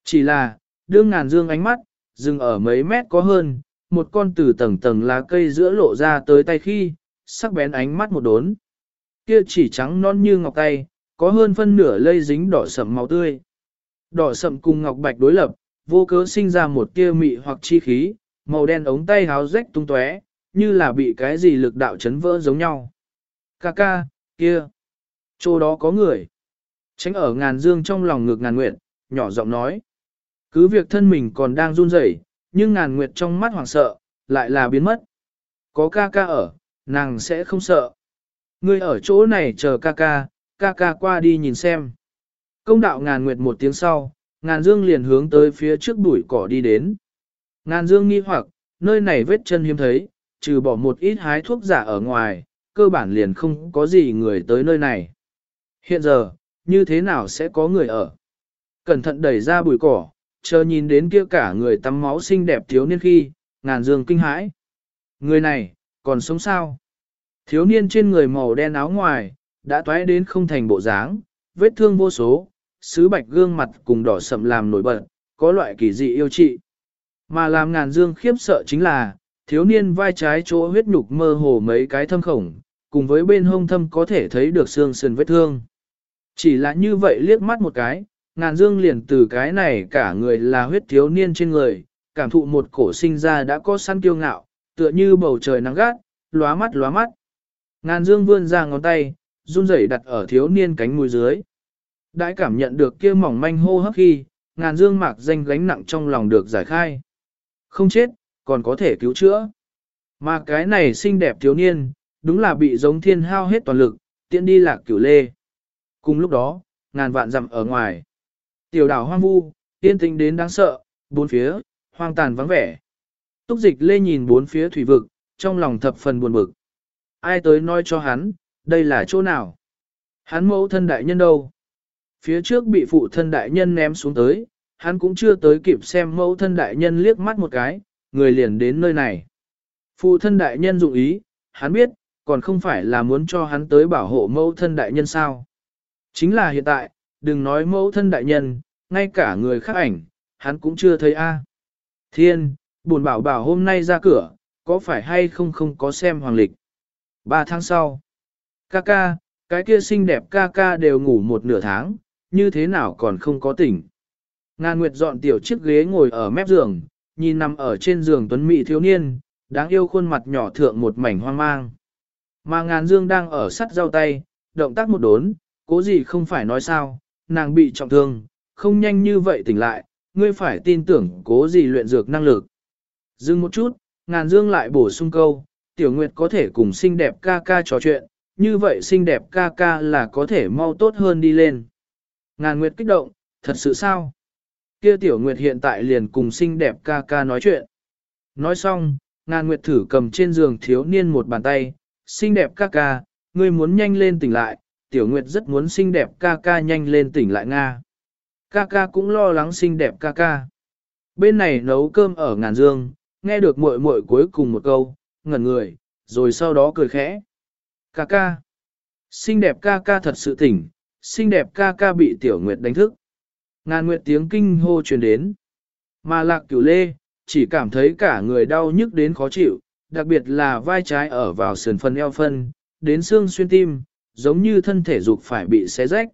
Chỉ là, đương ngàn dương ánh mắt, dừng ở mấy mét có hơn, một con từ tầng tầng lá cây giữa lộ ra tới tay khi, sắc bén ánh mắt một đốn. Kia chỉ trắng non như ngọc tay, có hơn phân nửa lây dính đỏ sậm máu tươi. Đỏ sậm cùng ngọc bạch đối lập, vô cớ sinh ra một tia mị hoặc chi khí, màu đen ống tay háo rách tung tóe, như là bị cái gì lực đạo chấn vỡ giống nhau. Ca ca, kia, chỗ đó có người. Tránh ở ngàn dương trong lòng ngực ngàn nguyện, nhỏ giọng nói. Cứ việc thân mình còn đang run rẩy, nhưng ngàn nguyệt trong mắt hoảng sợ, lại là biến mất. Có ca ca ở, nàng sẽ không sợ. Ngươi ở chỗ này chờ ca ca, ca ca qua đi nhìn xem. Công đạo ngàn nguyệt một tiếng sau, ngàn dương liền hướng tới phía trước bụi cỏ đi đến. Ngàn dương nghi hoặc, nơi này vết chân hiếm thấy, trừ bỏ một ít hái thuốc giả ở ngoài, cơ bản liền không có gì người tới nơi này. Hiện giờ, như thế nào sẽ có người ở? Cẩn thận đẩy ra bụi cỏ, chờ nhìn đến kia cả người tắm máu xinh đẹp thiếu niên khi, ngàn dương kinh hãi. Người này, còn sống sao? Thiếu niên trên người màu đen áo ngoài, đã toái đến không thành bộ dáng, vết thương vô số, sứ bạch gương mặt cùng đỏ sậm làm nổi bật, có loại kỳ dị yêu trị. Mà làm ngàn dương khiếp sợ chính là, thiếu niên vai trái chỗ huyết nhục mơ hồ mấy cái thâm khổng, cùng với bên hông thâm có thể thấy được xương sườn vết thương. Chỉ là như vậy liếc mắt một cái, ngàn dương liền từ cái này cả người là huyết thiếu niên trên người, cảm thụ một cổ sinh ra đã có săn kiêu ngạo, tựa như bầu trời nắng gắt, lóa mắt lóa mắt. Ngàn dương vươn ra ngón tay, run rẩy đặt ở thiếu niên cánh mũi dưới. Đãi cảm nhận được kia mỏng manh hô hấp khi, ngàn dương mạc danh gánh nặng trong lòng được giải khai. Không chết, còn có thể cứu chữa. Mà cái này xinh đẹp thiếu niên, đúng là bị giống thiên hao hết toàn lực, tiện đi lạc cửu lê. Cùng lúc đó, ngàn vạn dặm ở ngoài. Tiểu đảo hoang vu, tiên tĩnh đến đáng sợ, bốn phía, hoang tàn vắng vẻ. Túc dịch lê nhìn bốn phía thủy vực, trong lòng thập phần buồn bực. Ai tới nói cho hắn, đây là chỗ nào? Hắn mẫu thân đại nhân đâu? Phía trước bị phụ thân đại nhân ném xuống tới, hắn cũng chưa tới kịp xem mẫu thân đại nhân liếc mắt một cái, người liền đến nơi này. Phụ thân đại nhân dụng ý, hắn biết, còn không phải là muốn cho hắn tới bảo hộ mẫu thân đại nhân sao. Chính là hiện tại, đừng nói mẫu thân đại nhân, ngay cả người khác ảnh, hắn cũng chưa thấy a. À. Thiên, buồn bảo bảo hôm nay ra cửa, có phải hay không không có xem hoàng lịch. Ba tháng sau, ca ca, cái kia xinh đẹp ca ca đều ngủ một nửa tháng, như thế nào còn không có tỉnh. Ngàn Nguyệt dọn tiểu chiếc ghế ngồi ở mép giường, nhìn nằm ở trên giường tuấn mỹ thiếu niên, đáng yêu khuôn mặt nhỏ thượng một mảnh hoang mang. Mà ngàn dương đang ở sắt rau tay, động tác một đốn, cố gì không phải nói sao, nàng bị trọng thương, không nhanh như vậy tỉnh lại, ngươi phải tin tưởng cố gì luyện dược năng lực. Dừng một chút, ngàn dương lại bổ sung câu, tiểu nguyệt có thể cùng xinh đẹp ca ca trò chuyện, như vậy xinh đẹp ca ca là có thể mau tốt hơn đi lên. Ngàn nguyệt kích động, thật sự sao? Kia tiểu nguyệt hiện tại liền cùng xinh đẹp ca ca nói chuyện. Nói xong, ngàn nguyệt thử cầm trên giường thiếu niên một bàn tay, xinh đẹp ca ca, ngươi muốn nhanh lên tỉnh lại, tiểu nguyệt rất muốn xinh đẹp ca ca nhanh lên tỉnh lại Nga. Ca ca cũng lo lắng xinh đẹp ca ca. Bên này nấu cơm ở ngàn dương, nghe được muội muội cuối cùng một câu, ngẩn người, rồi sau đó cười khẽ. Ca ca. Xinh đẹp ca ca thật sự tỉnh, xinh đẹp ca ca bị tiểu nguyệt đánh thức. Ngàn nguyệt tiếng kinh hô truyền đến. Mà lạc cửu lê, chỉ cảm thấy cả người đau nhức đến khó chịu, đặc biệt là vai trái ở vào sườn phần eo phân, đến xương xuyên tim, giống như thân thể dục phải bị xé rách.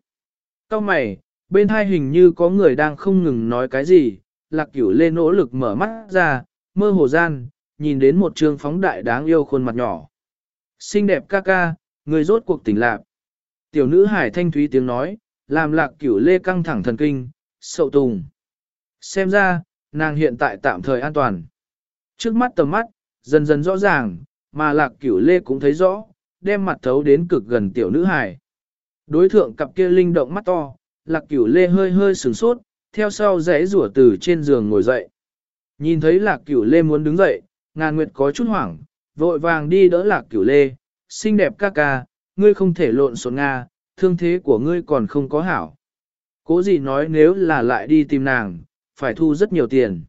Cao mày, bên hai hình như có người đang không ngừng nói cái gì, lạc cửu lê nỗ lực mở mắt ra, mơ hồ gian, nhìn đến một trường phóng đại đáng yêu khuôn mặt nhỏ. Xinh đẹp ca ca, người rốt cuộc tỉnh lạc. Tiểu nữ hải thanh thúy tiếng nói, làm lạc cửu lê căng thẳng thần kinh, sậu tùng. Xem ra, nàng hiện tại tạm thời an toàn. Trước mắt tầm mắt, dần dần rõ ràng, mà lạc cửu lê cũng thấy rõ, đem mặt thấu đến cực gần tiểu nữ hải. Đối thượng cặp kia linh động mắt to, lạc cửu lê hơi hơi sửng sốt, theo sau rẽ rủa từ trên giường ngồi dậy. Nhìn thấy lạc cửu lê muốn đứng dậy, ngàn nguyệt có chút hoảng, vội vàng đi đỡ lạc cửu lê, xinh đẹp ca ca, ngươi không thể lộn xộn Nga, thương thế của ngươi còn không có hảo. Cố gì nói nếu là lại đi tìm nàng, phải thu rất nhiều tiền.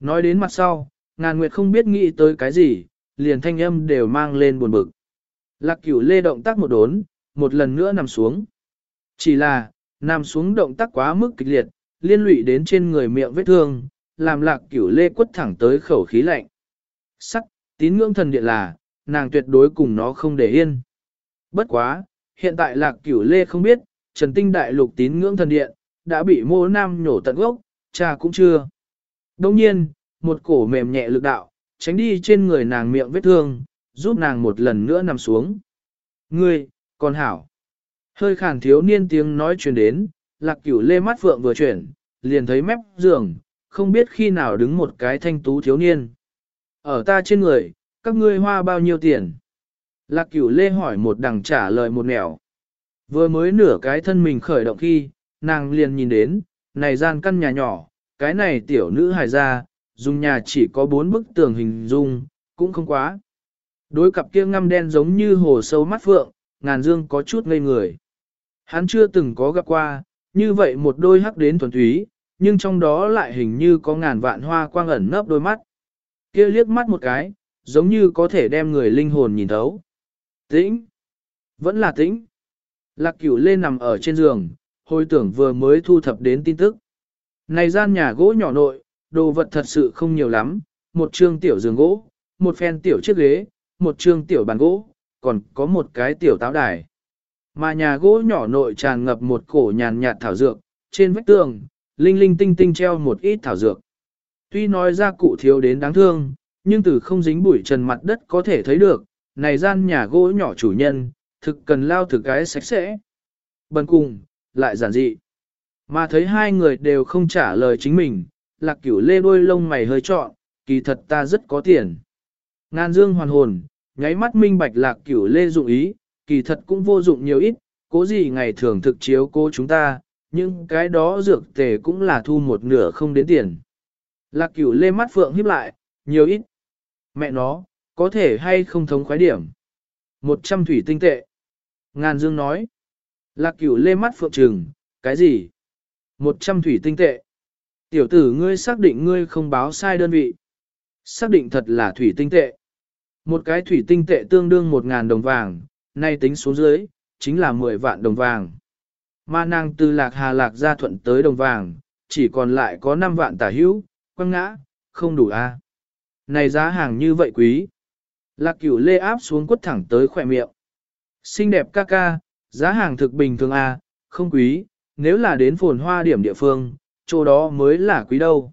Nói đến mặt sau, ngàn nguyệt không biết nghĩ tới cái gì, liền thanh âm đều mang lên buồn bực. Lạc cửu lê động tác một đốn, một lần nữa nằm xuống. Chỉ là, nằm xuống động tác quá mức kịch liệt, liên lụy đến trên người miệng vết thương, làm lạc cửu lê quất thẳng tới khẩu khí lạnh. Sắc, tín ngưỡng thần điện là, nàng tuyệt đối cùng nó không để yên. Bất quá, hiện tại lạc cửu lê không biết, trần tinh đại lục tín ngưỡng thần điện, đã bị mô nam nhổ tận gốc, cha cũng chưa. Đồng nhiên, một cổ mềm nhẹ lực đạo, tránh đi trên người nàng miệng vết thương, giúp nàng một lần nữa nằm xuống. Ngươi, còn hảo. Hơi khàn thiếu niên tiếng nói truyền đến, lạc cửu lê mắt phượng vừa chuyển, liền thấy mép giường, không biết khi nào đứng một cái thanh tú thiếu niên. Ở ta trên người, các ngươi hoa bao nhiêu tiền? Lạc cửu lê hỏi một đằng trả lời một nẻo. Vừa mới nửa cái thân mình khởi động khi, nàng liền nhìn đến, này gian căn nhà nhỏ, cái này tiểu nữ hài ra, dùng nhà chỉ có bốn bức tường hình dung, cũng không quá. Đối cặp kia ngăm đen giống như hồ sâu mắt phượng, ngàn dương có chút ngây người. Hắn chưa từng có gặp qua, như vậy một đôi hắc đến thuần túy, nhưng trong đó lại hình như có ngàn vạn hoa quang ẩn nấp đôi mắt. Kia liếc mắt một cái, giống như có thể đem người linh hồn nhìn thấu. Tĩnh! Vẫn là tĩnh! Lạc cửu lên nằm ở trên giường, hồi tưởng vừa mới thu thập đến tin tức. Này gian nhà gỗ nhỏ nội, đồ vật thật sự không nhiều lắm, một trương tiểu giường gỗ, một phen tiểu chiếc ghế, một trương tiểu bàn gỗ, còn có một cái tiểu táo đài. Mà nhà gỗ nhỏ nội tràn ngập một cổ nhàn nhạt thảo dược, trên vách tường, linh linh tinh tinh treo một ít thảo dược. Tuy nói ra cụ thiếu đến đáng thương, nhưng từ không dính bụi trần mặt đất có thể thấy được, này gian nhà gỗ nhỏ chủ nhân, thực cần lao thực cái sạch sẽ. Bần cùng, lại giản dị. Mà thấy hai người đều không trả lời chính mình, lạc cửu lê đôi lông mày hơi trọn, kỳ thật ta rất có tiền. Ngan dương hoàn hồn, nháy mắt minh bạch lạc cửu lê dụng ý, kỳ thật cũng vô dụng nhiều ít, cố gì ngày thường thực chiếu cô chúng ta, nhưng cái đó dược tề cũng là thu một nửa không đến tiền. Lạc cửu lê mắt phượng híp lại, nhiều ít. Mẹ nó, có thể hay không thống khoái điểm. Một trăm thủy tinh tệ. Ngàn dương nói. Lạc cửu lê mắt phượng trừng, cái gì? Một trăm thủy tinh tệ. Tiểu tử ngươi xác định ngươi không báo sai đơn vị. Xác định thật là thủy tinh tệ. Một cái thủy tinh tệ tương đương một ngàn đồng vàng, nay tính xuống dưới, chính là mười vạn đồng vàng. Mà nàng từ lạc hà lạc ra thuận tới đồng vàng, chỉ còn lại có năm vạn tả hữu, quăng ngã, không đủ a. Này giá hàng như vậy quý. Lạc cửu lê áp xuống quất thẳng tới khỏe miệng. Xinh đẹp ca ca, giá hàng thực bình thường à, không quý, nếu là đến phồn hoa điểm địa phương, chỗ đó mới là quý đâu.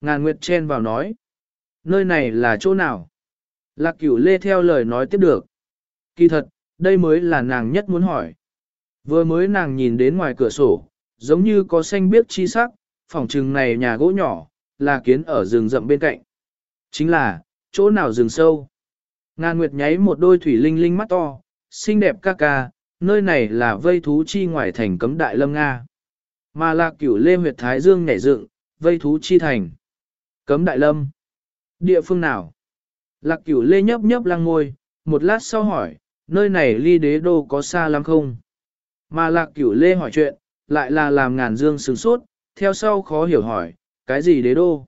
Ngàn Nguyệt chen vào nói. Nơi này là chỗ nào? Lạc cửu lê theo lời nói tiếp được. Kỳ thật, đây mới là nàng nhất muốn hỏi. Vừa mới nàng nhìn đến ngoài cửa sổ, giống như có xanh biếc chi sắc, phòng trừng này nhà gỗ nhỏ, là kiến ở rừng rậm bên cạnh. Chính là, chỗ nào rừng sâu. Ngàn Nguyệt nháy một đôi thủy linh linh mắt to, xinh đẹp ca ca, nơi này là vây thú chi ngoài thành cấm đại lâm Nga. Mà là cửu lê huyệt thái dương nhảy dựng, vây thú chi thành. Cấm đại lâm. Địa phương nào? Lạc cửu lê nhấp nhấp lăng ngôi, một lát sau hỏi, nơi này ly đế đô có xa lắm không? Mà lạc cửu lê hỏi chuyện, lại là làm ngàn dương sừng sốt, theo sau khó hiểu hỏi, cái gì đế đô?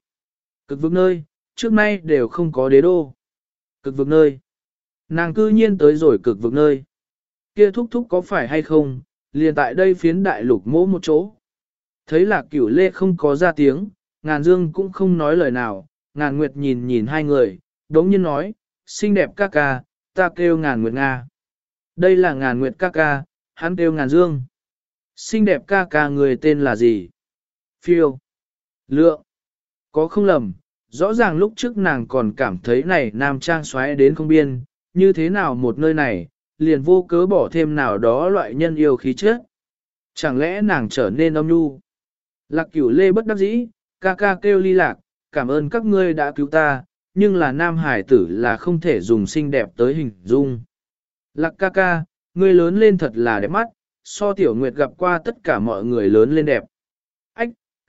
Cực vực nơi, trước nay đều không có đế đô. Cực vực nơi. Nàng cư nhiên tới rồi cực vực nơi. Kia thúc thúc có phải hay không, liền tại đây phiến đại lục mỗ một chỗ. Thấy lạc cửu lê không có ra tiếng, ngàn dương cũng không nói lời nào, ngàn nguyệt nhìn nhìn hai người, đống nhiên nói, xinh đẹp ca ca, ta kêu ngàn nguyệt Nga. Đây là ngàn nguyệt ca ca, hắn kêu ngàn dương. Xinh đẹp ca ca người tên là gì? Phiêu. Lượng. Có không lầm, rõ ràng lúc trước nàng còn cảm thấy này nam trang xoáy đến không biên, như thế nào một nơi này, liền vô cớ bỏ thêm nào đó loại nhân yêu khí chất. Chẳng lẽ nàng trở nên âm nhu? Lạc cửu lê bất đắc dĩ, ca ca kêu ly lạc, cảm ơn các ngươi đã cứu ta, nhưng là nam hải tử là không thể dùng xinh đẹp tới hình dung. Lạc ca ca, ngươi lớn lên thật là đẹp mắt, so tiểu nguyệt gặp qua tất cả mọi người lớn lên đẹp.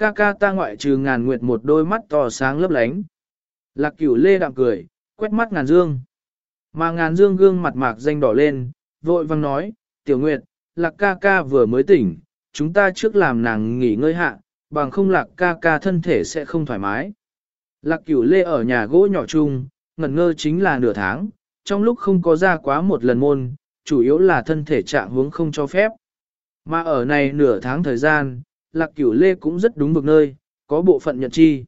Ca ca ta ngoại trừ ngàn nguyệt một đôi mắt to sáng lấp lánh. Lạc cửu lê đạm cười, quét mắt ngàn dương. Mà ngàn dương gương mặt mạc danh đỏ lên, vội vang nói, tiểu nguyệt, lạc ca ca vừa mới tỉnh, chúng ta trước làm nàng nghỉ ngơi hạ, bằng không lạc ca ca thân thể sẽ không thoải mái. Lạc cửu lê ở nhà gỗ nhỏ chung, ngẩn ngơ chính là nửa tháng, trong lúc không có ra quá một lần môn, chủ yếu là thân thể trạng hướng không cho phép. Mà ở này nửa tháng thời gian, lạc cửu lê cũng rất đúng vực nơi, có bộ phận nhận chi.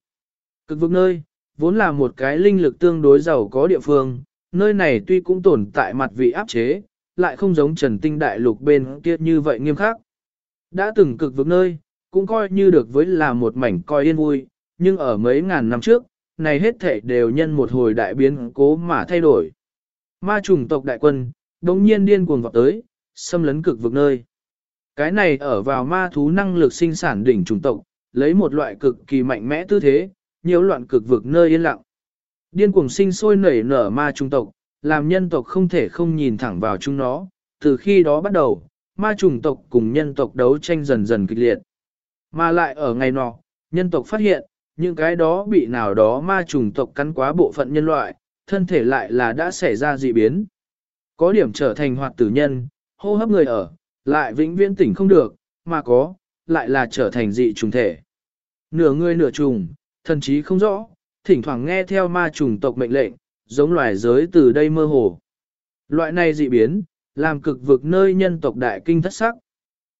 Cực vực nơi, vốn là một cái linh lực tương đối giàu có địa phương, nơi này tuy cũng tồn tại mặt vị áp chế, lại không giống trần tinh đại lục bên kia như vậy nghiêm khắc. Đã từng cực vực nơi, cũng coi như được với là một mảnh coi yên vui, nhưng ở mấy ngàn năm trước, này hết thể đều nhân một hồi đại biến cố mà thay đổi. Ma trùng tộc đại quân, đống nhiên điên cuồng vọt tới, xâm lấn cực vực nơi. Cái này ở vào ma thú năng lực sinh sản đỉnh trùng tộc, lấy một loại cực kỳ mạnh mẽ tư thế, nhiều loạn cực vực nơi yên lặng. Điên cuồng sinh sôi nảy nở ma trùng tộc, làm nhân tộc không thể không nhìn thẳng vào chúng nó, từ khi đó bắt đầu, ma trùng tộc cùng nhân tộc đấu tranh dần dần kịch liệt. Mà lại ở ngày nọ, nhân tộc phát hiện, những cái đó bị nào đó ma trùng tộc cắn quá bộ phận nhân loại, thân thể lại là đã xảy ra dị biến. Có điểm trở thành hoạt tử nhân, hô hấp người ở, lại vĩnh viễn tỉnh không được, mà có, lại là trở thành dị trùng thể. Nửa người nửa trùng, thần chí không rõ, thỉnh thoảng nghe theo ma trùng tộc mệnh lệnh, giống loài giới từ đây mơ hồ. Loại này dị biến, làm cực vực nơi nhân tộc đại kinh thất sắc.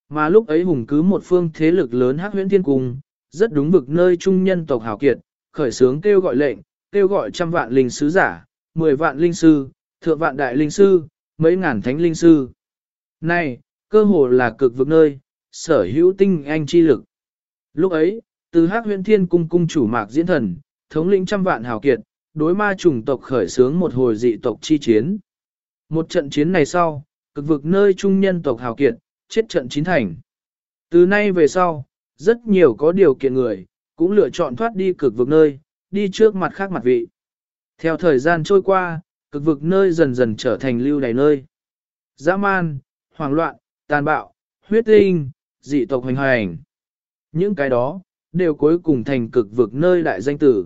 Mà lúc ấy hùng cứ một phương thế lực lớn hắc huyễn thiên cung, rất đúng vực nơi trung nhân tộc hào kiệt, khởi sướng kêu gọi lệnh, kêu gọi trăm vạn linh sứ giả, mười vạn linh sư, thượng vạn đại linh sư, mấy ngàn thánh linh sư. Này, cơ hồ là cực vực nơi, sở hữu tinh anh chi lực. Lúc ấy, từ hắc huyện thiên cung cung chủ mạc diễn thần, thống lĩnh trăm vạn hào kiệt, đối ma chủng tộc khởi xướng một hồi dị tộc chi chiến. Một trận chiến này sau, cực vực nơi trung nhân tộc hào kiệt, chết trận chín thành. Từ nay về sau, rất nhiều có điều kiện người, cũng lựa chọn thoát đi cực vực nơi, đi trước mặt khác mặt vị. Theo thời gian trôi qua, cực vực nơi dần dần trở thành lưu đày nơi. Dã man, hoảng loạn, tàn bạo, huyết tinh, dị tộc hoành hành. Những cái đó, đều cuối cùng thành cực vực nơi đại danh tử.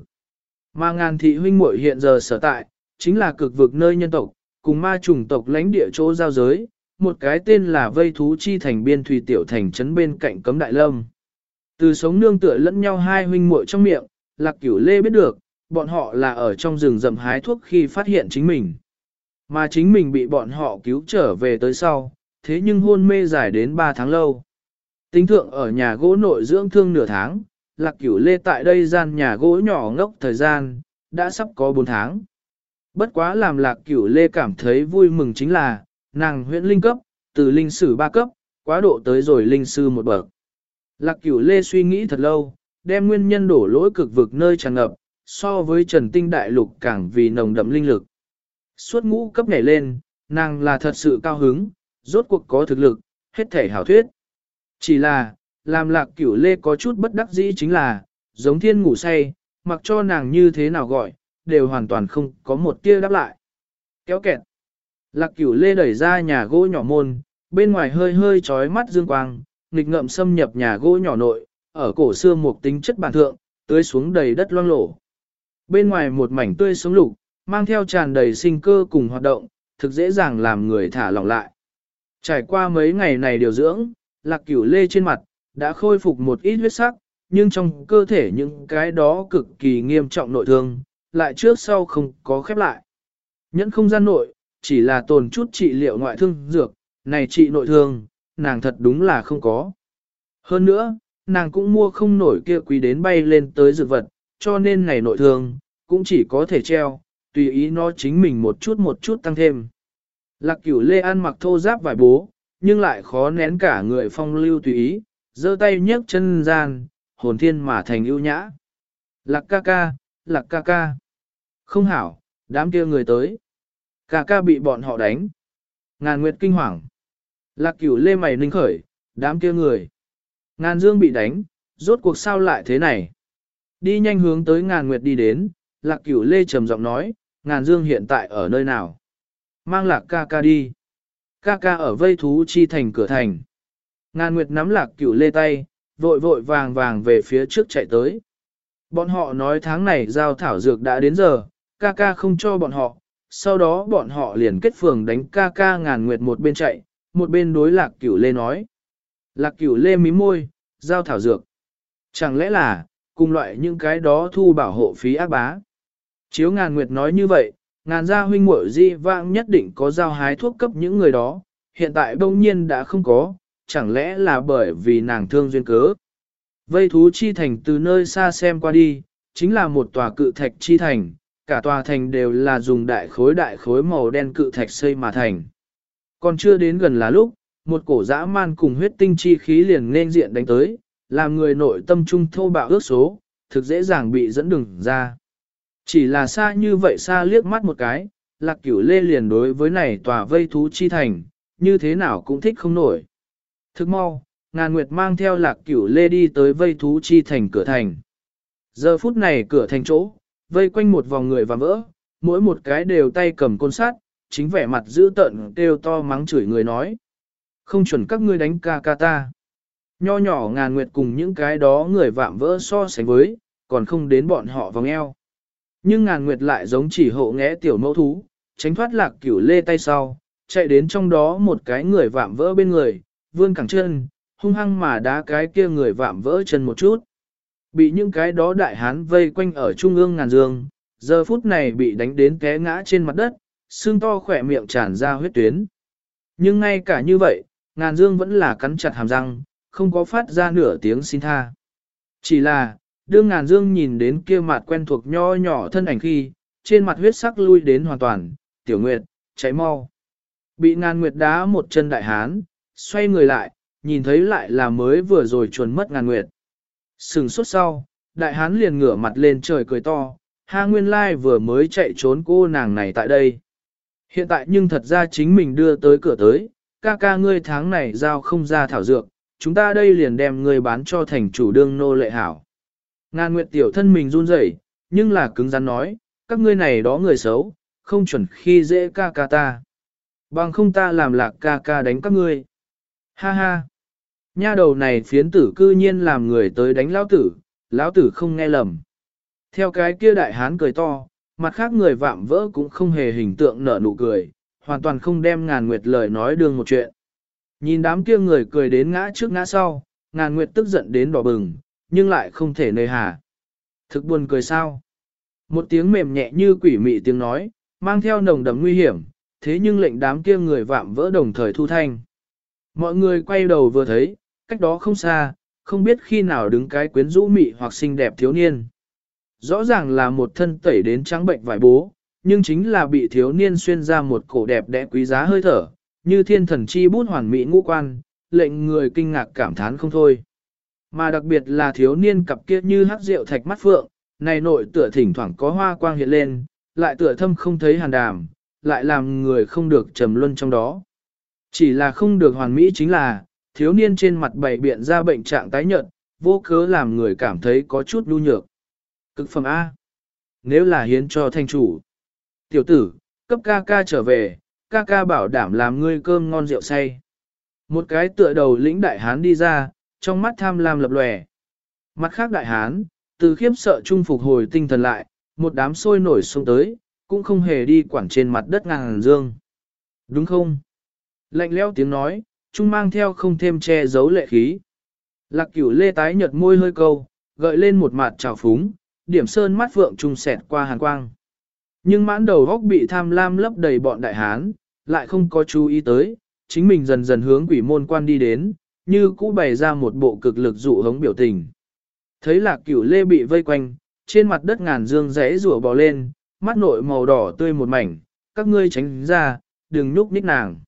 Mà ngàn thị huynh muội hiện giờ sở tại, chính là cực vực nơi nhân tộc, cùng ma chủng tộc lãnh địa chỗ giao giới, một cái tên là vây thú chi thành biên thủy tiểu thành trấn bên cạnh cấm đại lâm. Từ sống nương tựa lẫn nhau hai huynh muội trong miệng, lạc cửu lê biết được, bọn họ là ở trong rừng rậm hái thuốc khi phát hiện chính mình. Mà chính mình bị bọn họ cứu trở về tới sau, thế nhưng hôn mê dài đến 3 tháng lâu. Tính thượng ở nhà gỗ nội dưỡng thương nửa tháng, lạc cửu lê tại đây gian nhà gỗ nhỏ ngốc thời gian, đã sắp có 4 tháng. Bất quá làm lạc cửu lê cảm thấy vui mừng chính là, nàng huyện linh cấp, từ linh sử 3 cấp, quá độ tới rồi linh sư một bậc. Lạc cửu lê suy nghĩ thật lâu, đem nguyên nhân đổ lỗi cực vực nơi tràn ngập, so với trần tinh đại lục càng vì nồng đậm linh lực. Suốt ngũ cấp nhảy lên, nàng là thật sự cao hứng, rốt cuộc có thực lực, hết thể hảo thuyết. Chỉ là, làm lạc cửu lê có chút bất đắc dĩ chính là, giống thiên ngủ say, mặc cho nàng như thế nào gọi, đều hoàn toàn không có một tia đáp lại. Kéo kẹt. Lạc cửu lê đẩy ra nhà gỗ nhỏ môn, bên ngoài hơi hơi trói mắt dương quang, nghịch ngậm xâm nhập nhà gỗ nhỏ nội, ở cổ xưa một tính chất bản thượng, tưới xuống đầy đất loang lổ. Bên ngoài một mảnh tươi sống lục, mang theo tràn đầy sinh cơ cùng hoạt động, thực dễ dàng làm người thả lỏng lại. Trải qua mấy ngày này điều dưỡng, lạc cửu lê trên mặt, đã khôi phục một ít huyết sắc, nhưng trong cơ thể những cái đó cực kỳ nghiêm trọng nội thương, lại trước sau không có khép lại. Nhẫn không gian nội, chỉ là tồn chút trị liệu ngoại thương dược, này trị nội thương, nàng thật đúng là không có. Hơn nữa, nàng cũng mua không nổi kia quý đến bay lên tới dược vật, cho nên này nội thương, cũng chỉ có thể treo, tùy ý nó chính mình một chút một chút tăng thêm. Lạc cửu lê ăn mặc thô giáp vải bố, nhưng lại khó nén cả người phong lưu tùy ý, giơ tay nhấc chân gian, hồn thiên mà thành ưu nhã. Lạc ca ca, lạc ca ca. Không hảo, đám kia người tới. Ca ca bị bọn họ đánh. Ngàn nguyệt kinh hoàng. Lạc cửu lê mày ninh khởi, đám kia người. Ngàn dương bị đánh, rốt cuộc sao lại thế này. Đi nhanh hướng tới ngàn nguyệt đi đến, lạc cửu lê trầm giọng nói, ngàn dương hiện tại ở nơi nào. Mang lạc ca ca đi. Ca ca ở vây thú chi thành cửa thành. Ngàn nguyệt nắm lạc cửu lê tay, vội vội vàng vàng về phía trước chạy tới. Bọn họ nói tháng này giao thảo dược đã đến giờ, ca ca không cho bọn họ, sau đó bọn họ liền kết phường đánh ca ca ngàn nguyệt một bên chạy, một bên đối lạc cửu lê nói. Lạc cửu lê mím môi, giao thảo dược. Chẳng lẽ là, cùng loại những cái đó thu bảo hộ phí ác bá. Chiếu ngàn nguyệt nói như vậy, ngàn gia huynh muội di vãng nhất định có giao hái thuốc cấp những người đó, hiện tại bỗng nhiên đã không có, chẳng lẽ là bởi vì nàng thương duyên cớ. Vây thú chi thành từ nơi xa xem qua đi, chính là một tòa cự thạch chi thành, cả tòa thành đều là dùng đại khối đại khối màu đen cự thạch xây mà thành. Còn chưa đến gần là lúc, một cổ dã man cùng huyết tinh chi khí liền nên diện đánh tới, làm người nội tâm trung thô bạo ước số, thực dễ dàng bị dẫn đường ra. Chỉ là xa như vậy xa liếc mắt một cái, lạc cửu lê liền đối với này tòa vây thú chi thành, như thế nào cũng thích không nổi. Thức mau, ngàn nguyệt mang theo lạc cửu lê đi tới vây thú chi thành cửa thành. Giờ phút này cửa thành chỗ, vây quanh một vòng người và vỡ, mỗi một cái đều tay cầm côn sắt, chính vẻ mặt dữ tợn kêu to mắng chửi người nói. Không chuẩn các ngươi đánh ca ca ta. Nho nhỏ ngàn nguyệt cùng những cái đó người vạm vỡ so sánh với, còn không đến bọn họ vòng eo. Nhưng ngàn nguyệt lại giống chỉ hộ nghẽ tiểu mẫu thú, tránh thoát lạc cửu lê tay sau, chạy đến trong đó một cái người vạm vỡ bên người, vươn cẳng chân, hung hăng mà đá cái kia người vạm vỡ chân một chút. Bị những cái đó đại hán vây quanh ở trung ương ngàn dương, giờ phút này bị đánh đến té ngã trên mặt đất, xương to khỏe miệng tràn ra huyết tuyến. Nhưng ngay cả như vậy, ngàn dương vẫn là cắn chặt hàm răng, không có phát ra nửa tiếng xin tha. Chỉ là, đương ngàn dương nhìn đến kia mặt quen thuộc nho nhỏ thân ảnh khi, trên mặt huyết sắc lui đến hoàn toàn, tiểu nguyệt, cháy mau. Bị ngàn nguyệt đá một chân đại hán, xoay người lại, nhìn thấy lại là mới vừa rồi chuồn mất ngàn nguyệt. Sừng suốt sau, đại hán liền ngửa mặt lên trời cười to, ha nguyên lai vừa mới chạy trốn cô nàng này tại đây. Hiện tại nhưng thật ra chính mình đưa tới cửa tới, ca ca ngươi tháng này giao không ra thảo dược, chúng ta đây liền đem ngươi bán cho thành chủ đương nô lệ hảo. Ngàn nguyệt tiểu thân mình run rẩy, nhưng là cứng rắn nói, các ngươi này đó người xấu, không chuẩn khi dễ ca ca ta. Bằng không ta làm lạc ca ca đánh các ngươi. Ha ha. Nha đầu này phiến tử cư nhiên làm người tới đánh lão tử, lão tử không nghe lầm. Theo cái kia đại hán cười to, mặt khác người vạm vỡ cũng không hề hình tượng nở nụ cười, hoàn toàn không đem ngàn nguyệt lời nói đường một chuyện. Nhìn đám kia người cười đến ngã trước ngã sau, ngàn nguyệt tức giận đến đỏ bừng, nhưng lại không thể nơi hà. Thực buồn cười sao? Một tiếng mềm nhẹ như quỷ mị tiếng nói, mang theo nồng đậm nguy hiểm, thế nhưng lệnh đám kia người vạm vỡ đồng thời thu thanh. Mọi người quay đầu vừa thấy, cách đó không xa, không biết khi nào đứng cái quyến rũ mị hoặc xinh đẹp thiếu niên. Rõ ràng là một thân tẩy đến trắng bệnh vải bố, nhưng chính là bị thiếu niên xuyên ra một cổ đẹp đẽ quý giá hơi thở, như thiên thần chi bút hoàn mỹ ngũ quan, lệnh người kinh ngạc cảm thán không thôi. Mà đặc biệt là thiếu niên cặp kia như hắc rượu thạch mắt phượng, này nội tựa thỉnh thoảng có hoa quang hiện lên, lại tựa thâm không thấy hàn đàm, lại làm người không được trầm luân trong đó. Chỉ là không được hoàn mỹ chính là, thiếu niên trên mặt bảy biện ra bệnh trạng tái nhợt, vô cớ làm người cảm thấy có chút nhu nhược. Cực phẩm A. Nếu là hiến cho thanh chủ. Tiểu tử, cấp ca ca trở về, ca ca bảo đảm làm ngươi cơm ngon rượu say. Một cái tựa đầu lĩnh đại hán đi ra, trong mắt tham lam lập lòe. Mặt khác đại hán, từ khiếp sợ trung phục hồi tinh thần lại, một đám sôi nổi xuống tới, cũng không hề đi quản trên mặt đất ngàn dương. Đúng không? Lạnh leo tiếng nói, trung mang theo không thêm che giấu lệ khí. Lạc cửu lê tái nhợt môi hơi câu, gợi lên một mặt trào phúng, điểm sơn mắt vượng trung sẹt qua hàn quang. Nhưng mãn đầu góc bị tham lam lấp đầy bọn đại hán, lại không có chú ý tới, chính mình dần dần hướng quỷ môn quan đi đến, như cũ bày ra một bộ cực lực dụ hống biểu tình. Thấy lạc cửu lê bị vây quanh, trên mặt đất ngàn dương rẽ rủa bò lên, mắt nội màu đỏ tươi một mảnh, các ngươi tránh ra, đừng nhúc nhích nàng.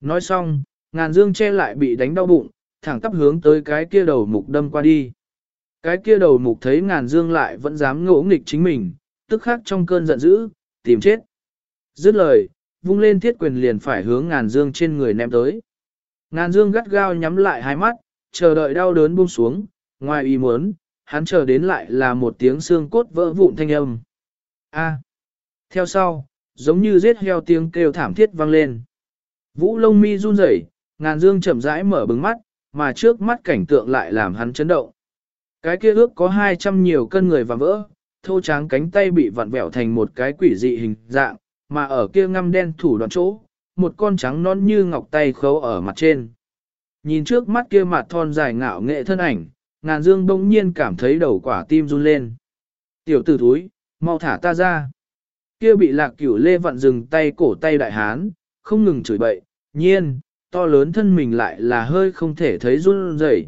Nói xong, ngàn dương che lại bị đánh đau bụng, thẳng tắp hướng tới cái kia đầu mục đâm qua đi. Cái kia đầu mục thấy ngàn dương lại vẫn dám ngỗ nghịch chính mình, tức khắc trong cơn giận dữ, tìm chết. Dứt lời, vung lên thiết quyền liền phải hướng ngàn dương trên người ném tới. Ngàn dương gắt gao nhắm lại hai mắt, chờ đợi đau đớn buông xuống, ngoài ý muốn, hắn chờ đến lại là một tiếng xương cốt vỡ vụn thanh âm. A. Theo sau, giống như giết heo tiếng kêu thảm thiết vang lên. Vũ lông mi run rẩy, ngàn dương chậm rãi mở bừng mắt, mà trước mắt cảnh tượng lại làm hắn chấn động. Cái kia ước có 200 nhiều cân người và vỡ, thô tráng cánh tay bị vặn vẹo thành một cái quỷ dị hình dạng, mà ở kia ngăm đen thủ đoạn chỗ, một con trắng non như ngọc tay khấu ở mặt trên. Nhìn trước mắt kia mặt thon dài ngạo nghệ thân ảnh, ngàn dương bỗng nhiên cảm thấy đầu quả tim run lên. Tiểu tử thúi, mau thả ta ra. Kia bị lạc cửu lê vặn dừng tay cổ tay đại hán, không ngừng chửi bậy, nhiên, to lớn thân mình lại là hơi không thể thấy run rẩy.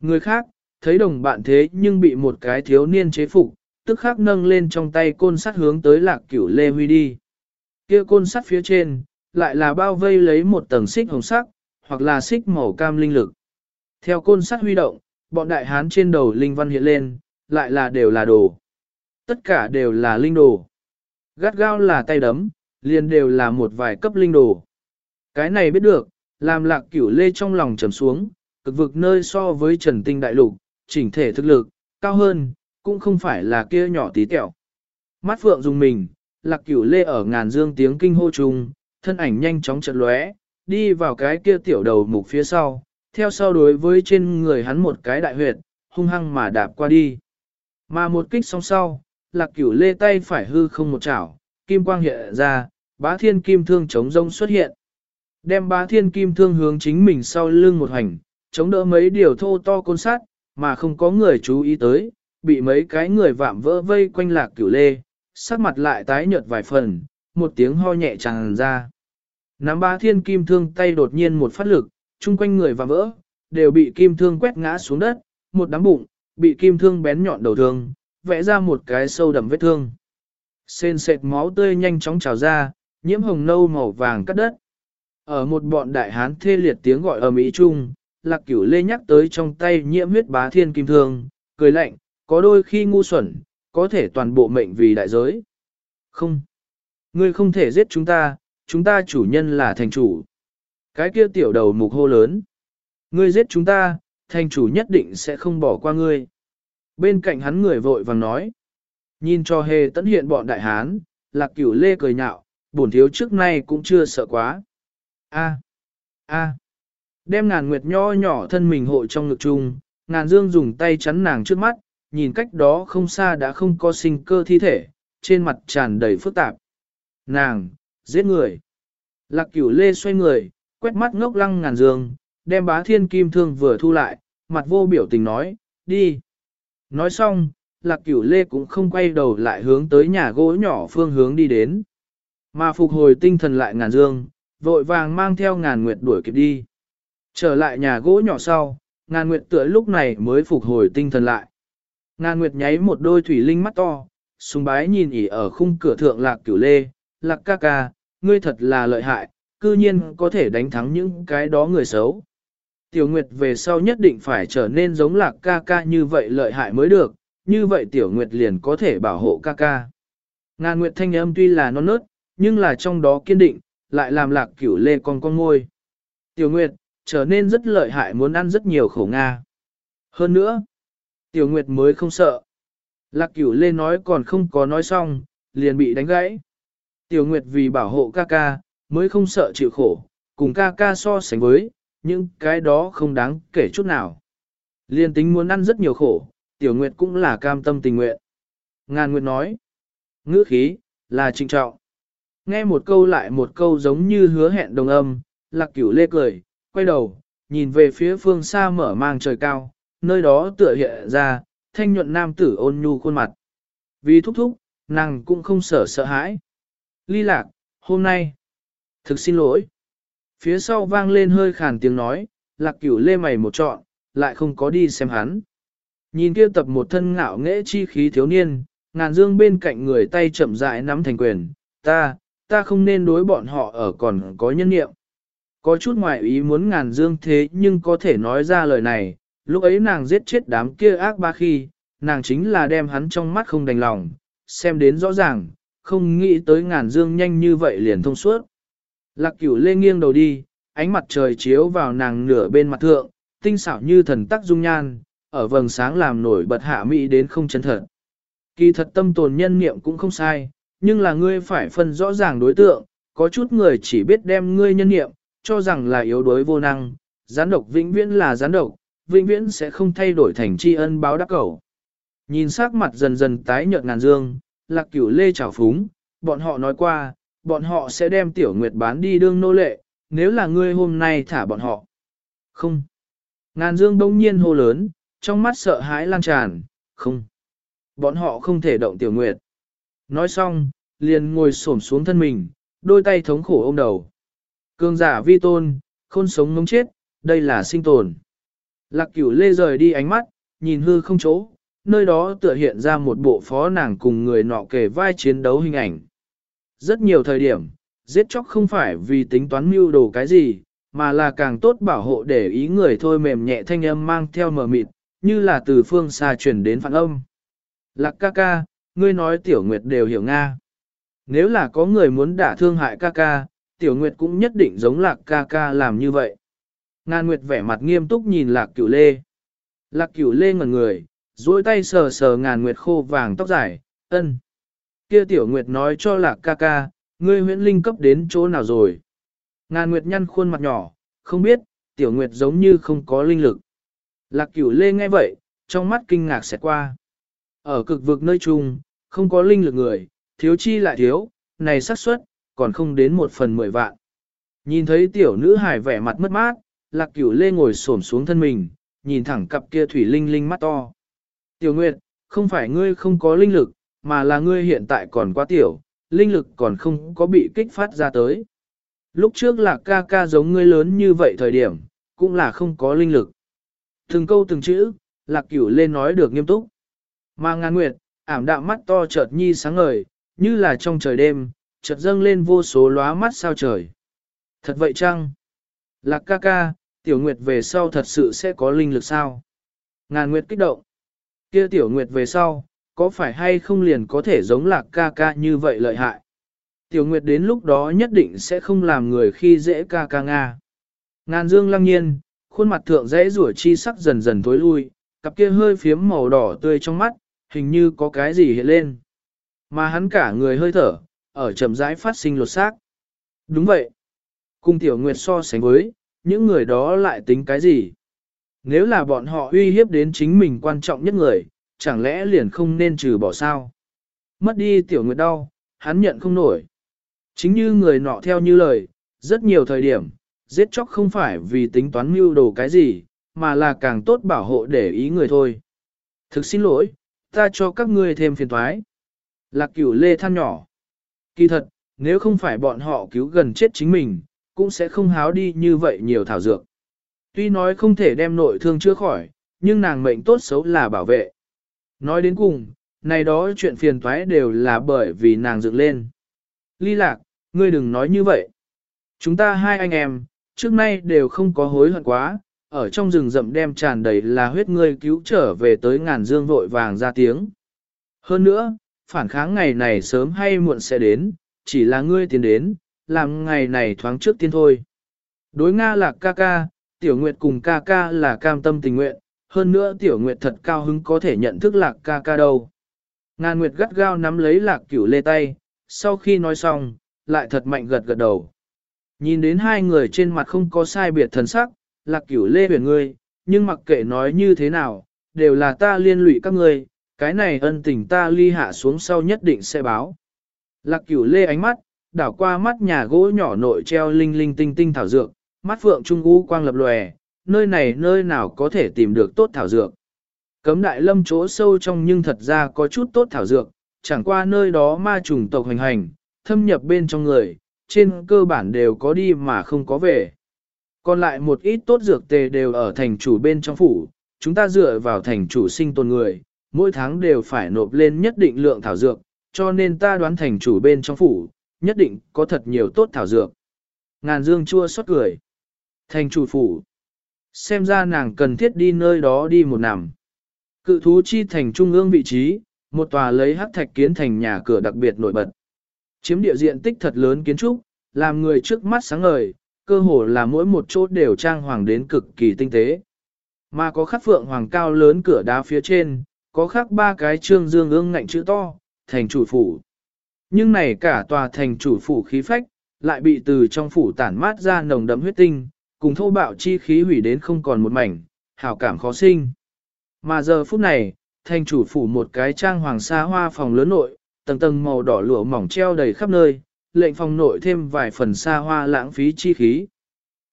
Người khác, thấy đồng bạn thế nhưng bị một cái thiếu niên chế phục, tức khắc nâng lên trong tay côn sắt hướng tới lạc cửu lê huy đi. Kia côn sắt phía trên, lại là bao vây lấy một tầng xích hồng sắc, hoặc là xích màu cam linh lực. Theo côn sắt huy động, bọn đại hán trên đầu linh văn hiện lên, lại là đều là đồ. Tất cả đều là linh đồ. Gắt gao là tay đấm, liền đều là một vài cấp linh đồ. Cái này biết được, làm lạc cửu lê trong lòng trầm xuống, cực vực nơi so với trần tinh đại lục, chỉnh thể thực lực, cao hơn, cũng không phải là kia nhỏ tí tẹo. Mắt phượng dùng mình, lạc cửu lê ở ngàn dương tiếng kinh hô chung thân ảnh nhanh chóng chợt lóe, đi vào cái kia tiểu đầu mục phía sau, theo sau đối với trên người hắn một cái đại huyệt, hung hăng mà đạp qua đi. Mà một kích song sau, lạc cửu lê tay phải hư không một chảo, kim quang hiện ra, bá thiên kim thương chống rông xuất hiện. Đem bá thiên kim thương hướng chính mình sau lưng một hành, chống đỡ mấy điều thô to côn sát, mà không có người chú ý tới, bị mấy cái người vạm vỡ vây quanh lạc cửu lê, sắc mặt lại tái nhợt vài phần, một tiếng ho nhẹ tràn ra. Nắm ba thiên kim thương tay đột nhiên một phát lực, chung quanh người và vỡ, đều bị kim thương quét ngã xuống đất, một đám bụng, bị kim thương bén nhọn đầu thương, vẽ ra một cái sâu đậm vết thương. Sên sệt máu tươi nhanh chóng trào ra, nhiễm hồng nâu màu vàng cắt đất. Ở một bọn đại hán thê liệt tiếng gọi ở Mỹ Trung, lạc cửu lê nhắc tới trong tay nhiễm huyết bá thiên kim thương, cười lạnh, có đôi khi ngu xuẩn, có thể toàn bộ mệnh vì đại giới. Không. Ngươi không thể giết chúng ta, chúng ta chủ nhân là thành chủ. Cái kia tiểu đầu mục hô lớn. Ngươi giết chúng ta, thành chủ nhất định sẽ không bỏ qua ngươi. Bên cạnh hắn người vội vàng nói. Nhìn cho hề tấn hiện bọn đại hán, lạc cửu lê cười nhạo, bổn thiếu trước nay cũng chưa sợ quá. A. A. Đem ngàn nguyệt nho nhỏ thân mình hội trong ngực chung, ngàn dương dùng tay chắn nàng trước mắt, nhìn cách đó không xa đã không có sinh cơ thi thể, trên mặt tràn đầy phức tạp. Nàng, giết người. Lạc cửu lê xoay người, quét mắt ngốc lăng ngàn dương, đem bá thiên kim thương vừa thu lại, mặt vô biểu tình nói, đi. Nói xong, lạc cửu lê cũng không quay đầu lại hướng tới nhà gỗ nhỏ phương hướng đi đến. Mà phục hồi tinh thần lại ngàn dương, vội vàng mang theo ngàn nguyệt đuổi kịp đi. Trở lại nhà gỗ nhỏ sau, ngàn nguyệt tựa lúc này mới phục hồi tinh thần lại. Ngàn nguyệt nháy một đôi thủy linh mắt to, sùng bái nhìn ỉ ở khung cửa thượng lạc cửu lê, lạc ca ca, ngươi thật là lợi hại, cư nhiên có thể đánh thắng những cái đó người xấu. Tiểu Nguyệt về sau nhất định phải trở nên giống lạc ca ca như vậy lợi hại mới được, như vậy Tiểu Nguyệt liền có thể bảo hộ ca ca. Ngàn Nguyệt thanh âm tuy là non nớt, nhưng là trong đó kiên định, lại làm lạc cửu lê con con ngôi. Tiểu Nguyệt, trở nên rất lợi hại muốn ăn rất nhiều khổ Nga. Hơn nữa, Tiểu Nguyệt mới không sợ. Lạc cửu lê nói còn không có nói xong, liền bị đánh gãy. Tiểu Nguyệt vì bảo hộ ca ca, mới không sợ chịu khổ, cùng ca ca so sánh với, những cái đó không đáng kể chút nào. Liên tính muốn ăn rất nhiều khổ, Tiểu Nguyệt cũng là cam tâm tình nguyện. Ngàn Nguyệt nói, ngữ khí, là trịnh trọng. Nghe một câu lại một câu giống như hứa hẹn đồng âm, lạc cửu lê cười, quay đầu, nhìn về phía phương xa mở mang trời cao, nơi đó tựa hiện ra, thanh nhuận nam tử ôn nhu khuôn mặt. Vì thúc thúc, nàng cũng không sợ sợ hãi. Ly lạc, hôm nay, thực xin lỗi. Phía sau vang lên hơi khàn tiếng nói, lạc cửu lê mày một trọn, lại không có đi xem hắn. Nhìn kia tập một thân ngạo nghễ chi khí thiếu niên, ngàn dương bên cạnh người tay chậm rãi nắm thành quyền, ta, ta không nên đối bọn họ ở còn có nhân nhiệm. Có chút ngoại ý muốn ngàn dương thế nhưng có thể nói ra lời này, lúc ấy nàng giết chết đám kia ác ba khi, nàng chính là đem hắn trong mắt không đành lòng, xem đến rõ ràng, không nghĩ tới ngàn dương nhanh như vậy liền thông suốt. Lạc cửu lê nghiêng đầu đi, ánh mặt trời chiếu vào nàng nửa bên mặt thượng, tinh xảo như thần tắc dung nhan, ở vầng sáng làm nổi bật hạ mỹ đến không chân thật. Kỳ thật tâm tồn nhân niệm cũng không sai, nhưng là ngươi phải phân rõ ràng đối tượng, có chút người chỉ biết đem ngươi nhân niệm, cho rằng là yếu đuối vô năng, gián độc vĩnh viễn là gián độc, vĩnh viễn sẽ không thay đổi thành tri ân báo đắc cầu. Nhìn sắc mặt dần dần tái nhợt ngàn dương, lạc cửu lê trào phúng, bọn họ nói qua, bọn họ sẽ đem tiểu nguyệt bán đi đương nô lệ, nếu là ngươi hôm nay thả bọn họ. Không. Ngàn dương đông nhiên hô lớn, trong mắt sợ hãi lan tràn, không. Bọn họ không thể động tiểu nguyệt. Nói xong, liền ngồi xổm xuống thân mình, đôi tay thống khổ ôm đầu. Cương giả vi tôn, khôn sống ngống chết, đây là sinh tồn. Lạc cửu lê rời đi ánh mắt, nhìn hư không chỗ, nơi đó tựa hiện ra một bộ phó nàng cùng người nọ kề vai chiến đấu hình ảnh. Rất nhiều thời điểm, giết chóc không phải vì tính toán mưu đồ cái gì, mà là càng tốt bảo hộ để ý người thôi mềm nhẹ thanh âm mang theo mờ mịt, như là từ phương xa truyền đến phản âm. Lạc ca ca, ngươi nói tiểu nguyệt đều hiểu Nga. Nếu là có người muốn đả thương hại ca ca, tiểu nguyệt cũng nhất định giống lạc ca ca làm như vậy. nga nguyệt vẻ mặt nghiêm túc nhìn lạc cửu lê. Lạc cửu lê ngẩn người, duỗi tay sờ sờ ngàn nguyệt khô vàng tóc dài, ân. Kia tiểu nguyệt nói cho lạc ca ca, ngươi huyễn linh cấp đến chỗ nào rồi. Ngàn nguyệt nhăn khuôn mặt nhỏ, không biết, tiểu nguyệt giống như không có linh lực. Lạc cửu lê nghe vậy, trong mắt kinh ngạc xẹt qua. Ở cực vực nơi chung, không có linh lực người, thiếu chi lại thiếu, này xác suất còn không đến một phần mười vạn. Nhìn thấy tiểu nữ hải vẻ mặt mất mát, lạc cửu lê ngồi xổm xuống thân mình, nhìn thẳng cặp kia thủy linh linh mắt to. Tiểu Nguyệt, không phải ngươi không có linh lực, mà là ngươi hiện tại còn quá tiểu, linh lực còn không có bị kích phát ra tới. Lúc trước là ca ca giống ngươi lớn như vậy thời điểm, cũng là không có linh lực. Từng câu từng chữ, lạc cửu lên nói được nghiêm túc. Mà ngàn nguyệt, ảm đạm mắt to chợt nhi sáng ngời, như là trong trời đêm, chợt dâng lên vô số lóa mắt sao trời. Thật vậy chăng? Lạc ca ca, tiểu nguyệt về sau thật sự sẽ có linh lực sao? Ngàn nguyệt kích động. Kia tiểu nguyệt về sau, có phải hay không liền có thể giống lạc ca ca như vậy lợi hại? Tiểu nguyệt đến lúc đó nhất định sẽ không làm người khi dễ ca ca nga. Ngàn dương lăng nhiên, khuôn mặt thượng dễ rủa chi sắc dần dần tối lui, cặp kia hơi phiếm màu đỏ tươi trong mắt, hình như có cái gì hiện lên. Mà hắn cả người hơi thở, ở chậm rãi phát sinh lột xác. Đúng vậy. Cùng tiểu nguyệt so sánh với, những người đó lại tính cái gì? Nếu là bọn họ uy hiếp đến chính mình quan trọng nhất người, chẳng lẽ liền không nên trừ bỏ sao? Mất đi tiểu nguyệt đau, hắn nhận không nổi. Chính như người nọ theo như lời, rất nhiều thời điểm, giết chóc không phải vì tính toán mưu đồ cái gì, mà là càng tốt bảo hộ để ý người thôi. Thực xin lỗi, ta cho các ngươi thêm phiền toái. Lạc cửu lê than nhỏ. Kỳ thật, nếu không phải bọn họ cứu gần chết chính mình, cũng sẽ không háo đi như vậy nhiều thảo dược. Tuy nói không thể đem nội thương chữa khỏi, nhưng nàng mệnh tốt xấu là bảo vệ. Nói đến cùng, này đó chuyện phiền toái đều là bởi vì nàng dựng lên. Ly lạc, ngươi đừng nói như vậy. Chúng ta hai anh em, trước nay đều không có hối hận quá, ở trong rừng rậm đem tràn đầy là huyết ngươi cứu trở về tới ngàn dương vội vàng ra tiếng. Hơn nữa, phản kháng ngày này sớm hay muộn sẽ đến, chỉ là ngươi tiến đến, làm ngày này thoáng trước tiên thôi. Đối Nga là ca ca, tiểu nguyệt cùng ca ca là cam tâm tình nguyện, hơn nữa tiểu nguyệt thật cao hứng có thể nhận thức lạc ca ca đâu. Ngàn nguyệt gắt gao nắm lấy lạc cửu lê tay, sau khi nói xong, lại thật mạnh gật gật đầu. Nhìn đến hai người trên mặt không có sai biệt thần sắc, lạc cửu lê huyền ngươi, nhưng mặc kệ nói như thế nào, đều là ta liên lụy các ngươi, cái này ân tình ta ly hạ xuống sau nhất định sẽ báo. Lạc cửu lê ánh mắt, đảo qua mắt nhà gỗ nhỏ nội treo linh linh tinh tinh thảo dược, mắt phượng trung u quang lập lòe, nơi này nơi nào có thể tìm được tốt thảo dược. Cấm đại lâm chỗ sâu trong nhưng thật ra có chút tốt thảo dược, chẳng qua nơi đó ma trùng tộc hành hành, thâm nhập bên trong người, trên cơ bản đều có đi mà không có về. Còn lại một ít tốt dược tề đều ở thành chủ bên trong phủ, chúng ta dựa vào thành chủ sinh tồn người, mỗi tháng đều phải nộp lên nhất định lượng thảo dược, cho nên ta đoán thành chủ bên trong phủ, nhất định có thật nhiều tốt thảo dược. Ngàn dương chua xót cười. Thành chủ phủ. Xem ra nàng cần thiết đi nơi đó đi một nằm. Cự thú chi thành trung ương vị trí, một tòa lấy hắc thạch kiến thành nhà cửa đặc biệt nổi bật. Chiếm địa diện tích thật lớn kiến trúc, làm người trước mắt sáng ngời, cơ hồ là mỗi một chỗ đều trang hoàng đến cực kỳ tinh tế. Mà có khắc phượng hoàng cao lớn cửa đá phía trên, có khắc ba cái trương dương ương ngạnh chữ to, thành chủ phủ. Nhưng này cả tòa thành chủ phủ khí phách, lại bị từ trong phủ tản mát ra nồng đậm huyết tinh, cùng thô bạo chi khí hủy đến không còn một mảnh, hảo cảm khó sinh. Mà giờ phút này, thành chủ phủ một cái trang hoàng sa hoa phòng lớn nội, tầng tầng màu đỏ lụa mỏng treo đầy khắp nơi, lệnh phòng nội thêm vài phần xa hoa lãng phí chi khí.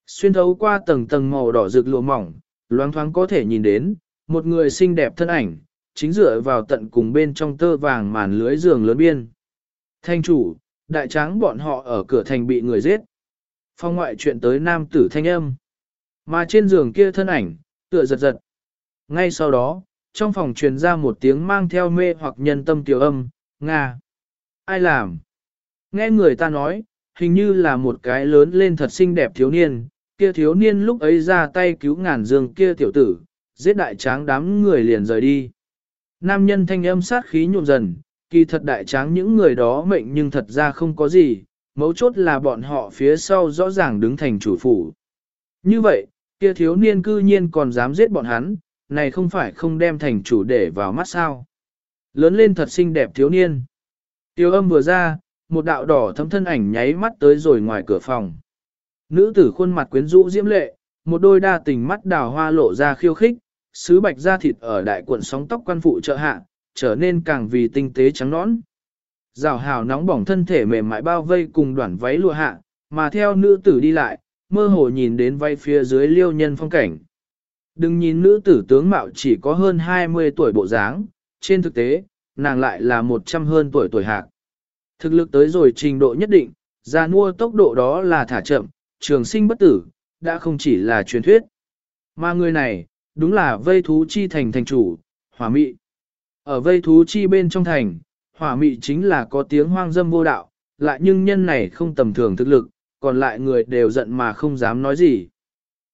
Xuyên thấu qua tầng tầng màu đỏ rực lụa mỏng, loáng thoáng có thể nhìn đến, một người xinh đẹp thân ảnh, chính dựa vào tận cùng bên trong tơ vàng màn lưới giường lớn biên. Thanh chủ, đại tráng bọn họ ở cửa thành bị người giết. Phong ngoại chuyện tới nam tử thanh âm. Mà trên giường kia thân ảnh, tựa giật giật. Ngay sau đó, trong phòng truyền ra một tiếng mang theo mê hoặc nhân tâm tiểu âm, Nga. Ai làm? Nghe người ta nói, hình như là một cái lớn lên thật xinh đẹp thiếu niên, kia thiếu niên lúc ấy ra tay cứu ngàn dương kia tiểu tử, giết đại tráng đám người liền rời đi. Nam nhân thanh âm sát khí nhộn dần, kỳ thật đại tráng những người đó mệnh nhưng thật ra không có gì, mấu chốt là bọn họ phía sau rõ ràng đứng thành chủ phủ. Như vậy, kia thiếu niên cư nhiên còn dám giết bọn hắn, này không phải không đem thành chủ để vào mắt sao. Lớn lên thật xinh đẹp thiếu niên. Tiêu âm vừa ra, một đạo đỏ thấm thân ảnh nháy mắt tới rồi ngoài cửa phòng. Nữ tử khuôn mặt quyến rũ diễm lệ, một đôi đa tình mắt đào hoa lộ ra khiêu khích, sứ bạch da thịt ở đại cuộn sóng tóc quan phụ trợ hạ, trở nên càng vì tinh tế trắng nõn. Rào hào nóng bỏng thân thể mềm mại bao vây cùng đoạn váy lụa hạ, mà theo nữ tử đi lại, mơ hồ nhìn đến vay phía dưới liêu nhân phong cảnh. Đừng nhìn nữ tử tướng mạo chỉ có hơn 20 tuổi bộ dáng, trên thực tế, nàng lại là 100 hơn tuổi tuổi hạc. Thực lực tới rồi trình độ nhất định, ra mua tốc độ đó là thả chậm, trường sinh bất tử, đã không chỉ là truyền thuyết. Mà người này, đúng là vây thú chi thành thành chủ, hỏa mị. Ở vây thú chi bên trong thành, hỏa mị chính là có tiếng hoang dâm vô đạo, lại nhưng nhân này không tầm thường thực lực, còn lại người đều giận mà không dám nói gì.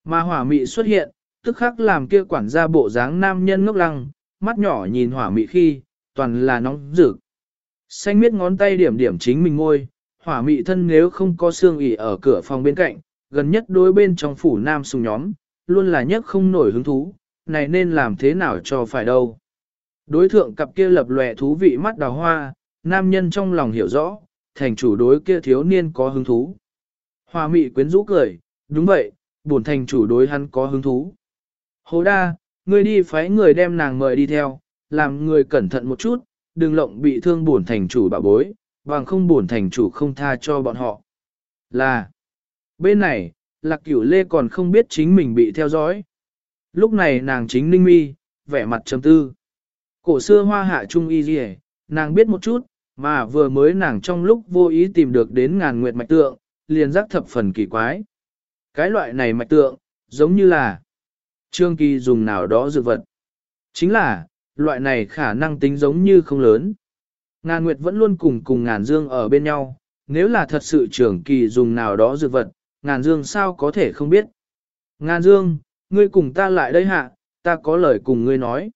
Mà hỏa mị xuất hiện, tức khắc làm kia quản gia bộ dáng nam nhân ngốc lăng, mắt nhỏ nhìn hỏa mị khi, toàn là nóng rực. Xanh miết ngón tay điểm điểm chính mình ngôi, hỏa mị thân nếu không có xương ỉ ở cửa phòng bên cạnh, gần nhất đối bên trong phủ nam sùng nhóm, luôn là nhất không nổi hứng thú, này nên làm thế nào cho phải đâu. Đối thượng cặp kia lập lòe thú vị mắt đào hoa, nam nhân trong lòng hiểu rõ, thành chủ đối kia thiếu niên có hứng thú. Hoa mị quyến rũ cười, đúng vậy, bổn thành chủ đối hắn có hứng thú. Hồ đa, ngươi đi phái người đem nàng mời đi theo, làm người cẩn thận một chút, đừng lộng bị thương bổn thành chủ bạo bối, bằng không bổn thành chủ không tha cho bọn họ. Là, bên này, lạc cửu lê còn không biết chính mình bị theo dõi. Lúc này nàng chính ninh mi, vẻ mặt trầm tư. Cổ xưa hoa hạ trung y gì nàng biết một chút, mà vừa mới nàng trong lúc vô ý tìm được đến ngàn nguyệt mạch tượng, liền giác thập phần kỳ quái. Cái loại này mạch tượng, giống như là trương kỳ dùng nào đó dược vật. Chính là, loại này khả năng tính giống như không lớn. Ngàn nguyệt vẫn luôn cùng cùng ngàn dương ở bên nhau, nếu là thật sự trưởng kỳ dùng nào đó dược vật, ngàn dương sao có thể không biết. Ngàn dương, ngươi cùng ta lại đây hạ, ta có lời cùng ngươi nói.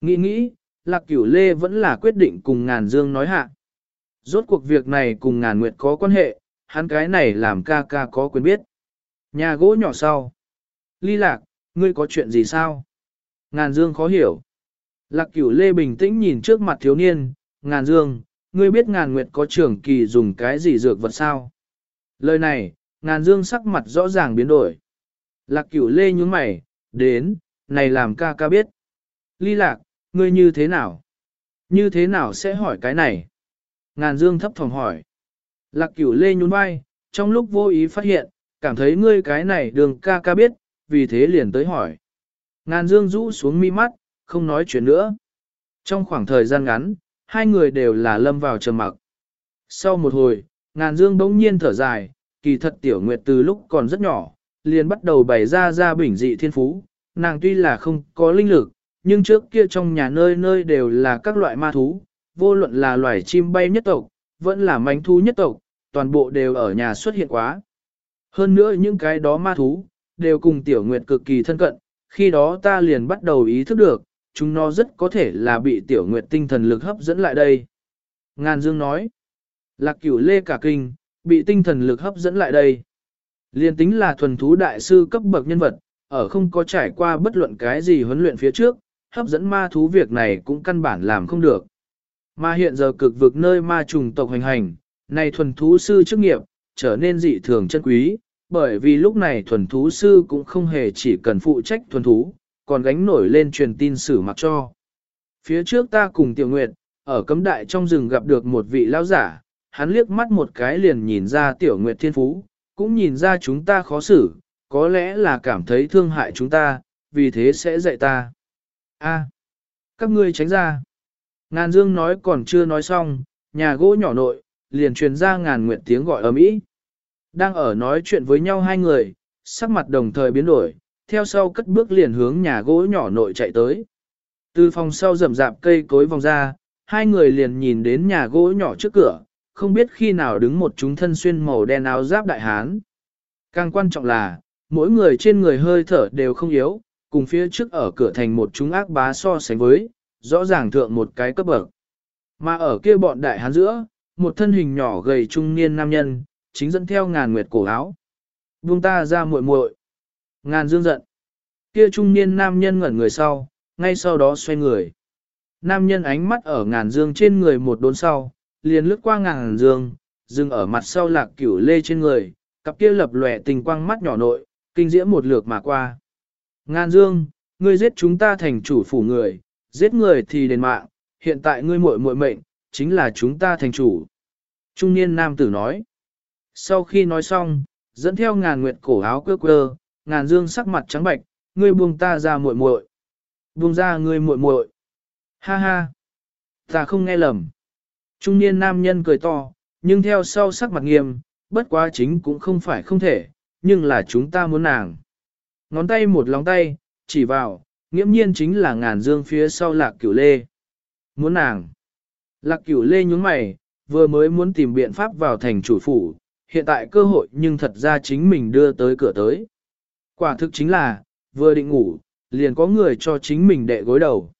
Nghĩ nghĩ, lạc cửu lê vẫn là quyết định cùng ngàn dương nói hạ. Rốt cuộc việc này cùng ngàn nguyệt có quan hệ, hắn cái này làm ca ca có quyền biết. Nhà gỗ nhỏ sau. Ly lạc, ngươi có chuyện gì sao? Ngàn dương khó hiểu. Lạc cửu lê bình tĩnh nhìn trước mặt thiếu niên, ngàn dương, ngươi biết ngàn nguyệt có trưởng kỳ dùng cái gì dược vật sao? Lời này, ngàn dương sắc mặt rõ ràng biến đổi. Lạc cửu lê nhún mày, đến, này làm ca ca biết. Ly lạc, ngươi như thế nào? Như thế nào sẽ hỏi cái này? Ngàn dương thấp thỏm hỏi. Lạc cửu lê nhún vai, trong lúc vô ý phát hiện, cảm thấy ngươi cái này đường ca ca biết, vì thế liền tới hỏi. Ngàn dương rũ xuống mi mắt, không nói chuyện nữa. Trong khoảng thời gian ngắn, hai người đều là lâm vào trầm mặc. Sau một hồi, ngàn dương bỗng nhiên thở dài, kỳ thật tiểu nguyệt từ lúc còn rất nhỏ, liền bắt đầu bày ra ra bình dị thiên phú, nàng tuy là không có linh lực, nhưng trước kia trong nhà nơi nơi đều là các loại ma thú, vô luận là loài chim bay nhất tộc, vẫn là mánh thú nhất tộc, toàn bộ đều ở nhà xuất hiện quá. Hơn nữa những cái đó ma thú, đều cùng tiểu nguyệt cực kỳ thân cận, khi đó ta liền bắt đầu ý thức được, chúng nó rất có thể là bị tiểu nguyệt tinh thần lực hấp dẫn lại đây. Ngàn Dương nói, lạc cửu lê cả kinh, bị tinh thần lực hấp dẫn lại đây. Liên tính là thuần thú đại sư cấp bậc nhân vật, ở không có trải qua bất luận cái gì huấn luyện phía trước, hấp dẫn ma thú việc này cũng căn bản làm không được. Mà hiện giờ cực vực nơi ma trùng tộc hành hành, này thuần thú sư chức nghiệp, trở nên dị thường chân quý, bởi vì lúc này thuần thú sư cũng không hề chỉ cần phụ trách thuần thú, còn gánh nổi lên truyền tin sử mặc cho. Phía trước ta cùng Tiểu Nguyệt, ở cấm đại trong rừng gặp được một vị lão giả, hắn liếc mắt một cái liền nhìn ra Tiểu Nguyệt thiên phú, cũng nhìn ra chúng ta khó xử, có lẽ là cảm thấy thương hại chúng ta, vì thế sẽ dạy ta. A, các ngươi tránh ra. Ngàn Dương nói còn chưa nói xong, nhà gỗ nhỏ nội, liền truyền ra ngàn nguyệt tiếng gọi ầm ĩ. Đang ở nói chuyện với nhau hai người, sắc mặt đồng thời biến đổi, theo sau cất bước liền hướng nhà gỗ nhỏ nội chạy tới. Từ phòng sau rậm rạp cây cối vòng ra, hai người liền nhìn đến nhà gỗ nhỏ trước cửa, không biết khi nào đứng một chúng thân xuyên màu đen áo giáp đại hán. Càng quan trọng là, mỗi người trên người hơi thở đều không yếu, cùng phía trước ở cửa thành một chúng ác bá so sánh với, rõ ràng thượng một cái cấp bậc. Mà ở kia bọn đại hán giữa, một thân hình nhỏ gầy trung niên nam nhân, chính dẫn theo ngàn nguyệt cổ áo. Buông ta ra muội muội. Ngàn dương giận. Kia trung niên nam nhân ngẩn người sau, ngay sau đó xoay người. Nam nhân ánh mắt ở ngàn dương trên người một đốn sau, liền lướt qua ngàn dương, dừng ở mặt sau lạc cửu lê trên người, cặp kia lập lòe tình quang mắt nhỏ nội, kinh diễm một lượt mà qua. Ngan dương, ngươi giết chúng ta thành chủ phủ người, giết người thì đền mạng, hiện tại ngươi muội muội mệnh, chính là chúng ta thành chủ. Trung niên nam tử nói. Sau khi nói xong, dẫn theo ngàn nguyệt cổ áo quơ quơ, ngàn dương sắc mặt trắng bạch, ngươi buông ta ra muội muội, buông ra ngươi muội muội. Ha ha, ta không nghe lầm. Trung niên nam nhân cười to, nhưng theo sau sắc mặt nghiêm, bất quá chính cũng không phải không thể, nhưng là chúng ta muốn nàng. Ngón tay một lòng tay, chỉ vào, nghiễm nhiên chính là ngàn dương phía sau lạc cửu lê. Muốn nàng. Lạc cửu lê nhúng mày, vừa mới muốn tìm biện pháp vào thành chủ phủ, hiện tại cơ hội nhưng thật ra chính mình đưa tới cửa tới. Quả thực chính là, vừa định ngủ, liền có người cho chính mình đệ gối đầu.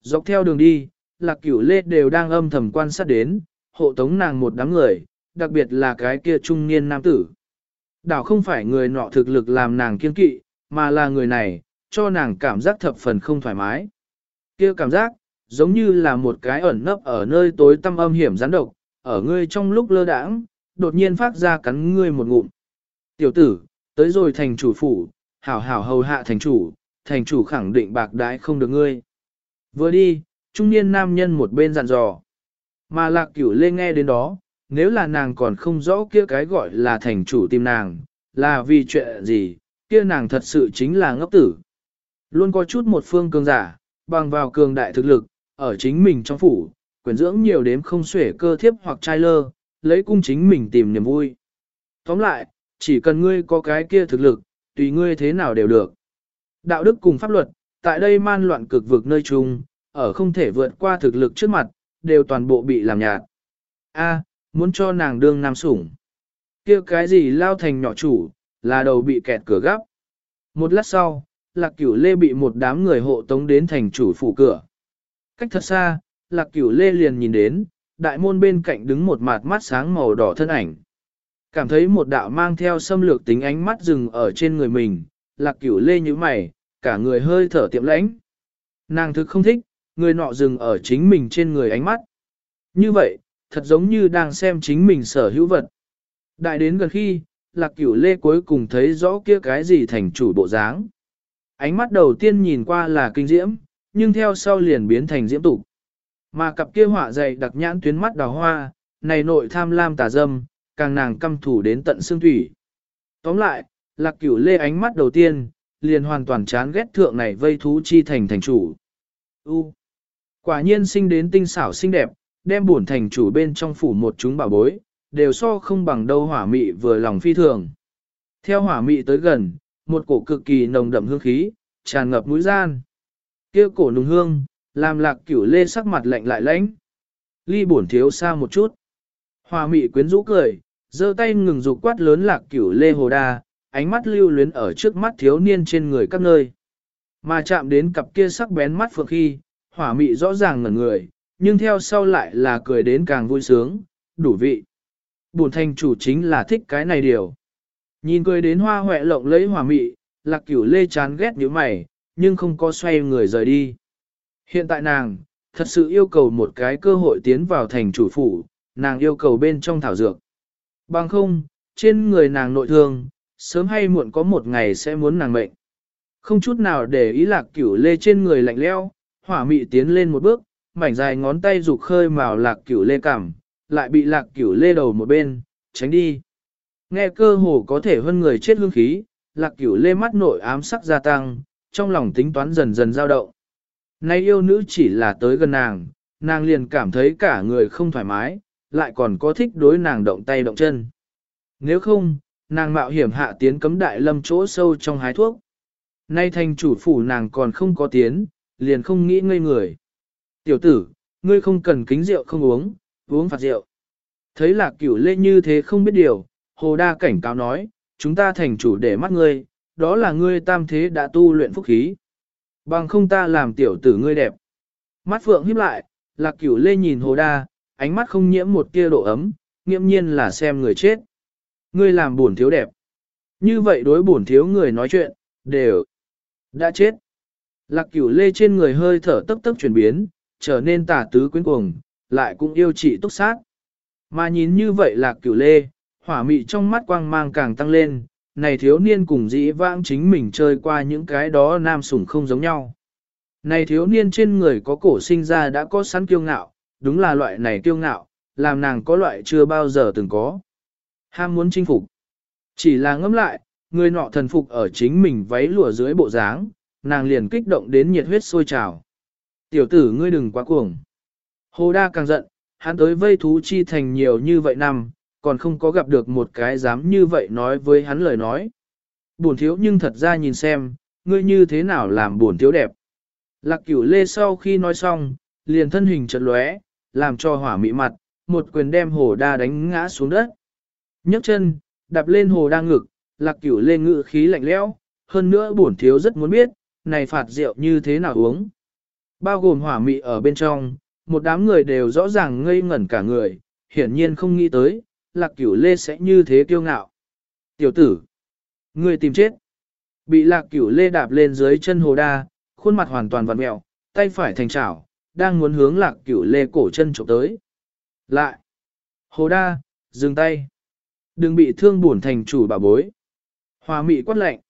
Dọc theo đường đi, lạc cửu lê đều đang âm thầm quan sát đến, hộ tống nàng một đám người, đặc biệt là cái kia trung niên nam tử. Đảo không phải người nọ thực lực làm nàng kiên kỵ, mà là người này, cho nàng cảm giác thập phần không thoải mái. Kia cảm giác, giống như là một cái ẩn nấp ở nơi tối tăm âm hiểm gián độc, ở ngươi trong lúc lơ đãng, đột nhiên phát ra cắn ngươi một ngụm. Tiểu tử, tới rồi thành chủ phủ, hảo hảo hầu hạ thành chủ, thành chủ khẳng định bạc đái không được ngươi. Vừa đi, trung niên nam nhân một bên dặn dò. Mà lạc cửu lê nghe đến đó, nếu là nàng còn không rõ kia cái gọi là thành chủ tìm nàng, là vì chuyện gì, kia nàng thật sự chính là ngốc tử. Luôn có chút một phương cường giả, bằng vào cường đại thực lực, ở chính mình trong phủ, quyển dưỡng nhiều đếm không xuể cơ thiếp hoặc trai lơ, lấy cung chính mình tìm niềm vui. Tóm lại, chỉ cần ngươi có cái kia thực lực, tùy ngươi thế nào đều được. Đạo đức cùng pháp luật, tại đây man loạn cực vực nơi chung, ở không thể vượt qua thực lực trước mặt, đều toàn bộ bị làm nhạt. A, muốn cho nàng đương nam sủng. kia cái gì lao thành nhỏ chủ, là đầu bị kẹt cửa gấp. Một lát sau, lạc cửu lê bị một đám người hộ tống đến thành chủ phủ cửa. Cách thật xa, lạc cửu lê liền nhìn đến, đại môn bên cạnh đứng một mặt mắt sáng màu đỏ thân ảnh. Cảm thấy một đạo mang theo xâm lược tính ánh mắt dừng ở trên người mình, lạc cửu lê như mày, cả người hơi thở tiệm lãnh. Nàng thực không thích, người nọ dừng ở chính mình trên người ánh mắt. Như vậy, thật giống như đang xem chính mình sở hữu vật. Đại đến gần khi, lạc cửu lê cuối cùng thấy rõ kia cái gì thành chủ bộ dáng. Ánh mắt đầu tiên nhìn qua là kinh diễm, nhưng theo sau liền biến thành diễm tục. Mà cặp kia họa dày đặc nhãn tuyến mắt đào hoa, này nội tham lam tà dâm, càng nàng căm thủ đến tận xương thủy. Tóm lại, lạc cửu lê ánh mắt đầu tiên, liền hoàn toàn chán ghét thượng này vây thú chi thành thành chủ. U. Quả nhiên sinh đến tinh xảo xinh đẹp, đem bổn thành chủ bên trong phủ một chúng bảo bối, đều so không bằng đâu hỏa mị vừa lòng phi thường. Theo hỏa mị tới gần, một cổ cực kỳ nồng đậm hương khí, tràn ngập mũi gian. kia cổ nùng hương, làm lạc cửu lê sắc mặt lạnh lại lãnh. Ly bổn thiếu xa một chút. Hỏa mị quyến rũ cười, giơ tay ngừng dục quát lớn lạc cửu lê hồ đa, ánh mắt lưu luyến ở trước mắt thiếu niên trên người các nơi. Mà chạm đến cặp kia sắc bén mắt phượng khi, hỏa mị rõ ràng ngẩn người, nhưng theo sau lại là cười đến càng vui sướng, đủ vị. Bổn thành chủ chính là thích cái này điều. Nhìn cười đến hoa hoẹ lộng lấy hỏa mị, lạc cửu lê chán ghét như mày, nhưng không có xoay người rời đi. Hiện tại nàng, thật sự yêu cầu một cái cơ hội tiến vào thành chủ phủ, nàng yêu cầu bên trong thảo dược. Bằng không, trên người nàng nội thương, sớm hay muộn có một ngày sẽ muốn nàng mệnh. Không chút nào để ý lạc cửu lê trên người lạnh leo, hỏa mị tiến lên một bước, mảnh dài ngón tay rục khơi màu lạc cửu lê cảm, lại bị lạc cửu lê đầu một bên, tránh đi. Nghe cơ hồ có thể hơn người chết hương khí, lạc cửu lê mắt nội ám sắc gia tăng, trong lòng tính toán dần dần dao động. Nay yêu nữ chỉ là tới gần nàng, nàng liền cảm thấy cả người không thoải mái, lại còn có thích đối nàng động tay động chân. Nếu không, nàng mạo hiểm hạ tiến cấm đại lâm chỗ sâu trong hái thuốc. Nay thành chủ phủ nàng còn không có tiến, liền không nghĩ ngây người. Tiểu tử, ngươi không cần kính rượu không uống, uống phạt rượu. Thấy lạc cửu lê như thế không biết điều, hồ đa cảnh cáo nói, chúng ta thành chủ để mắt ngươi, đó là ngươi tam thế đã tu luyện phúc khí. Bằng không ta làm tiểu tử ngươi đẹp. Mắt phượng híp lại, lạc cửu lê nhìn hồ đa, ánh mắt không nhiễm một tia độ ấm, nghiễm nhiên là xem người chết. Ngươi làm buồn thiếu đẹp. Như vậy đối buồn thiếu người nói chuyện, đều đã chết. Lạc cửu lê trên người hơi thở tức tức chuyển biến, trở nên tả tứ quyến cuồng, lại cũng yêu chị túc sát. Mà nhìn như vậy lạc cửu lê, hỏa mị trong mắt quang mang càng tăng lên, này thiếu niên cùng dĩ vãng chính mình chơi qua những cái đó nam sủng không giống nhau. Này thiếu niên trên người có cổ sinh ra đã có sẵn kiêu ngạo, đúng là loại này kiêu ngạo, làm nàng có loại chưa bao giờ từng có. Ham muốn chinh phục. Chỉ là ngẫm lại, người nọ thần phục ở chính mình váy lụa dưới bộ dáng, nàng liền kích động đến nhiệt huyết sôi trào. Tiểu tử ngươi đừng quá cuồng. Hồ đa càng giận, hắn tới vây thú chi thành nhiều như vậy năm, còn không có gặp được một cái dám như vậy nói với hắn lời nói. Buồn thiếu nhưng thật ra nhìn xem, ngươi như thế nào làm buồn thiếu đẹp. Lạc cửu lê sau khi nói xong, liền thân hình chợt lóe, làm cho hỏa mị mặt, một quyền đem hồ đa đánh ngã xuống đất. nhấc chân, đạp lên hồ đa ngực, lạc cửu Lê ngự khí lạnh lẽo, hơn nữa buồn thiếu rất muốn biết, này phạt rượu như thế nào uống. Bao gồm hỏa mị ở bên trong, một đám người đều rõ ràng ngây ngẩn cả người, hiển nhiên không nghĩ tới, lạc cửu lê sẽ như thế kiêu ngạo. Tiểu tử, người tìm chết. Bị lạc cửu lê đạp lên dưới chân hồ đa, khuôn mặt hoàn toàn vặn mẹo, tay phải thành chảo, đang muốn hướng lạc cửu lê cổ chân trộm tới. Lại. Hồ đa, dừng tay. Đừng bị thương buồn thành chủ bà bối. Hòa mị quát lạnh.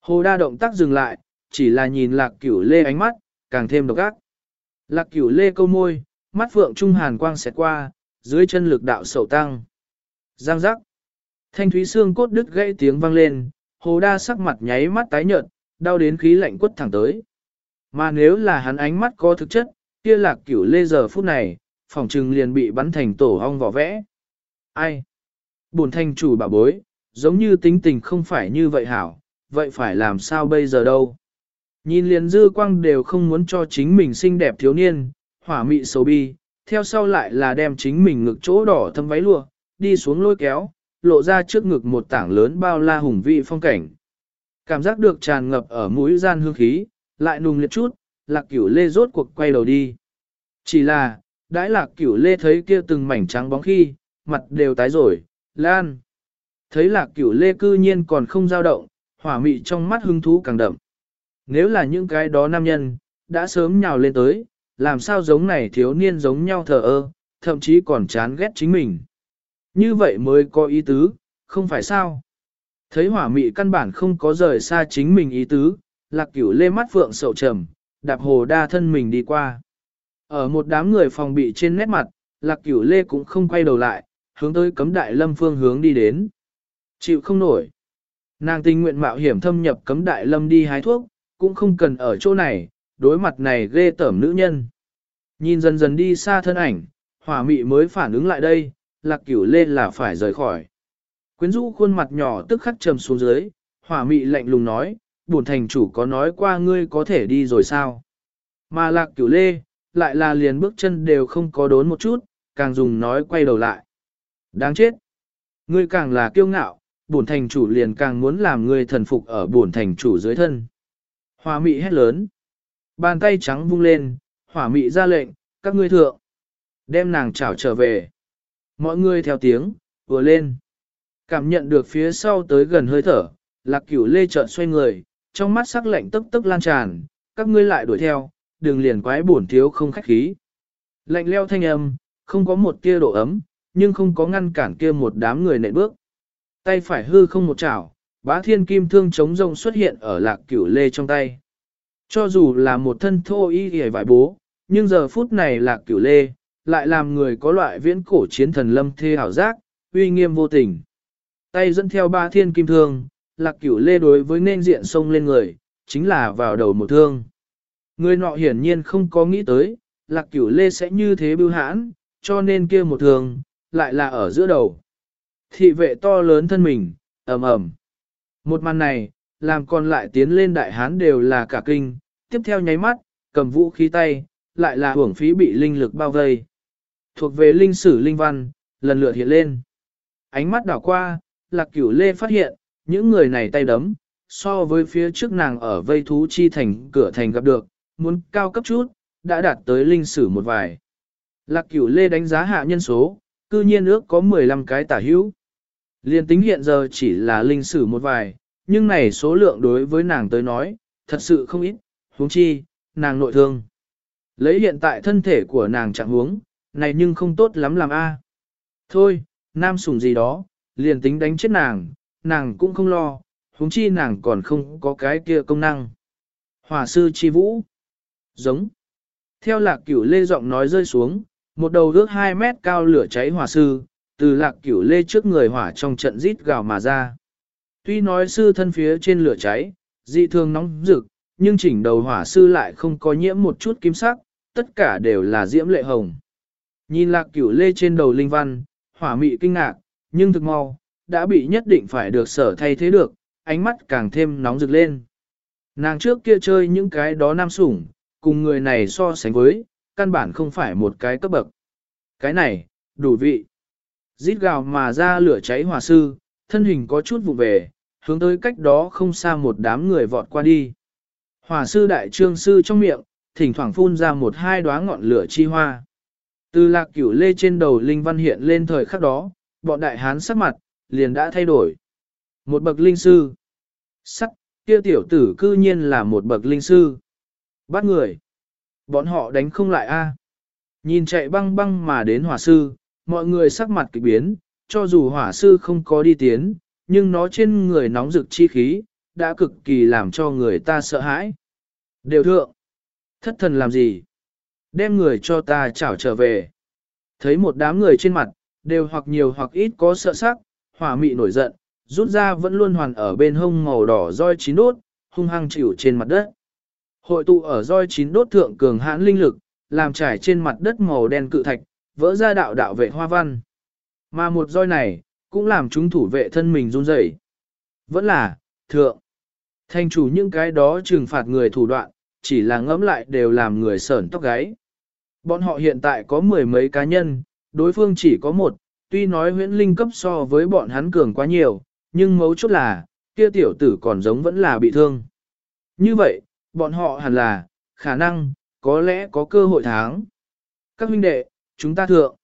Hồ đa động tác dừng lại, chỉ là nhìn lạc cửu lê ánh mắt, càng thêm độc ác. Lạc cửu lê câu môi, mắt phượng trung hàn quang xẹt qua, dưới chân lực đạo sầu tăng. Giang giác. Thanh thúy xương cốt đứt gãy tiếng vang lên, hồ đa sắc mặt nháy mắt tái nhợt, đau đến khí lạnh quất thẳng tới. Mà nếu là hắn ánh mắt có thực chất, kia lạc cửu lê giờ phút này, phòng trừng liền bị bắn thành tổ hong vỏ vẽ. Ai? Bổn thanh chủ bà bối, giống như tính tình không phải như vậy hảo, vậy phải làm sao bây giờ đâu? Nhìn liền dư quang đều không muốn cho chính mình xinh đẹp thiếu niên, hỏa mị xấu bi, theo sau lại là đem chính mình ngực chỗ đỏ thâm váy lụa, đi xuống lôi kéo, lộ ra trước ngực một tảng lớn bao la hùng vị phong cảnh. Cảm giác được tràn ngập ở mũi gian hương khí, lại nùng liệt chút, lạc cửu lê rốt cuộc quay đầu đi. Chỉ là, đãi lạc cửu lê thấy kia từng mảnh trắng bóng khi, mặt đều tái rồi, lan. Thấy lạc cửu lê cư nhiên còn không dao động, hỏa mị trong mắt hứng thú càng đậm. Nếu là những cái đó nam nhân, đã sớm nhào lên tới, làm sao giống này thiếu niên giống nhau thờ ơ, thậm chí còn chán ghét chính mình. Như vậy mới có ý tứ, không phải sao? Thấy hỏa mị căn bản không có rời xa chính mình ý tứ, lạc cửu lê mắt phượng sầu trầm, đạp hồ đa thân mình đi qua. Ở một đám người phòng bị trên nét mặt, lạc cửu lê cũng không quay đầu lại, hướng tới cấm đại lâm phương hướng đi đến. Chịu không nổi. Nàng tình nguyện mạo hiểm thâm nhập cấm đại lâm đi hái thuốc, cũng không cần ở chỗ này, đối mặt này ghê tởm nữ nhân. Nhìn dần dần đi xa thân ảnh, hỏa mị mới phản ứng lại đây, lạc cửu lê là phải rời khỏi. Quyến rũ khuôn mặt nhỏ tức khắc trầm xuống dưới, hỏa mị lạnh lùng nói, bổn thành chủ có nói qua ngươi có thể đi rồi sao. Mà lạc cửu lê, lại là liền bước chân đều không có đốn một chút, càng dùng nói quay đầu lại. Đáng chết! Ngươi càng là kiêu ngạo, bổn thành chủ liền càng muốn làm ngươi thần phục ở bổn thành chủ dưới thân. Hỏa mị hét lớn. Bàn tay trắng vung lên, hỏa mị ra lệnh, các ngươi thượng. Đem nàng chảo trở về. Mọi người theo tiếng, vừa lên. Cảm nhận được phía sau tới gần hơi thở, lạc cửu lê trợn xoay người, trong mắt sắc lạnh tức tức lan tràn, các ngươi lại đuổi theo, đừng liền quái bổn thiếu không khách khí. Lạnh leo thanh âm, không có một tia độ ấm, nhưng không có ngăn cản kia một đám người nện bước. Tay phải hư không một chảo, bá thiên kim thương chống rông xuất hiện ở lạc cửu lê trong tay. Cho dù là một thân thô y hề vải bố, nhưng giờ phút này lạc cửu lê, lại làm người có loại viễn cổ chiến thần lâm thê hảo giác, uy nghiêm vô tình. Tay dẫn theo ba thiên kim thương, lạc cửu lê đối với nên diện sông lên người, chính là vào đầu một thương. Người nọ hiển nhiên không có nghĩ tới, lạc cửu lê sẽ như thế bưu hãn, cho nên kia một thương, lại là ở giữa đầu. Thị vệ to lớn thân mình, ầm ầm. Một màn này, làm còn lại tiến lên đại hán đều là cả kinh, tiếp theo nháy mắt, cầm vũ khí tay, lại là hưởng phí bị linh lực bao vây. Thuộc về linh sử linh văn, lần lượt hiện lên. Ánh mắt đảo qua, lạc cửu lê phát hiện, những người này tay đấm, so với phía trước nàng ở vây thú chi thành cửa thành gặp được, muốn cao cấp chút, đã đạt tới linh sử một vài. Lạc cửu lê đánh giá hạ nhân số, cư nhiên ước có 15 cái tả hữu. Liên tính hiện giờ chỉ là linh sử một vài, nhưng này số lượng đối với nàng tới nói, thật sự không ít, huống chi, nàng nội thương. Lấy hiện tại thân thể của nàng trạng huống, này nhưng không tốt lắm làm a. À. Thôi, nam sủng gì đó, liền tính đánh chết nàng, nàng cũng không lo, huống chi nàng còn không có cái kia công năng. Hỏa sư chi vũ. Giống. Theo lạc cửu lê giọng nói rơi xuống, một đầu ước 2 mét cao lửa cháy hỏa sư, từ lạc cửu lê trước người hỏa trong trận rít gào mà ra. Tuy nói sư thân phía trên lửa cháy, dị thường nóng rực, nhưng chỉnh đầu hỏa sư lại không có nhiễm một chút kim sắc, tất cả đều là diễm lệ hồng. Nhìn lạc cửu lê trên đầu linh văn, hỏa mị kinh ngạc, nhưng thực mau, đã bị nhất định phải được sở thay thế được, ánh mắt càng thêm nóng rực lên. Nàng trước kia chơi những cái đó nam sủng, cùng người này so sánh với, căn bản không phải một cái cấp bậc. Cái này, đủ vị. Rít gào mà ra lửa cháy hòa sư, thân hình có chút vụ về, hướng tới cách đó không xa một đám người vọt qua đi. hòa sư đại trương sư trong miệng, thỉnh thoảng phun ra một hai đóa ngọn lửa chi hoa. Từ lạc cửu lê trên đầu linh văn hiện lên thời khắc đó, bọn đại hán sắc mặt, liền đã thay đổi. Một bậc linh sư. Sắc, kia tiểu tử cư nhiên là một bậc linh sư. Bắt người. Bọn họ đánh không lại a. Nhìn chạy băng băng mà đến hỏa sư, mọi người sắc mặt kịch biến, cho dù hỏa sư không có đi tiến, nhưng nó trên người nóng rực chi khí, đã cực kỳ làm cho người ta sợ hãi. Đều thượng. Thất thần làm gì? Đem người cho ta chảo trở về. Thấy một đám người trên mặt, đều hoặc nhiều hoặc ít có sợ sắc, hỏa mị nổi giận, rút ra vẫn luôn hoàn ở bên hông màu đỏ roi chín đốt, hung hăng chịu trên mặt đất. Hội tụ ở roi chín đốt thượng cường hãn linh lực, làm trải trên mặt đất màu đen cự thạch, vỡ ra đạo đạo vệ hoa văn. Mà một roi này, cũng làm chúng thủ vệ thân mình run rẩy. Vẫn là, thượng. Thành chủ những cái đó trừng phạt người thủ đoạn, chỉ là ngẫm lại đều làm người sởn tóc gáy. Bọn họ hiện tại có mười mấy cá nhân, đối phương chỉ có một, tuy nói huyễn linh cấp so với bọn hắn cường quá nhiều, nhưng mấu chốt là, kia tiểu tử còn giống vẫn là bị thương. Như vậy, bọn họ hẳn là, khả năng, có lẽ có cơ hội thắng. Các huynh đệ, chúng ta thượng.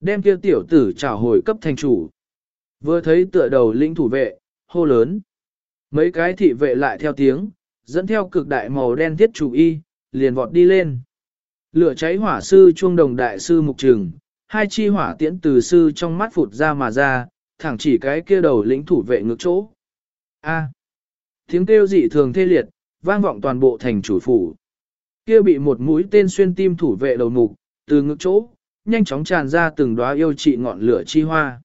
Đem kia tiểu tử trả hồi cấp thành chủ. Vừa thấy tựa đầu lĩnh thủ vệ, hô lớn. Mấy cái thị vệ lại theo tiếng, dẫn theo cực đại màu đen thiết chủ y, liền vọt đi lên. Lửa cháy hỏa sư chuông đồng đại sư mục trường, hai chi hỏa tiễn từ sư trong mắt phụt ra mà ra, thẳng chỉ cái kia đầu lĩnh thủ vệ ngược chỗ. A. Tiếng kêu dị thường thê liệt, vang vọng toàn bộ thành chủ phủ. Kia bị một mũi tên xuyên tim thủ vệ đầu mục, từ ngực chỗ, nhanh chóng tràn ra từng đóa yêu trị ngọn lửa chi hoa.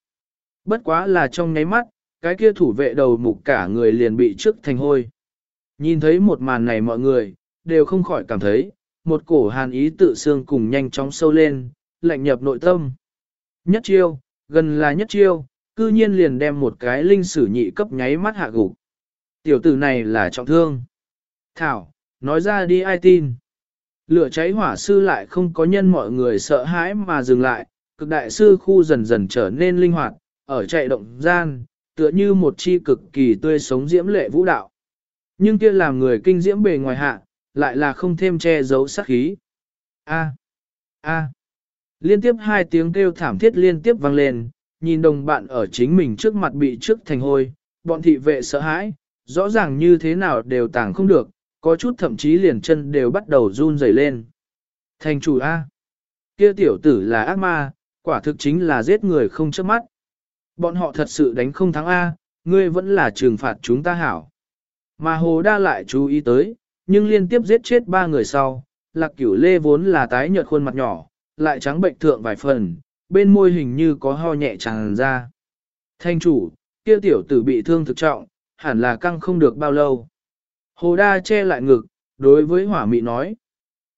Bất quá là trong nháy mắt, cái kia thủ vệ đầu mục cả người liền bị trước thành hôi. Nhìn thấy một màn này mọi người, đều không khỏi cảm thấy, một cổ hàn ý tự xương cùng nhanh chóng sâu lên, lạnh nhập nội tâm. Nhất chiêu, gần là nhất chiêu, cư nhiên liền đem một cái linh sử nhị cấp nháy mắt hạ gục. Tiểu tử này là trọng thương. Thảo, nói ra đi ai tin. Lửa cháy hỏa sư lại không có nhân mọi người sợ hãi mà dừng lại, cực đại sư khu dần dần trở nên linh hoạt, ở chạy động gian, tựa như một chi cực kỳ tươi sống diễm lệ vũ đạo. Nhưng kia làm người kinh diễm bề ngoài hạ, lại là không thêm che giấu sát khí. A. A. Liên tiếp hai tiếng kêu thảm thiết liên tiếp vang lên, nhìn đồng bạn ở chính mình trước mặt bị trước thành hôi, bọn thị vệ sợ hãi, rõ ràng như thế nào đều tàng không được, có chút thậm chí liền chân đều bắt đầu run rẩy lên. Thành chủ A. Kia tiểu tử là ác ma, quả thực chính là giết người không chớp mắt. Bọn họ thật sự đánh không thắng A, ngươi vẫn là trừng phạt chúng ta hảo. Mà hồ đa lại chú ý tới, nhưng liên tiếp giết chết ba người sau, lạc cửu lê vốn là tái nhợt khuôn mặt nhỏ, lại trắng bệnh thượng vài phần, bên môi hình như có ho nhẹ tràn ra. Thanh chủ, kia tiểu tử bị thương thực trọng, hẳn là căng không được bao lâu. Hồ đa che lại ngực, đối với hỏa mị nói.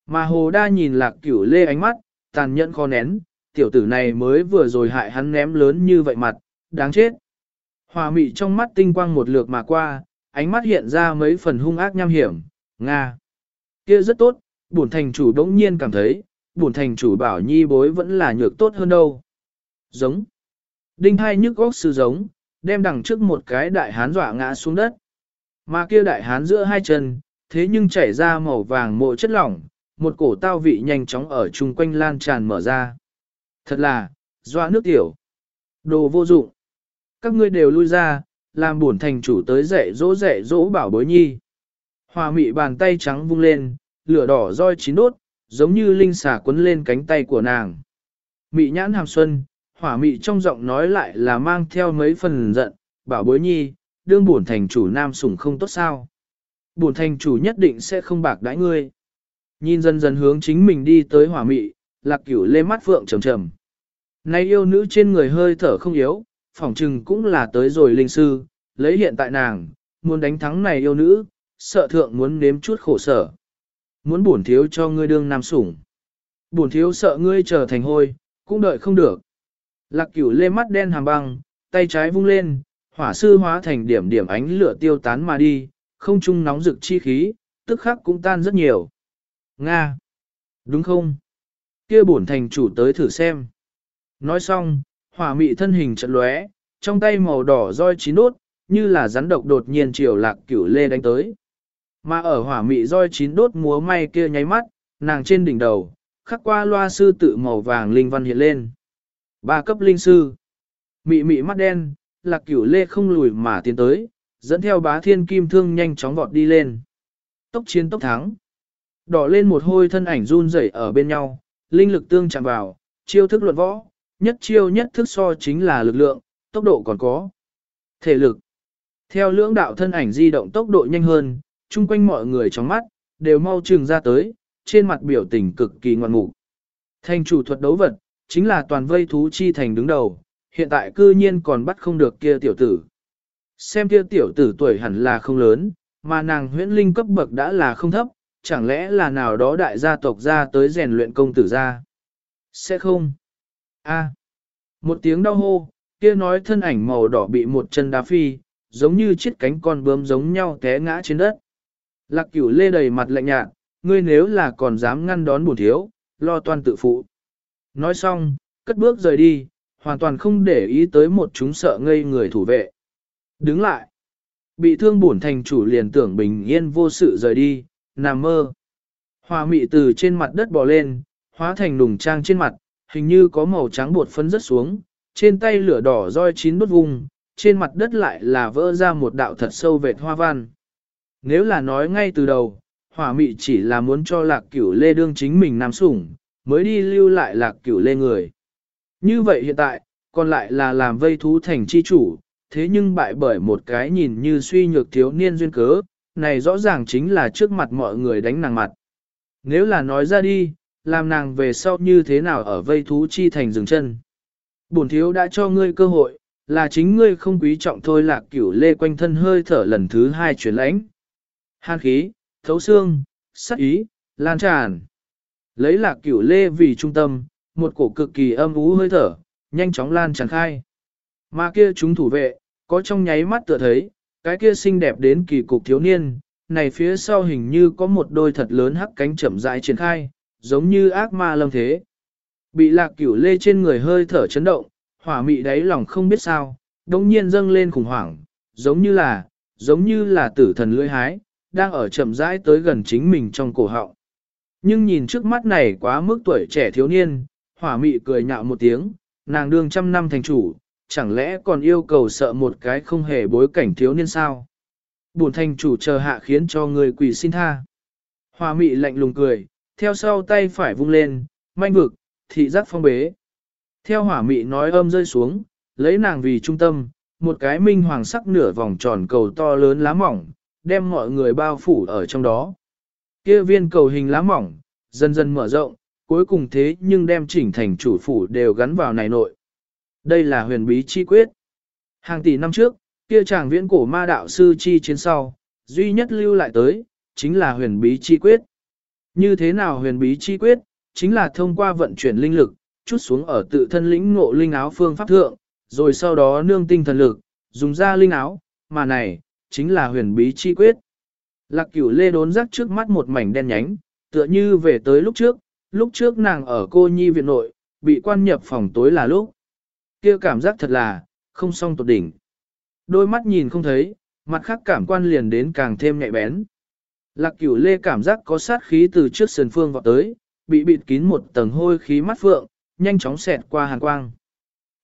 Mà hồ đa nhìn lạc cửu lê ánh mắt, tàn nhẫn khó nén, tiểu tử này mới vừa rồi hại hắn ném lớn như vậy mặt, đáng chết. Hỏa mị trong mắt tinh quang một lượt mà qua, ánh mắt hiện ra mấy phần hung ác nham hiểm, Nga. kia rất tốt, bổn thành chủ đống nhiên cảm thấy, bổn thành chủ bảo nhi bối vẫn là nhược tốt hơn đâu. Giống. Đinh hai nhức góc sư giống, đem đằng trước một cái đại hán dọa ngã xuống đất. Mà kia đại hán giữa hai chân, thế nhưng chảy ra màu vàng mộ chất lỏng, một cổ tao vị nhanh chóng ở chung quanh lan tràn mở ra. Thật là, doa nước tiểu. Đồ vô dụng. Các ngươi đều lui ra, làm buồn thành chủ tới dạy dỗ dạy dỗ bảo bối nhi. Hòa mị bàn tay trắng vung lên, lửa đỏ roi chín đốt, giống như linh xà quấn lên cánh tay của nàng. Mị nhãn hàm xuân, hỏa mị trong giọng nói lại là mang theo mấy phần giận, bảo bối nhi, đương bổn thành chủ nam sủng không tốt sao. Bổn thành chủ nhất định sẽ không bạc đãi ngươi. Nhìn dần dần hướng chính mình đi tới hỏa mị, lạc cửu lê mắt phượng trầm trầm. Nay yêu nữ trên người hơi thở không yếu, phỏng trừng cũng là tới rồi linh sư, lấy hiện tại nàng, muốn đánh thắng này yêu nữ, sợ thượng muốn nếm chút khổ sở. Muốn bổn thiếu cho ngươi đương nam sủng. Bổn thiếu sợ ngươi trở thành hôi, cũng đợi không được. Lạc cửu lê mắt đen hàm băng, tay trái vung lên, hỏa sư hóa thành điểm điểm ánh lửa tiêu tán mà đi, không trung nóng rực chi khí, tức khắc cũng tan rất nhiều. Nga! Đúng không? kia bổn thành chủ tới thử xem. Nói xong, hỏa mị thân hình trận lóe, trong tay màu đỏ roi chín đốt, như là rắn độc đột nhiên chiều lạc cửu lê đánh tới. Mà ở hỏa mị roi chín đốt múa may kia nháy mắt, nàng trên đỉnh đầu, khắc qua loa sư tự màu vàng linh văn hiện lên. Ba cấp linh sư. Mị mị mắt đen, lạc cửu lê không lùi mà tiến tới, dẫn theo bá thiên kim thương nhanh chóng vọt đi lên. Tốc chiến tốc thắng. Đỏ lên một hôi thân ảnh run rẩy ở bên nhau, linh lực tương chạm vào, chiêu thức luận võ, nhất chiêu nhất thức so chính là lực lượng, tốc độ còn có. Thể lực. Theo lưỡng đạo thân ảnh di động tốc độ nhanh hơn, chung quanh mọi người trong mắt, đều mau chừng ra tới, trên mặt biểu tình cực kỳ ngoan mục. Thành chủ thuật đấu vật, chính là toàn vây thú chi thành đứng đầu, hiện tại cư nhiên còn bắt không được kia tiểu tử. Xem kia tiểu tử tuổi hẳn là không lớn, mà nàng huyễn linh cấp bậc đã là không thấp, chẳng lẽ là nào đó đại gia tộc ra tới rèn luyện công tử ra? Sẽ không. A. Một tiếng đau hô, kia nói thân ảnh màu đỏ bị một chân đá phi, giống như chiếc cánh con bướm giống nhau té ngã trên đất. Lạc cửu lê đầy mặt lạnh nhạt, ngươi nếu là còn dám ngăn đón bổn thiếu, lo toan tự phụ. Nói xong, cất bước rời đi, hoàn toàn không để ý tới một chúng sợ ngây người thủ vệ. Đứng lại. Bị thương bổn thành chủ liền tưởng bình yên vô sự rời đi, nằm mơ. Hoa mị từ trên mặt đất bò lên, hóa thành nùng trang trên mặt, hình như có màu trắng bột phấn rớt xuống, trên tay lửa đỏ roi chín đốt vùng, trên mặt đất lại là vỡ ra một đạo thật sâu vệt hoa văn. Nếu là nói ngay từ đầu, hỏa mị chỉ là muốn cho lạc cửu lê đương chính mình nằm sủng, mới đi lưu lại lạc cửu lê người. Như vậy hiện tại, còn lại là làm vây thú thành chi chủ, thế nhưng bại bởi một cái nhìn như suy nhược thiếu niên duyên cớ, này rõ ràng chính là trước mặt mọi người đánh nàng mặt. Nếu là nói ra đi, làm nàng về sau như thế nào ở vây thú chi thành dừng chân. Bổn thiếu đã cho ngươi cơ hội, là chính ngươi không quý trọng thôi lạc cửu lê quanh thân hơi thở lần thứ hai chuyển lãnh. Hàn khí, thấu xương, sắc ý, lan tràn. Lấy lạc cửu lê vì trung tâm, một cổ cực kỳ âm ú hơi thở, nhanh chóng lan tràn khai. Mà kia chúng thủ vệ, có trong nháy mắt tựa thấy, cái kia xinh đẹp đến kỳ cục thiếu niên, này phía sau hình như có một đôi thật lớn hắc cánh chậm rãi triển khai, giống như ác ma lâm thế. Bị lạc cửu lê trên người hơi thở chấn động, hỏa mị đáy lòng không biết sao, đông nhiên dâng lên khủng hoảng, giống như là, giống như là tử thần lưỡi hái, đang ở chậm rãi tới gần chính mình trong cổ họng. Nhưng nhìn trước mắt này quá mức tuổi trẻ thiếu niên, hỏa mị cười nhạo một tiếng, nàng đương trăm năm thành chủ, chẳng lẽ còn yêu cầu sợ một cái không hề bối cảnh thiếu niên sao? Bổn thành chủ chờ hạ khiến cho người quỷ xin tha. Hỏa mị lạnh lùng cười, theo sau tay phải vung lên, manh vực, thị giác phong bế. Theo hỏa mị nói âm rơi xuống, lấy nàng vì trung tâm, một cái minh hoàng sắc nửa vòng tròn cầu to lớn lá mỏng, đem mọi người bao phủ ở trong đó. Kia viên cầu hình lá mỏng, dần dần mở rộng, cuối cùng thế nhưng đem chỉnh thành chủ phủ đều gắn vào này nội. Đây là huyền bí chi quyết. Hàng tỷ năm trước, kia chàng viễn cổ ma đạo sư chi chiến sau, duy nhất lưu lại tới, chính là huyền bí chi quyết. Như thế nào huyền bí chi quyết, chính là thông qua vận chuyển linh lực, chút xuống ở tự thân lĩnh ngộ linh áo phương pháp thượng, rồi sau đó nương tinh thần lực, dùng ra linh áo, mà này, chính là huyền bí chi quyết. Lạc cửu lê đốn rắc trước mắt một mảnh đen nhánh, tựa như về tới lúc trước, lúc trước nàng ở cô nhi viện nội, bị quan nhập phòng tối là lúc. kia cảm giác thật là, không song tột đỉnh. Đôi mắt nhìn không thấy, mặt khác cảm quan liền đến càng thêm nhạy bén. Lạc cửu lê cảm giác có sát khí từ trước sườn phương vọt tới, bị bịt kín một tầng hôi khí mắt phượng, nhanh chóng xẹt qua hàn quang.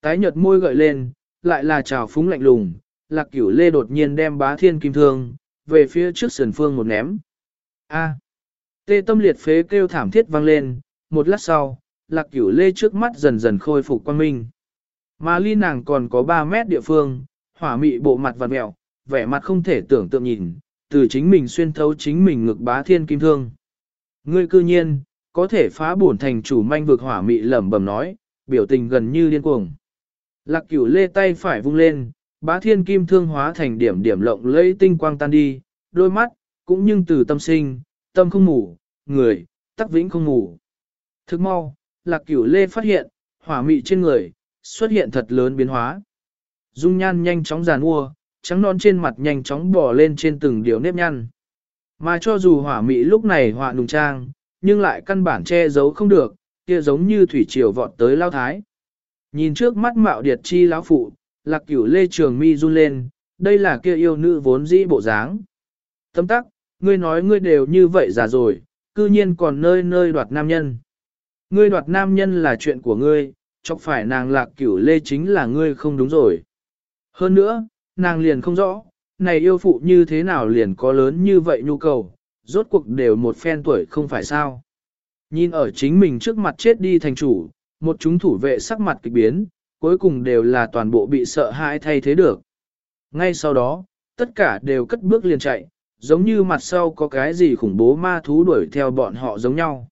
Tái nhợt môi gợi lên, lại là trào phúng lạnh lùng, lạc cửu lê đột nhiên đem bá thiên kim thương, về phía trước sườn phương một ném. A. Tê tâm liệt phế kêu thảm thiết vang lên, một lát sau, lạc cửu lê trước mắt dần dần khôi phục quan minh. Mà ly nàng còn có 3 mét địa phương, hỏa mị bộ mặt vặt mẹo, vẻ mặt không thể tưởng tượng nhìn, từ chính mình xuyên thấu chính mình ngực bá thiên kim thương. Ngươi cư nhiên, có thể phá bổn thành chủ manh vực hỏa mị lẩm bẩm nói, biểu tình gần như điên cuồng. Lạc cửu lê tay phải vung lên, bá thiên kim thương hóa thành điểm điểm lộng lẫy tinh quang tan đi, đôi mắt, cũng nhưng từ tâm sinh, tâm không ngủ, người, tắc vĩnh không ngủ. Thức mau, lạc cửu lê phát hiện, hỏa mị trên người, xuất hiện thật lớn biến hóa. Dung nhan nhanh chóng giàn mua, trắng non trên mặt nhanh chóng bò lên trên từng điều nếp nhăn. Mà cho dù hỏa mị lúc này họa nùng trang, nhưng lại căn bản che giấu không được, kia giống như thủy triều vọt tới lao thái. Nhìn trước mắt mạo điệt chi lão phụ, lạc cửu lê trường mi run lên, đây là kia yêu nữ vốn dĩ bộ dáng. Tâm tắc, ngươi nói ngươi đều như vậy già rồi, cư nhiên còn nơi nơi đoạt nam nhân. Ngươi đoạt nam nhân là chuyện của ngươi, chọc phải nàng lạc cửu lê chính là ngươi không đúng rồi. Hơn nữa, nàng liền không rõ, này yêu phụ như thế nào liền có lớn như vậy nhu cầu, rốt cuộc đều một phen tuổi không phải sao. Nhìn ở chính mình trước mặt chết đi thành chủ, một chúng thủ vệ sắc mặt kịch biến, cuối cùng đều là toàn bộ bị sợ hãi thay thế được. Ngay sau đó, tất cả đều cất bước liền chạy, giống như mặt sau có cái gì khủng bố ma thú đuổi theo bọn họ giống nhau.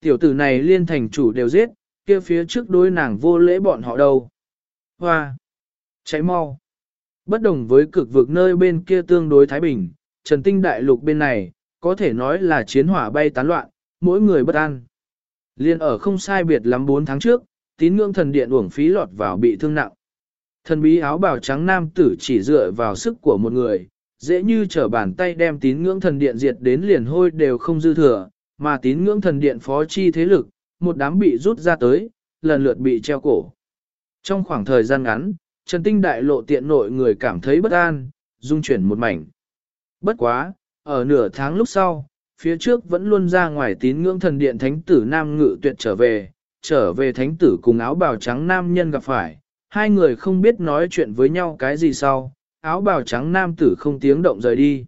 Tiểu tử này liên thành chủ đều giết, kia phía trước đối nàng vô lễ bọn họ đâu. Hoa! Cháy mau! Bất đồng với cực vực nơi bên kia tương đối Thái Bình, Trần Tinh Đại Lục bên này, có thể nói là chiến hỏa bay tán loạn, mỗi người bất an. Liên ở không sai biệt lắm 4 tháng trước, tín ngưỡng thần điện uổng phí lọt vào bị thương nặng. Thần bí áo bào trắng nam tử chỉ dựa vào sức của một người, dễ như trở bàn tay đem tín ngưỡng thần điện diệt đến liền hôi đều không dư thừa, mà tín ngưỡng thần điện phó chi thế lực, một đám bị rút ra tới, lần lượt bị treo cổ. Trong khoảng thời gian ngắn, Trần Tinh đại lộ tiện nội người cảm thấy bất an, dung chuyển một mảnh. Bất quá, ở nửa tháng lúc sau, phía trước vẫn luôn ra ngoài tín ngưỡng thần điện thánh tử nam ngự tuyệt trở về, trở về thánh tử cùng áo bào trắng nam nhân gặp phải, hai người không biết nói chuyện với nhau cái gì sau, áo bào trắng nam tử không tiếng động rời đi.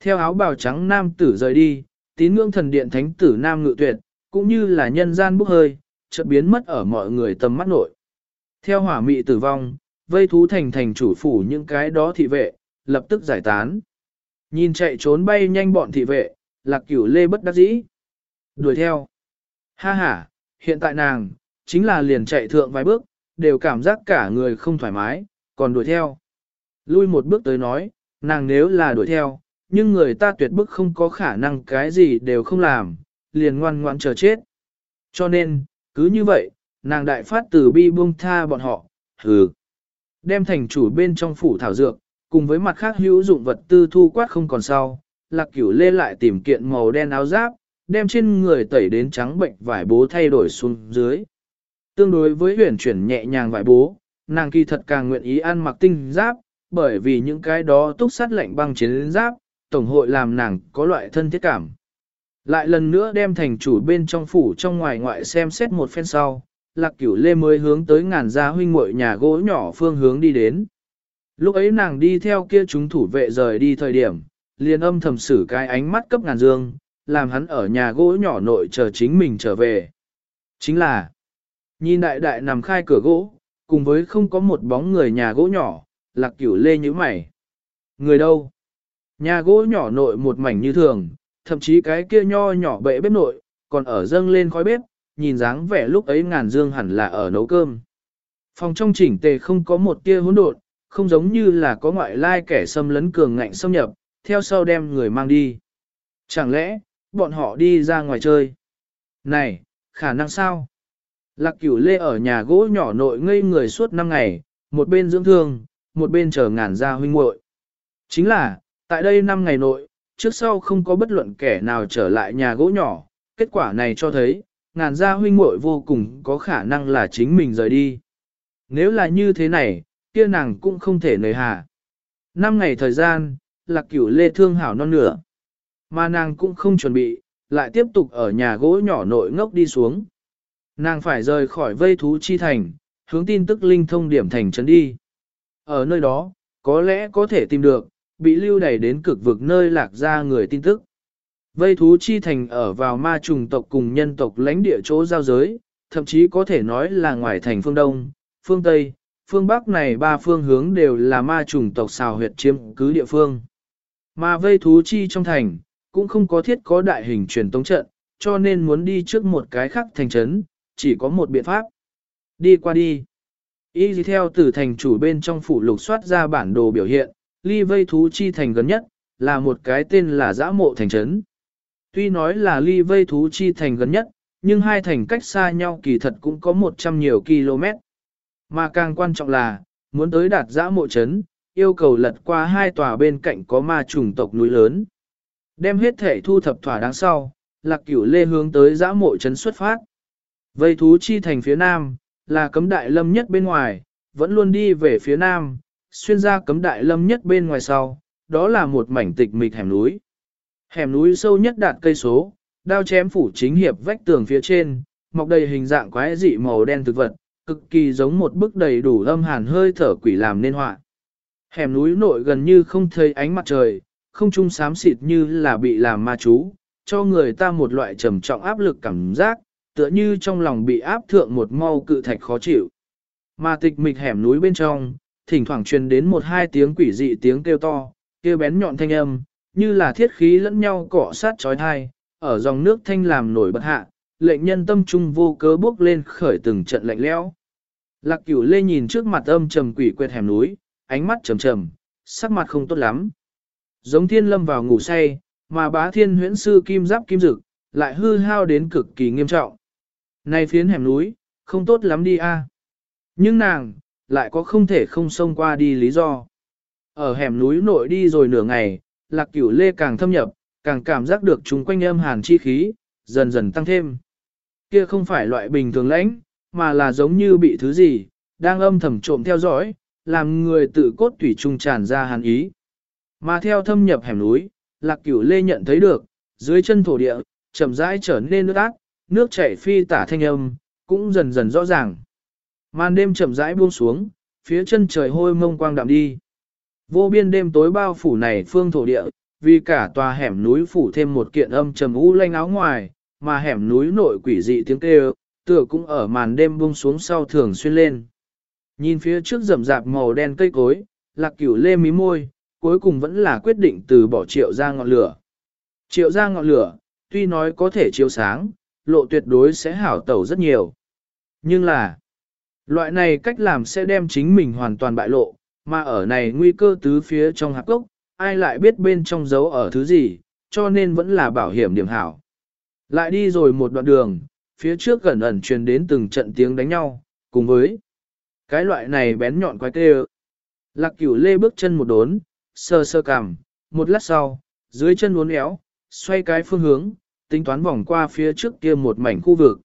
Theo áo bào trắng nam tử rời đi, tín ngưỡng thần điện thánh tử nam ngự tuyệt, cũng như là nhân gian bốc hơi, chợt biến mất ở mọi người tầm mắt nội. Theo hỏa mị tử vong, vây thú thành thành chủ phủ những cái đó thị vệ, lập tức giải tán. Nhìn chạy trốn bay nhanh bọn thị vệ, lạc cửu lê bất đắc dĩ. Đuổi theo. Ha ha, hiện tại nàng, chính là liền chạy thượng vài bước, đều cảm giác cả người không thoải mái, còn đuổi theo. Lui một bước tới nói, nàng nếu là đuổi theo, nhưng người ta tuyệt bức không có khả năng cái gì đều không làm, liền ngoan ngoan chờ chết. Cho nên, cứ như vậy, nàng đại phát từ bi buông tha bọn họ, hừ. Đem thành chủ bên trong phủ thảo dược, cùng với mặt khác hữu dụng vật tư thu quát không còn sau, lạc cửu lê lại tìm kiện màu đen áo giáp, đem trên người tẩy đến trắng bệnh vải bố thay đổi xuống dưới. Tương đối với huyền chuyển nhẹ nhàng vải bố, nàng kỳ thật càng nguyện ý ăn mặc tinh giáp, bởi vì những cái đó túc sát lạnh băng chiến giáp, tổng hội làm nàng có loại thân thiết cảm. Lại lần nữa đem thành chủ bên trong phủ trong ngoài ngoại xem xét một phen sau, lạc cửu lê mới hướng tới ngàn gia huynh muội nhà gỗ nhỏ phương hướng đi đến. Lúc ấy nàng đi theo kia chúng thủ vệ rời đi thời điểm, liền âm thầm xử cái ánh mắt cấp ngàn dương, làm hắn ở nhà gỗ nhỏ nội chờ chính mình trở về. Chính là, nhìn đại đại nằm khai cửa gỗ, cùng với không có một bóng người nhà gỗ nhỏ, lạc cửu lê như mày. Người đâu? Nhà gỗ nhỏ nội một mảnh như thường, thậm chí cái kia nho nhỏ bệ bếp nội, còn ở dâng lên khói bếp, nhìn dáng vẻ lúc ấy ngàn dương hẳn là ở nấu cơm. Phòng trong chỉnh tề không có một tia hỗn độn, không giống như là có ngoại lai kẻ xâm lấn cường ngạnh xâm nhập, theo sau đem người mang đi. Chẳng lẽ, bọn họ đi ra ngoài chơi? Này, khả năng sao? Lạc cửu lê ở nhà gỗ nhỏ nội ngây người suốt năm ngày, một bên dưỡng thương, một bên chờ ngàn gia huynh muội. Chính là, tại đây 5 ngày nội, trước sau không có bất luận kẻ nào trở lại nhà gỗ nhỏ, kết quả này cho thấy, ngàn gia huynh muội vô cùng có khả năng là chính mình rời đi. Nếu là như thế này, kia nàng cũng không thể nời hà. Năm ngày thời gian, lạc cửu lê thương hảo non nửa. Mà nàng cũng không chuẩn bị, lại tiếp tục ở nhà gỗ nhỏ nội ngốc đi xuống. Nàng phải rời khỏi vây thú chi thành, hướng tin tức linh thông điểm thành trấn đi. Ở nơi đó, có lẽ có thể tìm được, bị lưu đẩy đến cực vực nơi lạc ra người tin tức. Vây thú chi thành ở vào ma trùng tộc cùng nhân tộc lãnh địa chỗ giao giới, thậm chí có thể nói là ngoài thành phương Đông, phương Tây, phương Bắc này ba phương hướng đều là ma trùng tộc xào huyệt chiếm cứ địa phương. Mà vây thú chi trong thành, cũng không có thiết có đại hình truyền tống trận, cho nên muốn đi trước một cái khác thành trấn, chỉ có một biện pháp. Đi qua đi. Y theo từ thành chủ bên trong phủ lục soát ra bản đồ biểu hiện, ly vây thú chi thành gần nhất, là một cái tên là giã mộ thành trấn. Tuy nói là ly vây thú chi thành gần nhất, nhưng hai thành cách xa nhau kỳ thật cũng có 100 nhiều km. Mà càng quan trọng là, muốn tới đạt giã mộ trấn, yêu cầu lật qua hai tòa bên cạnh có ma trùng tộc núi lớn. Đem hết thể thu thập thỏa đáng sau, lạc cửu lê hướng tới giã mộ trấn xuất phát. Vây thú chi thành phía nam, là cấm đại lâm nhất bên ngoài, vẫn luôn đi về phía nam, xuyên ra cấm đại lâm nhất bên ngoài sau, đó là một mảnh tịch mịch hẻm núi. Hẻm núi sâu nhất đạt cây số, đao chém phủ chính hiệp vách tường phía trên, mọc đầy hình dạng quái dị màu đen thực vật, cực kỳ giống một bức đầy đủ âm hàn hơi thở quỷ làm nên họa. Hẻm núi nội gần như không thấy ánh mặt trời, không trung xám xịt như là bị làm ma chú, cho người ta một loại trầm trọng áp lực cảm giác, tựa như trong lòng bị áp thượng một mau cự thạch khó chịu. Mà tịch mịch hẻm núi bên trong, thỉnh thoảng truyền đến một hai tiếng quỷ dị tiếng kêu to, kêu bén nhọn thanh âm, như là thiết khí lẫn nhau cọ sát chói tai, ở dòng nước thanh làm nổi bật hạ, lệnh nhân tâm trung vô cớ bước lên khởi từng trận lạnh lẽo. Lạc cửu lê nhìn trước mặt âm trầm quỷ quệt hẻm núi, ánh mắt trầm trầm, sắc mặt không tốt lắm. Giống thiên lâm vào ngủ say, mà bá thiên huyễn sư kim giáp kim dực, lại hư hao đến cực kỳ nghiêm trọng. Này phiến hẻm núi, không tốt lắm đi a. Nhưng nàng, lại có không thể không xông qua đi lý do. Ở hẻm núi nội đi rồi nửa ngày, lạc cửu lê càng thâm nhập, càng cảm giác được chúng quanh âm hàn chi khí, dần dần tăng thêm. Kia không phải loại bình thường lãnh, mà là giống như bị thứ gì, đang âm thầm trộm theo dõi, làm người tự cốt tủy trung tràn ra hàn ý. Mà theo thâm nhập hẻm núi, lạc cửu lê nhận thấy được, dưới chân thổ địa, chậm rãi trở nên nước ác, nước chảy phi tả thanh âm, cũng dần dần rõ ràng. Màn đêm chậm rãi buông xuống, phía chân trời hôi mông quang đạm đi. Vô biên đêm tối bao phủ này phương thổ địa, vì cả tòa hẻm núi phủ thêm một kiện âm trầm u lanh áo ngoài, mà hẻm núi nội quỷ dị tiếng kêu, tựa cũng ở màn đêm buông xuống sau thường xuyên lên. Nhìn phía trước rậm rạp màu đen cây cối, lạc cửu lê mí môi, cuối cùng vẫn là quyết định từ bỏ triệu ra ngọn lửa. Triệu ra ngọn lửa, tuy nói có thể chiếu sáng, lộ tuyệt đối sẽ hảo tẩu rất nhiều. Nhưng là, loại này cách làm sẽ đem chính mình hoàn toàn bại lộ, mà ở này nguy cơ tứ phía trong hạp cốc, ai lại biết bên trong dấu ở thứ gì, cho nên vẫn là bảo hiểm điểm hảo. Lại đi rồi một đoạn đường, phía trước gần ẩn truyền đến từng trận tiếng đánh nhau, cùng với cái loại này bén nhọn quái tê Lạc cửu lê bước chân một đốn, sơ sơ cằm, một lát sau, dưới chân uốn éo, xoay cái phương hướng, tính toán vòng qua phía trước kia một mảnh khu vực.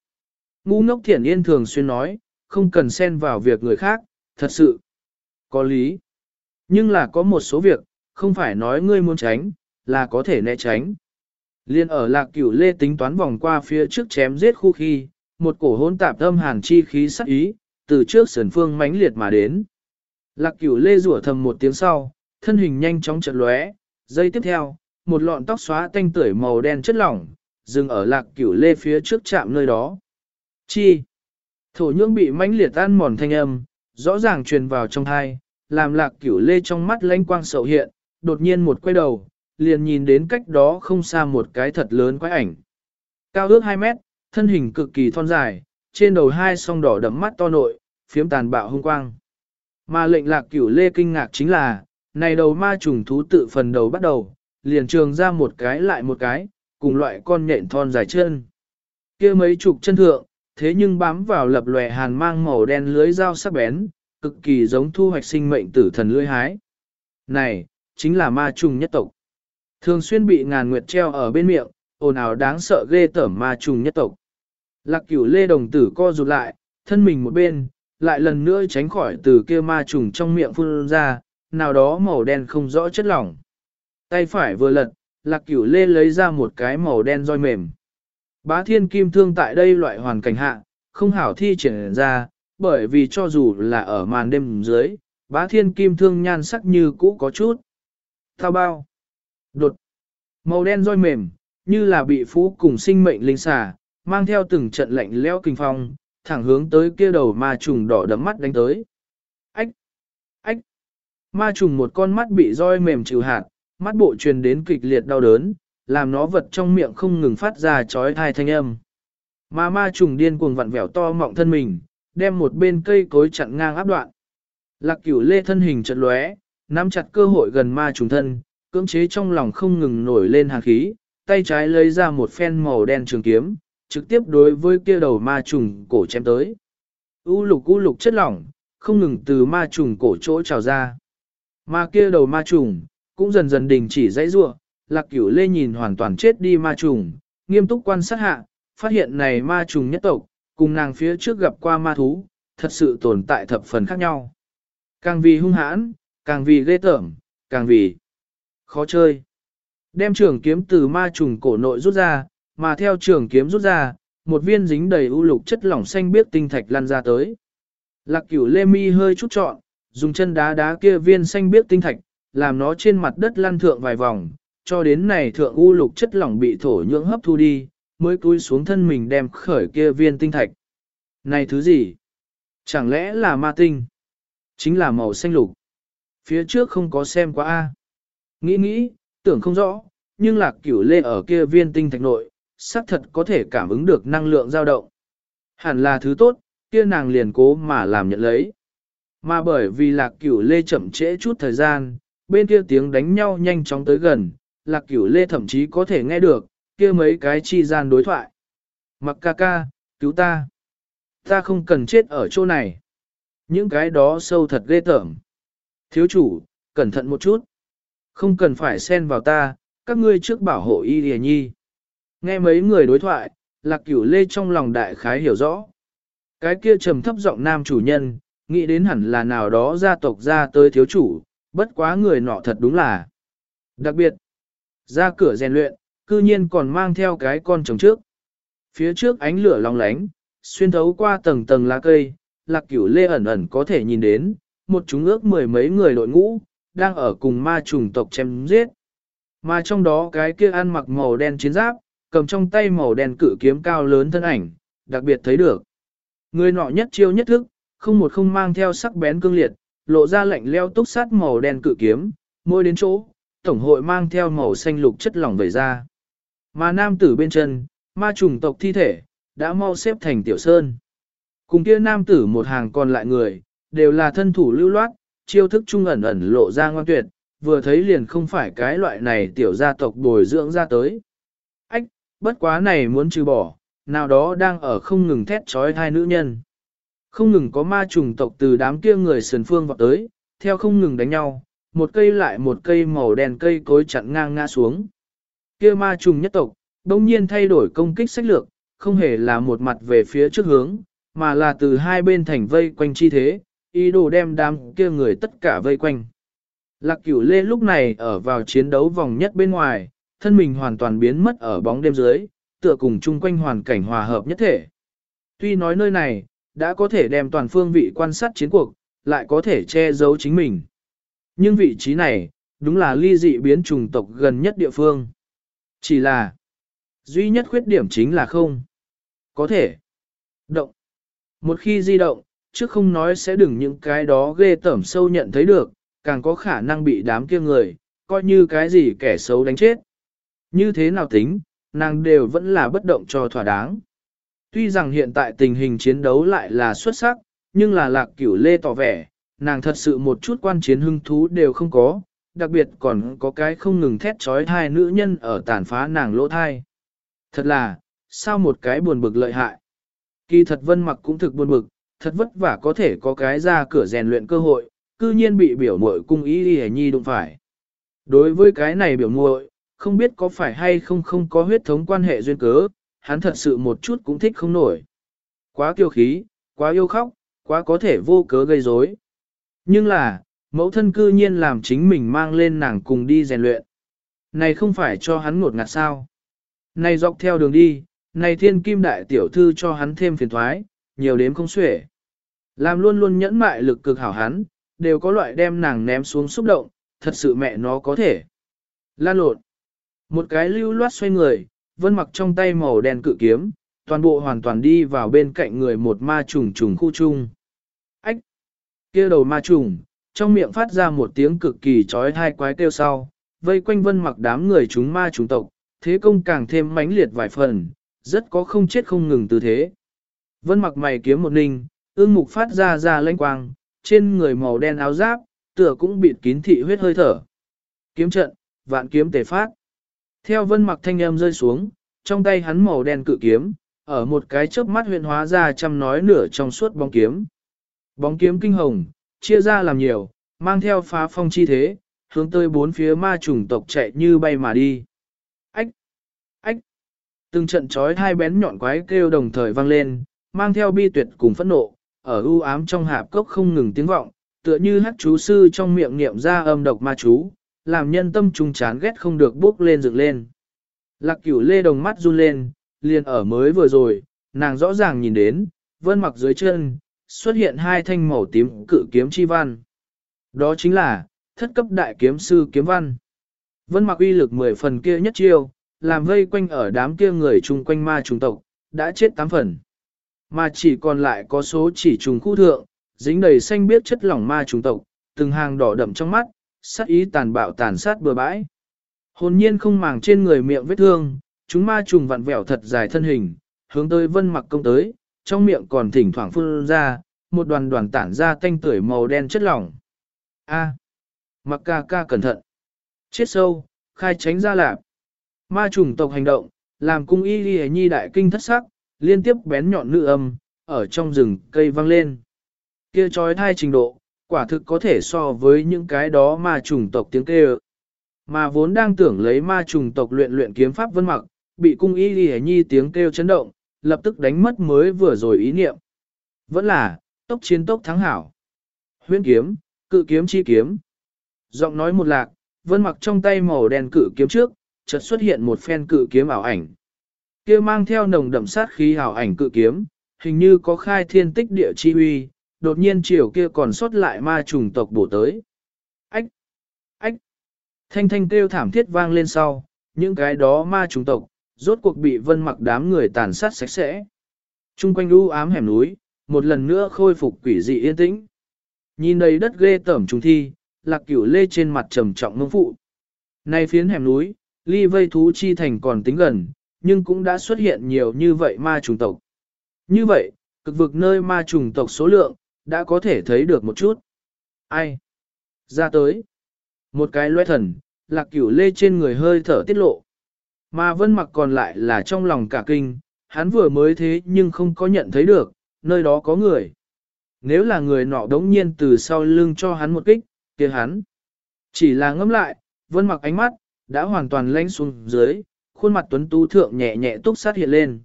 Ngu ngốc thiển yên thường xuyên nói, không cần xen vào việc người khác, thật sự, có lý. Nhưng là có một số việc, không phải nói ngươi muốn tránh, là có thể né tránh. Liên ở lạc cửu lê tính toán vòng qua phía trước chém giết khu khi, một cổ hỗn tạp âm hàn chi khí sắc ý, từ trước sườn phương mãnh liệt mà đến. Lạc cửu lê rủa thầm một tiếng sau, thân hình nhanh chóng chật lóe, giây tiếp theo, một lọn tóc xóa tanh tưởi màu đen chất lỏng, dừng ở lạc cửu lê phía trước chạm nơi đó. Chi? Thổ nhưỡng bị mãnh liệt tan mòn thanh âm, rõ ràng truyền vào trong thai, làm lạc cửu lê trong mắt lanh quang sầu hiện, đột nhiên một quay đầu, liền nhìn đến cách đó không xa một cái thật lớn quái ảnh. Cao ước 2 mét, thân hình cực kỳ thon dài, trên đầu hai song đỏ đậm mắt to nội, phiếm tàn bạo hung quang. Mà lệnh lạc cửu lê kinh ngạc chính là, này đầu ma trùng thú tự phần đầu bắt đầu, liền trường ra một cái lại một cái, cùng loại con nhện thon dài chân. kia mấy chục chân thượng, thế nhưng bám vào lập lòe hàn mang màu đen lưới dao sắc bén, cực kỳ giống thu hoạch sinh mệnh tử thần lưới hái. Này, chính là ma trùng nhất tộc. Thường xuyên bị ngàn nguyệt treo ở bên miệng, ồn ào đáng sợ ghê tởm ma trùng nhất tộc. Lạc cửu lê đồng tử co rụt lại, thân mình một bên, lại lần nữa tránh khỏi từ kia ma trùng trong miệng phun ra, nào đó màu đen không rõ chất lỏng. Tay phải vừa lật, lạc cửu lê lấy ra một cái màu đen roi mềm. Bá thiên kim thương tại đây loại hoàn cảnh hạ, không hảo thi triển ra, bởi vì cho dù là ở màn đêm dưới, bá thiên kim thương nhan sắc như cũ có chút. Thao bao. Đột. Màu đen roi mềm, như là bị phú cùng sinh mệnh linh xà, mang theo từng trận lạnh leo kinh phong, thẳng hướng tới kia đầu ma trùng đỏ đấm mắt đánh tới. Ách! Ách! Ma trùng một con mắt bị roi mềm trừ hạt, mắt bộ truyền đến kịch liệt đau đớn, làm nó vật trong miệng không ngừng phát ra chói thai thanh âm. Ma ma trùng điên cuồng vặn vẹo to mọng thân mình, đem một bên cây cối chặn ngang áp đoạn. Lạc cửu lê thân hình chật lóe, nắm chặt cơ hội gần ma trùng thân, cưỡng chế trong lòng không ngừng nổi lên hàn khí, tay trái lấy ra một phen màu đen trường kiếm, trực tiếp đối với kia đầu ma trùng cổ chém tới. U lục u lục chất lỏng, không ngừng từ ma trùng cổ chỗ trào ra. Ma kia đầu ma trùng, cũng dần dần đình chỉ dãy rua, lạc cửu lê nhìn hoàn toàn chết đi ma trùng, nghiêm túc quan sát hạ, phát hiện này ma trùng nhất tộc, cùng nàng phía trước gặp qua ma thú, thật sự tồn tại thập phần khác nhau. Càng vì hung hãn, càng vì ghê tởm, càng vì khó chơi. Đem trường kiếm từ ma trùng cổ nội rút ra, mà theo trường kiếm rút ra, một viên dính đầy u lục chất lỏng xanh biếc tinh thạch lăn ra tới. Lạc cửu lê mi hơi chút trọn, dùng chân đá đá kia viên xanh biếc tinh thạch, làm nó trên mặt đất lăn thượng vài vòng, cho đến này thượng u lục chất lỏng bị thổ nhưỡng hấp thu đi, mới cúi xuống thân mình đem khởi kia viên tinh thạch. Này thứ gì? Chẳng lẽ là ma tinh? Chính là màu xanh lục. Phía trước không có xem qua A. Nghĩ nghĩ, tưởng không rõ, nhưng lạc cửu lê ở kia viên tinh thạch nội, xác thật có thể cảm ứng được năng lượng dao động. Hẳn là thứ tốt, kia nàng liền cố mà làm nhận lấy. Mà bởi vì lạc cửu lê chậm trễ chút thời gian, bên kia tiếng đánh nhau nhanh chóng tới gần, lạc cửu lê thậm chí có thể nghe được, kia mấy cái chi gian đối thoại. Mặc ca ca, cứu ta. Ta không cần chết ở chỗ này. Những cái đó sâu thật ghê tởm. Thiếu chủ, cẩn thận một chút. Không cần phải xen vào ta, các ngươi trước bảo hộ y lìa nhi. Nghe mấy người đối thoại, lạc cửu lê trong lòng đại khái hiểu rõ. Cái kia trầm thấp giọng nam chủ nhân, nghĩ đến hẳn là nào đó gia tộc ra tới thiếu chủ, bất quá người nọ thật đúng là. Đặc biệt, ra cửa rèn luyện, cư nhiên còn mang theo cái con trống trước. Phía trước ánh lửa long lánh, xuyên thấu qua tầng tầng lá cây, lạc cửu lê ẩn ẩn có thể nhìn đến, một chúng ước mười mấy người đội ngũ, đang ở cùng ma trùng tộc chém giết. Mà trong đó cái kia ăn mặc màu đen chiến giáp, cầm trong tay màu đen cự kiếm cao lớn thân ảnh, đặc biệt thấy được. Người nọ nhất chiêu nhất thức, không một không mang theo sắc bén cương liệt, lộ ra lạnh leo túc sát màu đen cự kiếm, môi đến chỗ, tổng hội mang theo màu xanh lục chất lỏng vẩy ra. Mà nam tử bên chân, ma trùng tộc thi thể, đã mau xếp thành tiểu sơn. Cùng kia nam tử một hàng còn lại người, đều là thân thủ lưu loát, chiêu thức trung ẩn ẩn lộ ra ngoan tuyệt, vừa thấy liền không phải cái loại này tiểu gia tộc bồi dưỡng ra tới. Ách, bất quá này muốn trừ bỏ, nào đó đang ở không ngừng thét trói hai nữ nhân. Không ngừng có ma trùng tộc từ đám kia người sườn phương vào tới, theo không ngừng đánh nhau, một cây lại một cây màu đen cây cối chặn ngang ngã xuống. Kia ma trùng nhất tộc, đông nhiên thay đổi công kích sách lược, không hề là một mặt về phía trước hướng, mà là từ hai bên thành vây quanh chi thế, ý đồ đem đám kia người tất cả vây quanh. Lạc cửu lê lúc này ở vào chiến đấu vòng nhất bên ngoài, thân mình hoàn toàn biến mất ở bóng đêm dưới, tựa cùng chung quanh hoàn cảnh hòa hợp nhất thể. Tuy nói nơi này, đã có thể đem toàn phương vị quan sát chiến cuộc, lại có thể che giấu chính mình. Nhưng vị trí này, đúng là ly dị biến chủng tộc gần nhất địa phương. Chỉ là, duy nhất khuyết điểm chính là không. Có thể động. Một khi di động, trước không nói sẽ đừng những cái đó ghê tẩm sâu nhận thấy được, càng có khả năng bị đám kia người, coi như cái gì kẻ xấu đánh chết. Như thế nào tính, nàng đều vẫn là bất động cho thỏa đáng. Tuy rằng hiện tại tình hình chiến đấu lại là xuất sắc, nhưng là lạc cửu lê tỏ vẻ, nàng thật sự một chút quan chiến hưng thú đều không có, đặc biệt còn có cái không ngừng thét trói thai nữ nhân ở tàn phá nàng lỗ thai. Thật là, sao một cái buồn bực lợi hại. Kỳ thật vân mặc cũng thực buồn bực, thật vất vả có thể có cái ra cửa rèn luyện cơ hội, cư nhiên bị biểu muội cung ý đi nhi đụng phải. Đối với cái này biểu muội, không biết có phải hay không không có huyết thống quan hệ duyên cớ, hắn thật sự một chút cũng thích không nổi. Quá kiêu khí, quá yêu khóc, quá có thể vô cớ gây rối. Nhưng là, mẫu thân cư nhiên làm chính mình mang lên nàng cùng đi rèn luyện. Này không phải cho hắn ngột ngạt sao. Này dọc theo đường đi, này thiên kim đại tiểu thư cho hắn thêm phiền thoái, nhiều đếm không xuể. Làm luôn luôn nhẫn mại lực cực hảo hắn, đều có loại đem nàng ném xuống xúc động, thật sự mẹ nó có thể. Lan lộn. Một cái lưu loát xoay người, vân mặc trong tay màu đen cự kiếm, toàn bộ hoàn toàn đi vào bên cạnh người một ma trùng trùng khu chung. Ách! kia đầu ma trùng, trong miệng phát ra một tiếng cực kỳ trói thai quái kêu sau, vây quanh vân mặc đám người chúng ma trùng tộc, thế công càng thêm mãnh liệt vài phần, rất có không chết không ngừng tư thế. Vân mặc mày kiếm một ninh, ương mục phát ra ra lanh quang, trên người màu đen áo giáp, tựa cũng bịt kín thị huyết hơi thở. Kiếm trận, vạn kiếm tề phát. Theo vân mặc thanh âm rơi xuống, trong tay hắn màu đen cự kiếm, ở một cái chớp mắt huyện hóa ra trăm nói nửa trong suốt bóng kiếm. Bóng kiếm kinh hồng, chia ra làm nhiều, mang theo phá phong chi thế, hướng tới bốn phía ma trùng tộc chạy như bay mà đi. Ách! Ách! Từng trận chói hai bén nhọn quái kêu đồng thời vang lên, mang theo bi tuyệt cùng phẫn nộ, ở u ám trong hạp cốc không ngừng tiếng vọng, tựa như hát chú sư trong miệng niệm ra âm độc ma chú, làm nhân tâm trung chán ghét không được bước lên dựng lên. Lạc cửu lê đồng mắt run lên, liền ở mới vừa rồi, nàng rõ ràng nhìn đến, vân mặc dưới chân, xuất hiện hai thanh màu tím cự kiếm chi văn. Đó chính là, thất cấp đại kiếm sư kiếm văn. Vân mặc uy lực mười phần kia nhất chiêu, làm vây quanh ở đám kia người chung quanh ma trùng tộc, đã chết tám phần. Mà chỉ còn lại có số chỉ trùng khu thượng, dính đầy xanh biết chất lỏng ma trùng tộc, từng hàng đỏ đậm trong mắt, sát ý tàn bạo tàn sát bừa bãi. Hồn nhiên không màng trên người miệng vết thương, chúng ma trùng vặn vẹo thật dài thân hình, hướng tới vân mặc công tới, trong miệng còn thỉnh thoảng phun ra, một đoàn đoàn tản ra tanh tưởi màu đen chất lỏng. A. mặc ca ca cẩn thận. Chết sâu, khai tránh ra lạp. Ma trùng tộc hành động, làm cung y y nhi đại kinh thất sắc, liên tiếp bén nhọn nữ âm, ở trong rừng cây vang lên. Kia trói thai trình độ, quả thực có thể so với những cái đó ma trùng tộc tiếng kêu. Mà vốn đang tưởng lấy ma trùng tộc luyện luyện kiếm pháp vân mặc, bị cung y ghi nhi tiếng kêu chấn động, lập tức đánh mất mới vừa rồi ý niệm. Vẫn là, tốc chiến tốc thắng hảo. Huyễn kiếm, cự kiếm chi kiếm. Giọng nói một lạc, vân mặc trong tay màu đen cự kiếm trước, chợt xuất hiện một phen cự kiếm ảo ảnh. kia mang theo nồng đậm sát khí ảo ảnh cự kiếm, hình như có khai thiên tích địa chi uy, đột nhiên chiều kia còn sót lại ma trùng tộc bổ tới. Ách! Ách! Thanh thanh kêu thảm thiết vang lên sau, những cái đó ma trùng tộc, rốt cuộc bị vân mặc đám người tàn sát sạch sẽ. Trung quanh u ám hẻm núi, một lần nữa khôi phục quỷ dị yên tĩnh. Nhìn đầy đất ghê tởm trùng thi, lạc cửu lê trên mặt trầm trọng ngông phụ. Nay phiến hẻm núi, ly vây thú chi thành còn tính gần, nhưng cũng đã xuất hiện nhiều như vậy ma trùng tộc. Như vậy, cực vực nơi ma trùng tộc số lượng, đã có thể thấy được một chút. Ai? Ra tới. Một cái loe thần, lạc cửu lê trên người hơi thở tiết lộ. Mà vân mặc còn lại là trong lòng cả kinh, hắn vừa mới thế nhưng không có nhận thấy được, nơi đó có người. Nếu là người nọ đống nhiên từ sau lưng cho hắn một kích, kia hắn. Chỉ là ngâm lại, vân mặc ánh mắt, đã hoàn toàn lanh xuống dưới, khuôn mặt tuấn tú thượng nhẹ nhẹ túc sát hiện lên.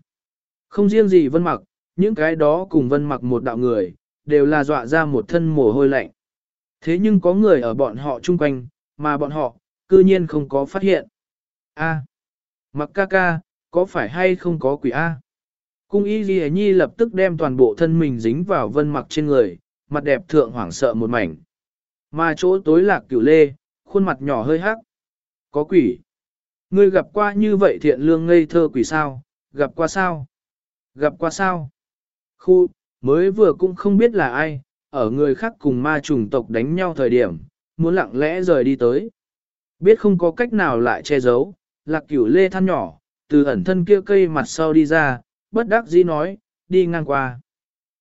Không riêng gì vân mặc, những cái đó cùng vân mặc một đạo người, đều là dọa ra một thân mồ hôi lạnh. Thế nhưng có người ở bọn họ chung quanh, mà bọn họ, cư nhiên không có phát hiện. A. mặc ca ca, có phải hay không có quỷ A? Cung y ghi nhi lập tức đem toàn bộ thân mình dính vào vân mặc trên người, mặt đẹp thượng hoảng sợ một mảnh. Mà chỗ tối lạc cửu lê, khuôn mặt nhỏ hơi hắc. Có quỷ. Ngươi gặp qua như vậy thiện lương ngây thơ quỷ sao, gặp qua sao? Gặp qua sao? Khu, mới vừa cũng không biết là ai, ở người khác cùng ma trùng tộc đánh nhau thời điểm, muốn lặng lẽ rời đi tới. Biết không có cách nào lại che giấu, lạc cửu lê than nhỏ, từ ẩn thân kia cây mặt sau đi ra, bất đắc dĩ nói, đi ngang qua.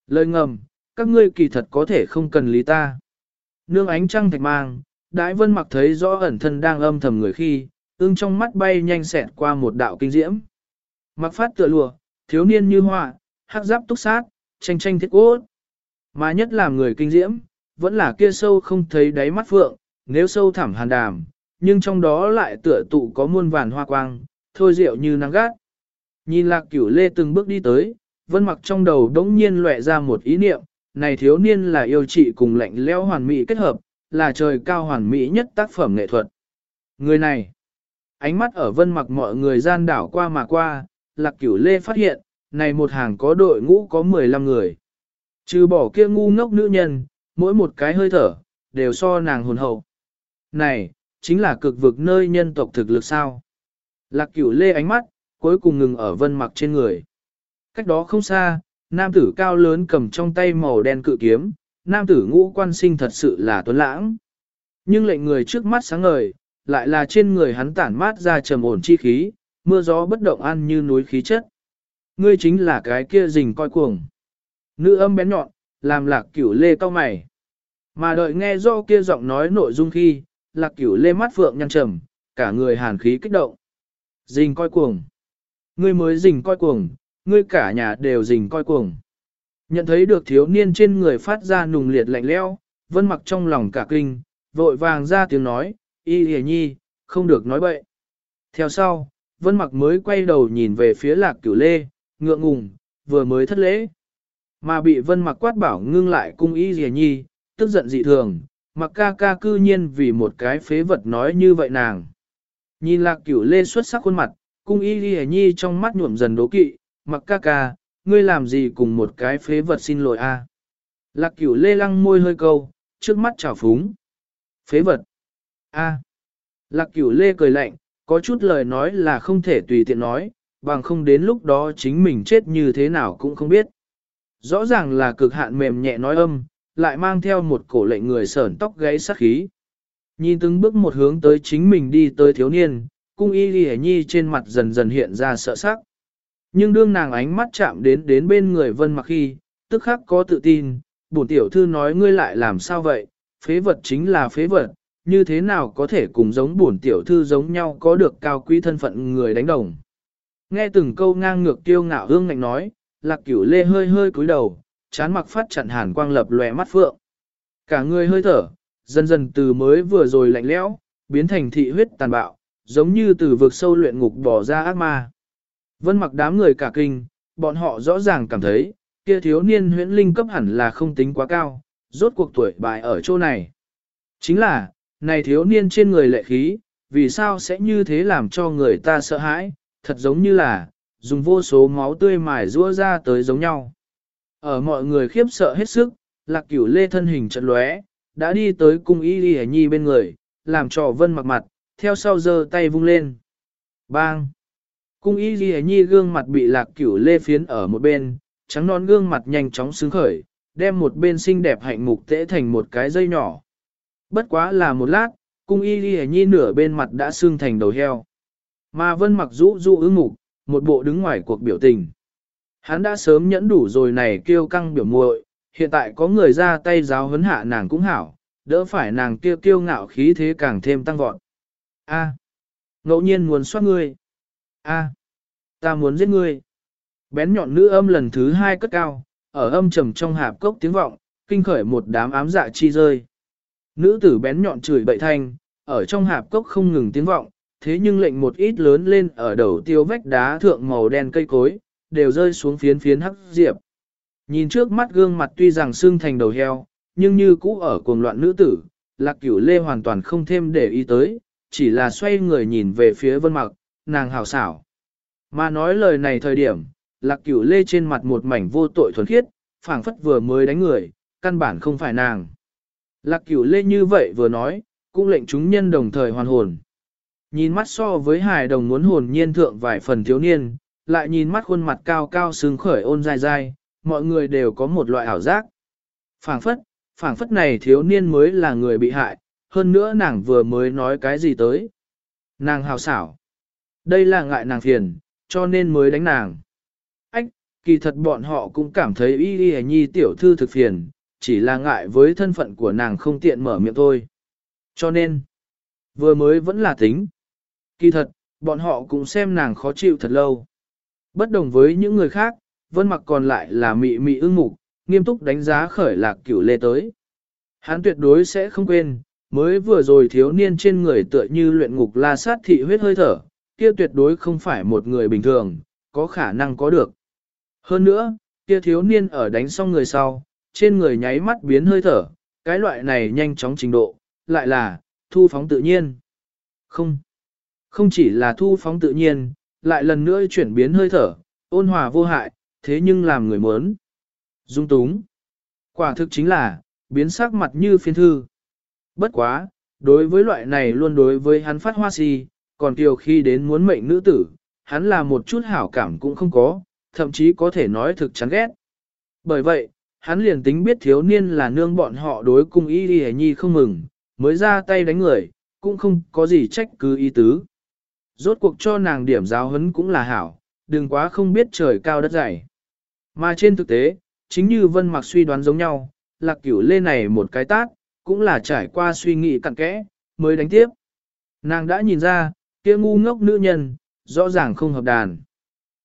Lời ngầm, các ngươi kỳ thật có thể không cần lý ta. Nương ánh trăng thạch mang, Đại vân mặc thấy rõ ẩn thân đang âm thầm người khi, ưng trong mắt bay nhanh xẹt qua một đạo kinh diễm. Mặc phát tựa lùa, thiếu niên như họa, hắc giáp túc sát, tranh tranh thiết cốt. Mà nhất làm người kinh diễm, vẫn là kia sâu không thấy đáy mắt phượng, nếu sâu thẳm hàn đàm, nhưng trong đó lại tựa tụ có muôn vàn hoa quang, thôi rượu như nắng gắt. Nhìn lạc cửu lê từng bước đi tới, vân mặc trong đầu đống nhiên lệ ra một ý niệm, này thiếu niên là yêu trị cùng lạnh leo hoàn mỹ kết hợp, là trời cao hoàn mỹ nhất tác phẩm nghệ thuật. Người này, ánh mắt ở vân mặc mọi người gian đảo qua mà qua, lạc cửu lê phát hiện, này một hàng có đội ngũ có 15 người. Trừ bỏ kia ngu ngốc nữ nhân, mỗi một cái hơi thở, đều so nàng hồn hậu. Này, chính là cực vực nơi nhân tộc thực lực sao. Lạc cửu lê ánh mắt, cuối cùng ngừng ở vân mặc trên người. Cách đó không xa, nam tử cao lớn cầm trong tay màu đen cự kiếm, nam tử ngũ quan sinh thật sự là tuấn lãng. Nhưng lệnh người trước mắt sáng ngời, lại là trên người hắn tản mát ra trầm ổn chi khí, mưa gió bất động ăn như núi khí chất. Ngươi chính là cái kia rình coi cuồng. Nữ âm bén nhọn, làm lạc cửu lê cau mày. Mà đợi nghe do kia giọng nói nội dung khi, lạc cửu lê mắt phượng nhăn trầm, cả người hàn khí kích động. Rình coi cuồng. Ngươi mới rình coi cuồng, ngươi cả nhà đều rình coi cuồng. Nhận thấy được thiếu niên trên người phát ra nùng liệt lạnh leo, vân mặc trong lòng cả kinh, vội vàng ra tiếng nói, y hề nhi, không được nói bậy. Theo sau, vân mặc mới quay đầu nhìn về phía lạc cửu lê, ngượng ngùng, vừa mới thất lễ. mà bị vân mặc quát bảo ngưng lại cung y rìa nhi, tức giận dị thường, mặc ca ca cư nhiên vì một cái phế vật nói như vậy nàng. Nhìn lạc cửu lê xuất sắc khuôn mặt, cung y rìa nhi trong mắt nhuộm dần đố kỵ, mặc ca ca, ngươi làm gì cùng một cái phế vật xin lỗi a? Lạc cửu lê lăng môi hơi câu, trước mắt trào phúng. Phế vật. a. Lạc cửu lê cười lạnh, có chút lời nói là không thể tùy tiện nói, bằng không đến lúc đó chính mình chết như thế nào cũng không biết. Rõ ràng là cực hạn mềm nhẹ nói âm, lại mang theo một cổ lệnh người sởn tóc gáy sát khí. Nhìn từng bước một hướng tới chính mình đi tới thiếu niên, cung y ghi nhi trên mặt dần dần hiện ra sợ sắc. Nhưng đương nàng ánh mắt chạm đến đến bên người vân mặc khi, tức khắc có tự tin, bổn tiểu thư nói ngươi lại làm sao vậy, phế vật chính là phế vật, như thế nào có thể cùng giống bổn tiểu thư giống nhau có được cao quý thân phận người đánh đồng. Nghe từng câu ngang ngược tiêu ngạo hương ngạnh nói, lạc cửu lê hơi hơi cúi đầu, chán mặc phát chặn hàn quang lập lòe mắt phượng. Cả người hơi thở, dần dần từ mới vừa rồi lạnh lẽo, biến thành thị huyết tàn bạo, giống như từ vực sâu luyện ngục bỏ ra ác ma. Vân mặc đám người cả kinh, bọn họ rõ ràng cảm thấy, kia thiếu niên huyễn linh cấp hẳn là không tính quá cao, rốt cuộc tuổi bại ở chỗ này. Chính là, này thiếu niên trên người lệ khí, vì sao sẽ như thế làm cho người ta sợ hãi, thật giống như là, dùng vô số máu tươi mài rũa ra tới giống nhau. Ở mọi người khiếp sợ hết sức, lạc cửu lê thân hình trận lóe, đã đi tới cung y đi nhi bên người, làm trò vân mặc mặt, theo sau giơ tay vung lên. Bang! Cung y ghi nhi gương mặt bị lạc cửu lê phiến ở một bên, trắng non gương mặt nhanh chóng sướng khởi, đem một bên xinh đẹp hạnh mục tễ thành một cái dây nhỏ. Bất quá là một lát, cung y ghi nhi nửa bên mặt đã xương thành đầu heo. Mà vân mặc rũ rũ ưng mục, một bộ đứng ngoài cuộc biểu tình. Hắn đã sớm nhẫn đủ rồi này kêu căng biểu muội, hiện tại có người ra tay giáo huấn hạ nàng cũng hảo, đỡ phải nàng kêu kiêu ngạo khí thế càng thêm tăng vọt. A, ngẫu nhiên muốn soát ngươi. A, ta muốn giết ngươi. Bén nhọn nữ âm lần thứ hai cất cao, ở âm trầm trong hạp cốc tiếng vọng, kinh khởi một đám ám dạ chi rơi. Nữ tử bén nhọn chửi bậy thanh, ở trong hạp cốc không ngừng tiếng vọng, thế nhưng lệnh một ít lớn lên ở đầu tiêu vách đá thượng màu đen cây cối, đều rơi xuống phiến phiến hắc diệp. Nhìn trước mắt gương mặt tuy rằng xương thành đầu heo, nhưng như cũ ở cuồng loạn nữ tử, lạc cửu lê hoàn toàn không thêm để ý tới, chỉ là xoay người nhìn về phía vân mặc, nàng hào xảo. Mà nói lời này thời điểm, lạc cửu lê trên mặt một mảnh vô tội thuần khiết, phảng phất vừa mới đánh người, căn bản không phải nàng. Lạc cửu lê như vậy vừa nói, cũng lệnh chúng nhân đồng thời hoàn hồn. Nhìn mắt so với hài đồng muốn hồn nhiên thượng vài phần thiếu niên, lại nhìn mắt khuôn mặt cao cao sướng khởi ôn dai dai, mọi người đều có một loại ảo giác. phảng phất, phảng phất này thiếu niên mới là người bị hại, hơn nữa nàng vừa mới nói cái gì tới. Nàng hào xảo. Đây là ngại nàng phiền, cho nên mới đánh nàng. Ách, kỳ thật bọn họ cũng cảm thấy y y nhi tiểu thư thực phiền, chỉ là ngại với thân phận của nàng không tiện mở miệng thôi. Cho nên, vừa mới vẫn là tính. Kỳ thật, bọn họ cũng xem nàng khó chịu thật lâu. Bất đồng với những người khác, vân mặc còn lại là mị mị ưng mục, nghiêm túc đánh giá khởi lạc cửu lê tới. Hắn tuyệt đối sẽ không quên, mới vừa rồi thiếu niên trên người tựa như luyện ngục la sát thị huyết hơi thở, kia tuyệt đối không phải một người bình thường, có khả năng có được. Hơn nữa, kia thiếu niên ở đánh xong người sau, trên người nháy mắt biến hơi thở, cái loại này nhanh chóng trình độ, lại là, thu phóng tự nhiên. Không, không chỉ là thu phóng tự nhiên, lại lần nữa chuyển biến hơi thở, ôn hòa vô hại, thế nhưng làm người muốn. Dung túng. Quả thực chính là, biến sắc mặt như phiên thư. Bất quá, đối với loại này luôn đối với hắn phát hoa si, còn kiều khi đến muốn mệnh nữ tử, hắn là một chút hảo cảm cũng không có, thậm chí có thể nói thực chán ghét. Bởi vậy, hắn liền tính biết thiếu niên là nương bọn họ đối cung y đi nhi không mừng, mới ra tay đánh người, cũng không có gì trách cứ ý tứ. Rốt cuộc cho nàng điểm giáo huấn cũng là hảo, đừng quá không biết trời cao đất dày. Mà trên thực tế, chính như Vân Mặc suy đoán giống nhau, lạc cửu lê này một cái tát, cũng là trải qua suy nghĩ cặn kẽ, mới đánh tiếp. Nàng đã nhìn ra, kia ngu ngốc nữ nhân, rõ ràng không hợp đàn.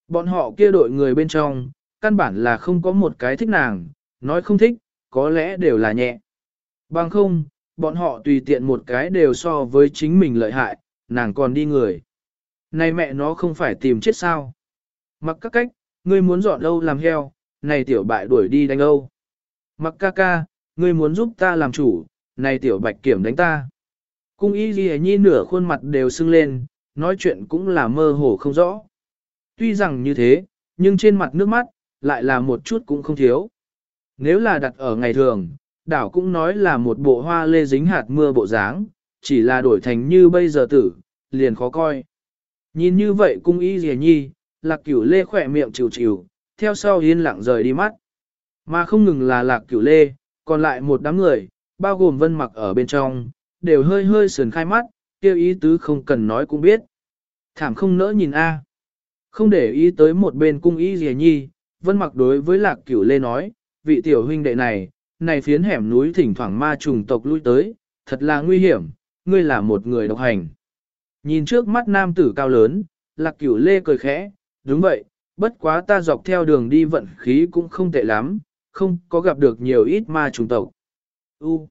Bọn họ kia đội người bên trong, căn bản là không có một cái thích nàng, nói không thích, có lẽ đều là nhẹ. Bằng không, bọn họ tùy tiện một cái đều so với chính mình lợi hại, nàng còn đi người. Này mẹ nó không phải tìm chết sao. Mặc các cách, ngươi muốn dọn đâu làm heo, này tiểu bại đuổi đi đánh Âu. Mặc ca ca, ngươi muốn giúp ta làm chủ, này tiểu bạch kiểm đánh ta. Cung y ghi nhi nửa khuôn mặt đều sưng lên, nói chuyện cũng là mơ hồ không rõ. Tuy rằng như thế, nhưng trên mặt nước mắt, lại là một chút cũng không thiếu. Nếu là đặt ở ngày thường, đảo cũng nói là một bộ hoa lê dính hạt mưa bộ dáng, chỉ là đổi thành như bây giờ tử, liền khó coi. Nhìn như vậy cung y rìa nhi, lạc cửu lê khỏe miệng chịu chịu, theo sau yên lặng rời đi mắt. Mà không ngừng là lạc cửu lê, còn lại một đám người, bao gồm vân mặc ở bên trong, đều hơi hơi sườn khai mắt, kêu ý tứ không cần nói cũng biết. Thảm không nỡ nhìn a Không để ý tới một bên cung y rìa nhi, vân mặc đối với lạc cửu lê nói, vị tiểu huynh đệ này, này phiến hẻm núi thỉnh thoảng ma trùng tộc lui tới, thật là nguy hiểm, ngươi là một người độc hành. Nhìn trước mắt nam tử cao lớn, lạc cửu lê cười khẽ, đúng vậy, bất quá ta dọc theo đường đi vận khí cũng không tệ lắm, không có gặp được nhiều ít ma trùng tộc. U,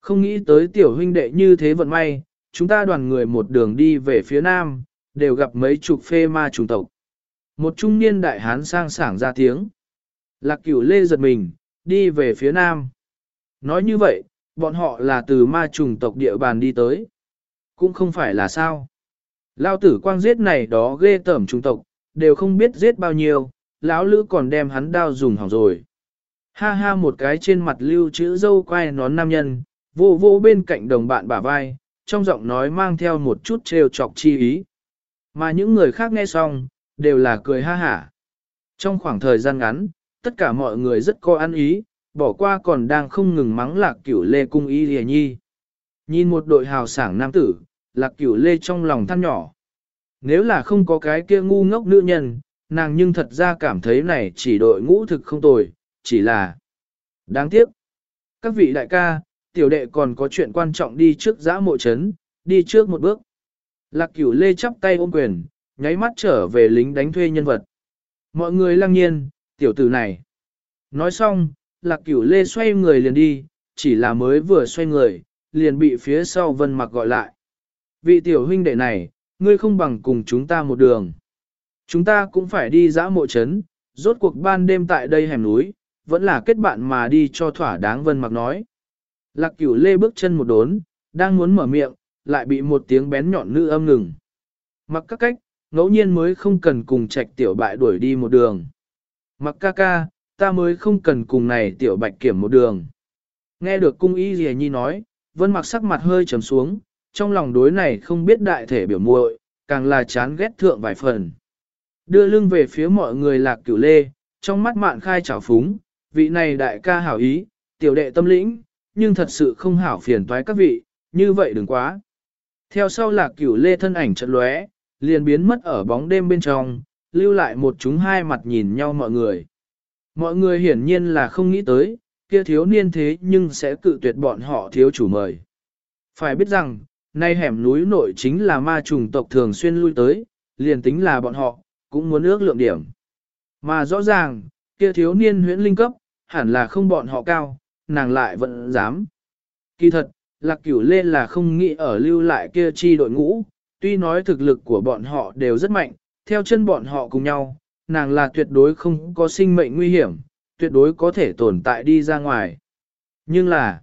không nghĩ tới tiểu huynh đệ như thế vận may, chúng ta đoàn người một đường đi về phía nam, đều gặp mấy chục phê ma trùng tộc. Một trung niên đại hán sang sảng ra tiếng. Lạc cửu lê giật mình, đi về phía nam. Nói như vậy, bọn họ là từ ma trùng tộc địa bàn đi tới. Cũng không phải là sao. Lao tử quang giết này đó ghê tởm trung tộc, đều không biết giết bao nhiêu, lão lữ còn đem hắn đao dùng hỏng rồi. Ha ha một cái trên mặt lưu chữ dâu quay nón nam nhân, vô vô bên cạnh đồng bạn bả vai, trong giọng nói mang theo một chút trêu chọc chi ý. Mà những người khác nghe xong, đều là cười ha hả. Trong khoảng thời gian ngắn, tất cả mọi người rất có ăn ý, bỏ qua còn đang không ngừng mắng lạc cửu lê cung y lìa nhi. Nhìn một đội hào sảng nam tử, lạc cửu lê trong lòng than nhỏ. Nếu là không có cái kia ngu ngốc nữ nhân, nàng nhưng thật ra cảm thấy này chỉ đội ngũ thực không tồi, chỉ là đáng tiếc. Các vị đại ca, tiểu đệ còn có chuyện quan trọng đi trước giã mộ trấn, đi trước một bước. Lạc cửu lê chắp tay ôm quyền, nháy mắt trở về lính đánh thuê nhân vật. Mọi người lăng nhiên, tiểu tử này. Nói xong, lạc cửu lê xoay người liền đi, chỉ là mới vừa xoay người, liền bị phía sau vân mặc gọi lại. Vị tiểu huynh đệ này, ngươi không bằng cùng chúng ta một đường. Chúng ta cũng phải đi dã mộ chấn, rốt cuộc ban đêm tại đây hẻm núi, vẫn là kết bạn mà đi cho thỏa đáng vân mặc nói. Lạc cửu lê bước chân một đốn, đang muốn mở miệng, lại bị một tiếng bén nhọn nữ âm ngừng. Mặc các cách, ngẫu nhiên mới không cần cùng trạch tiểu bại đuổi đi một đường. Mặc ca ca, ta mới không cần cùng này tiểu bạch kiểm một đường. Nghe được cung y rìa nhi nói, vân mặc sắc mặt hơi trầm xuống, trong lòng đối này không biết đại thể biểu muội, càng là chán ghét thượng vài phần. Đưa lưng về phía mọi người lạc cửu lê, trong mắt mạn khai trào phúng, vị này đại ca hảo ý, tiểu đệ tâm lĩnh, nhưng thật sự không hảo phiền toái các vị, như vậy đừng quá. Theo sau lạc cửu lê thân ảnh chợt lóe, liền biến mất ở bóng đêm bên trong, lưu lại một chúng hai mặt nhìn nhau mọi người. Mọi người hiển nhiên là không nghĩ tới, kia thiếu niên thế nhưng sẽ cự tuyệt bọn họ thiếu chủ mời. Phải biết rằng, nay hẻm núi nội chính là ma trùng tộc thường xuyên lui tới, liền tính là bọn họ, cũng muốn ước lượng điểm. Mà rõ ràng, kia thiếu niên huyễn linh cấp, hẳn là không bọn họ cao, nàng lại vẫn dám. Kỳ thật, lạc cửu lên là không nghĩ ở lưu lại kia chi đội ngũ, tuy nói thực lực của bọn họ đều rất mạnh, theo chân bọn họ cùng nhau, nàng là tuyệt đối không có sinh mệnh nguy hiểm, tuyệt đối có thể tồn tại đi ra ngoài. Nhưng là,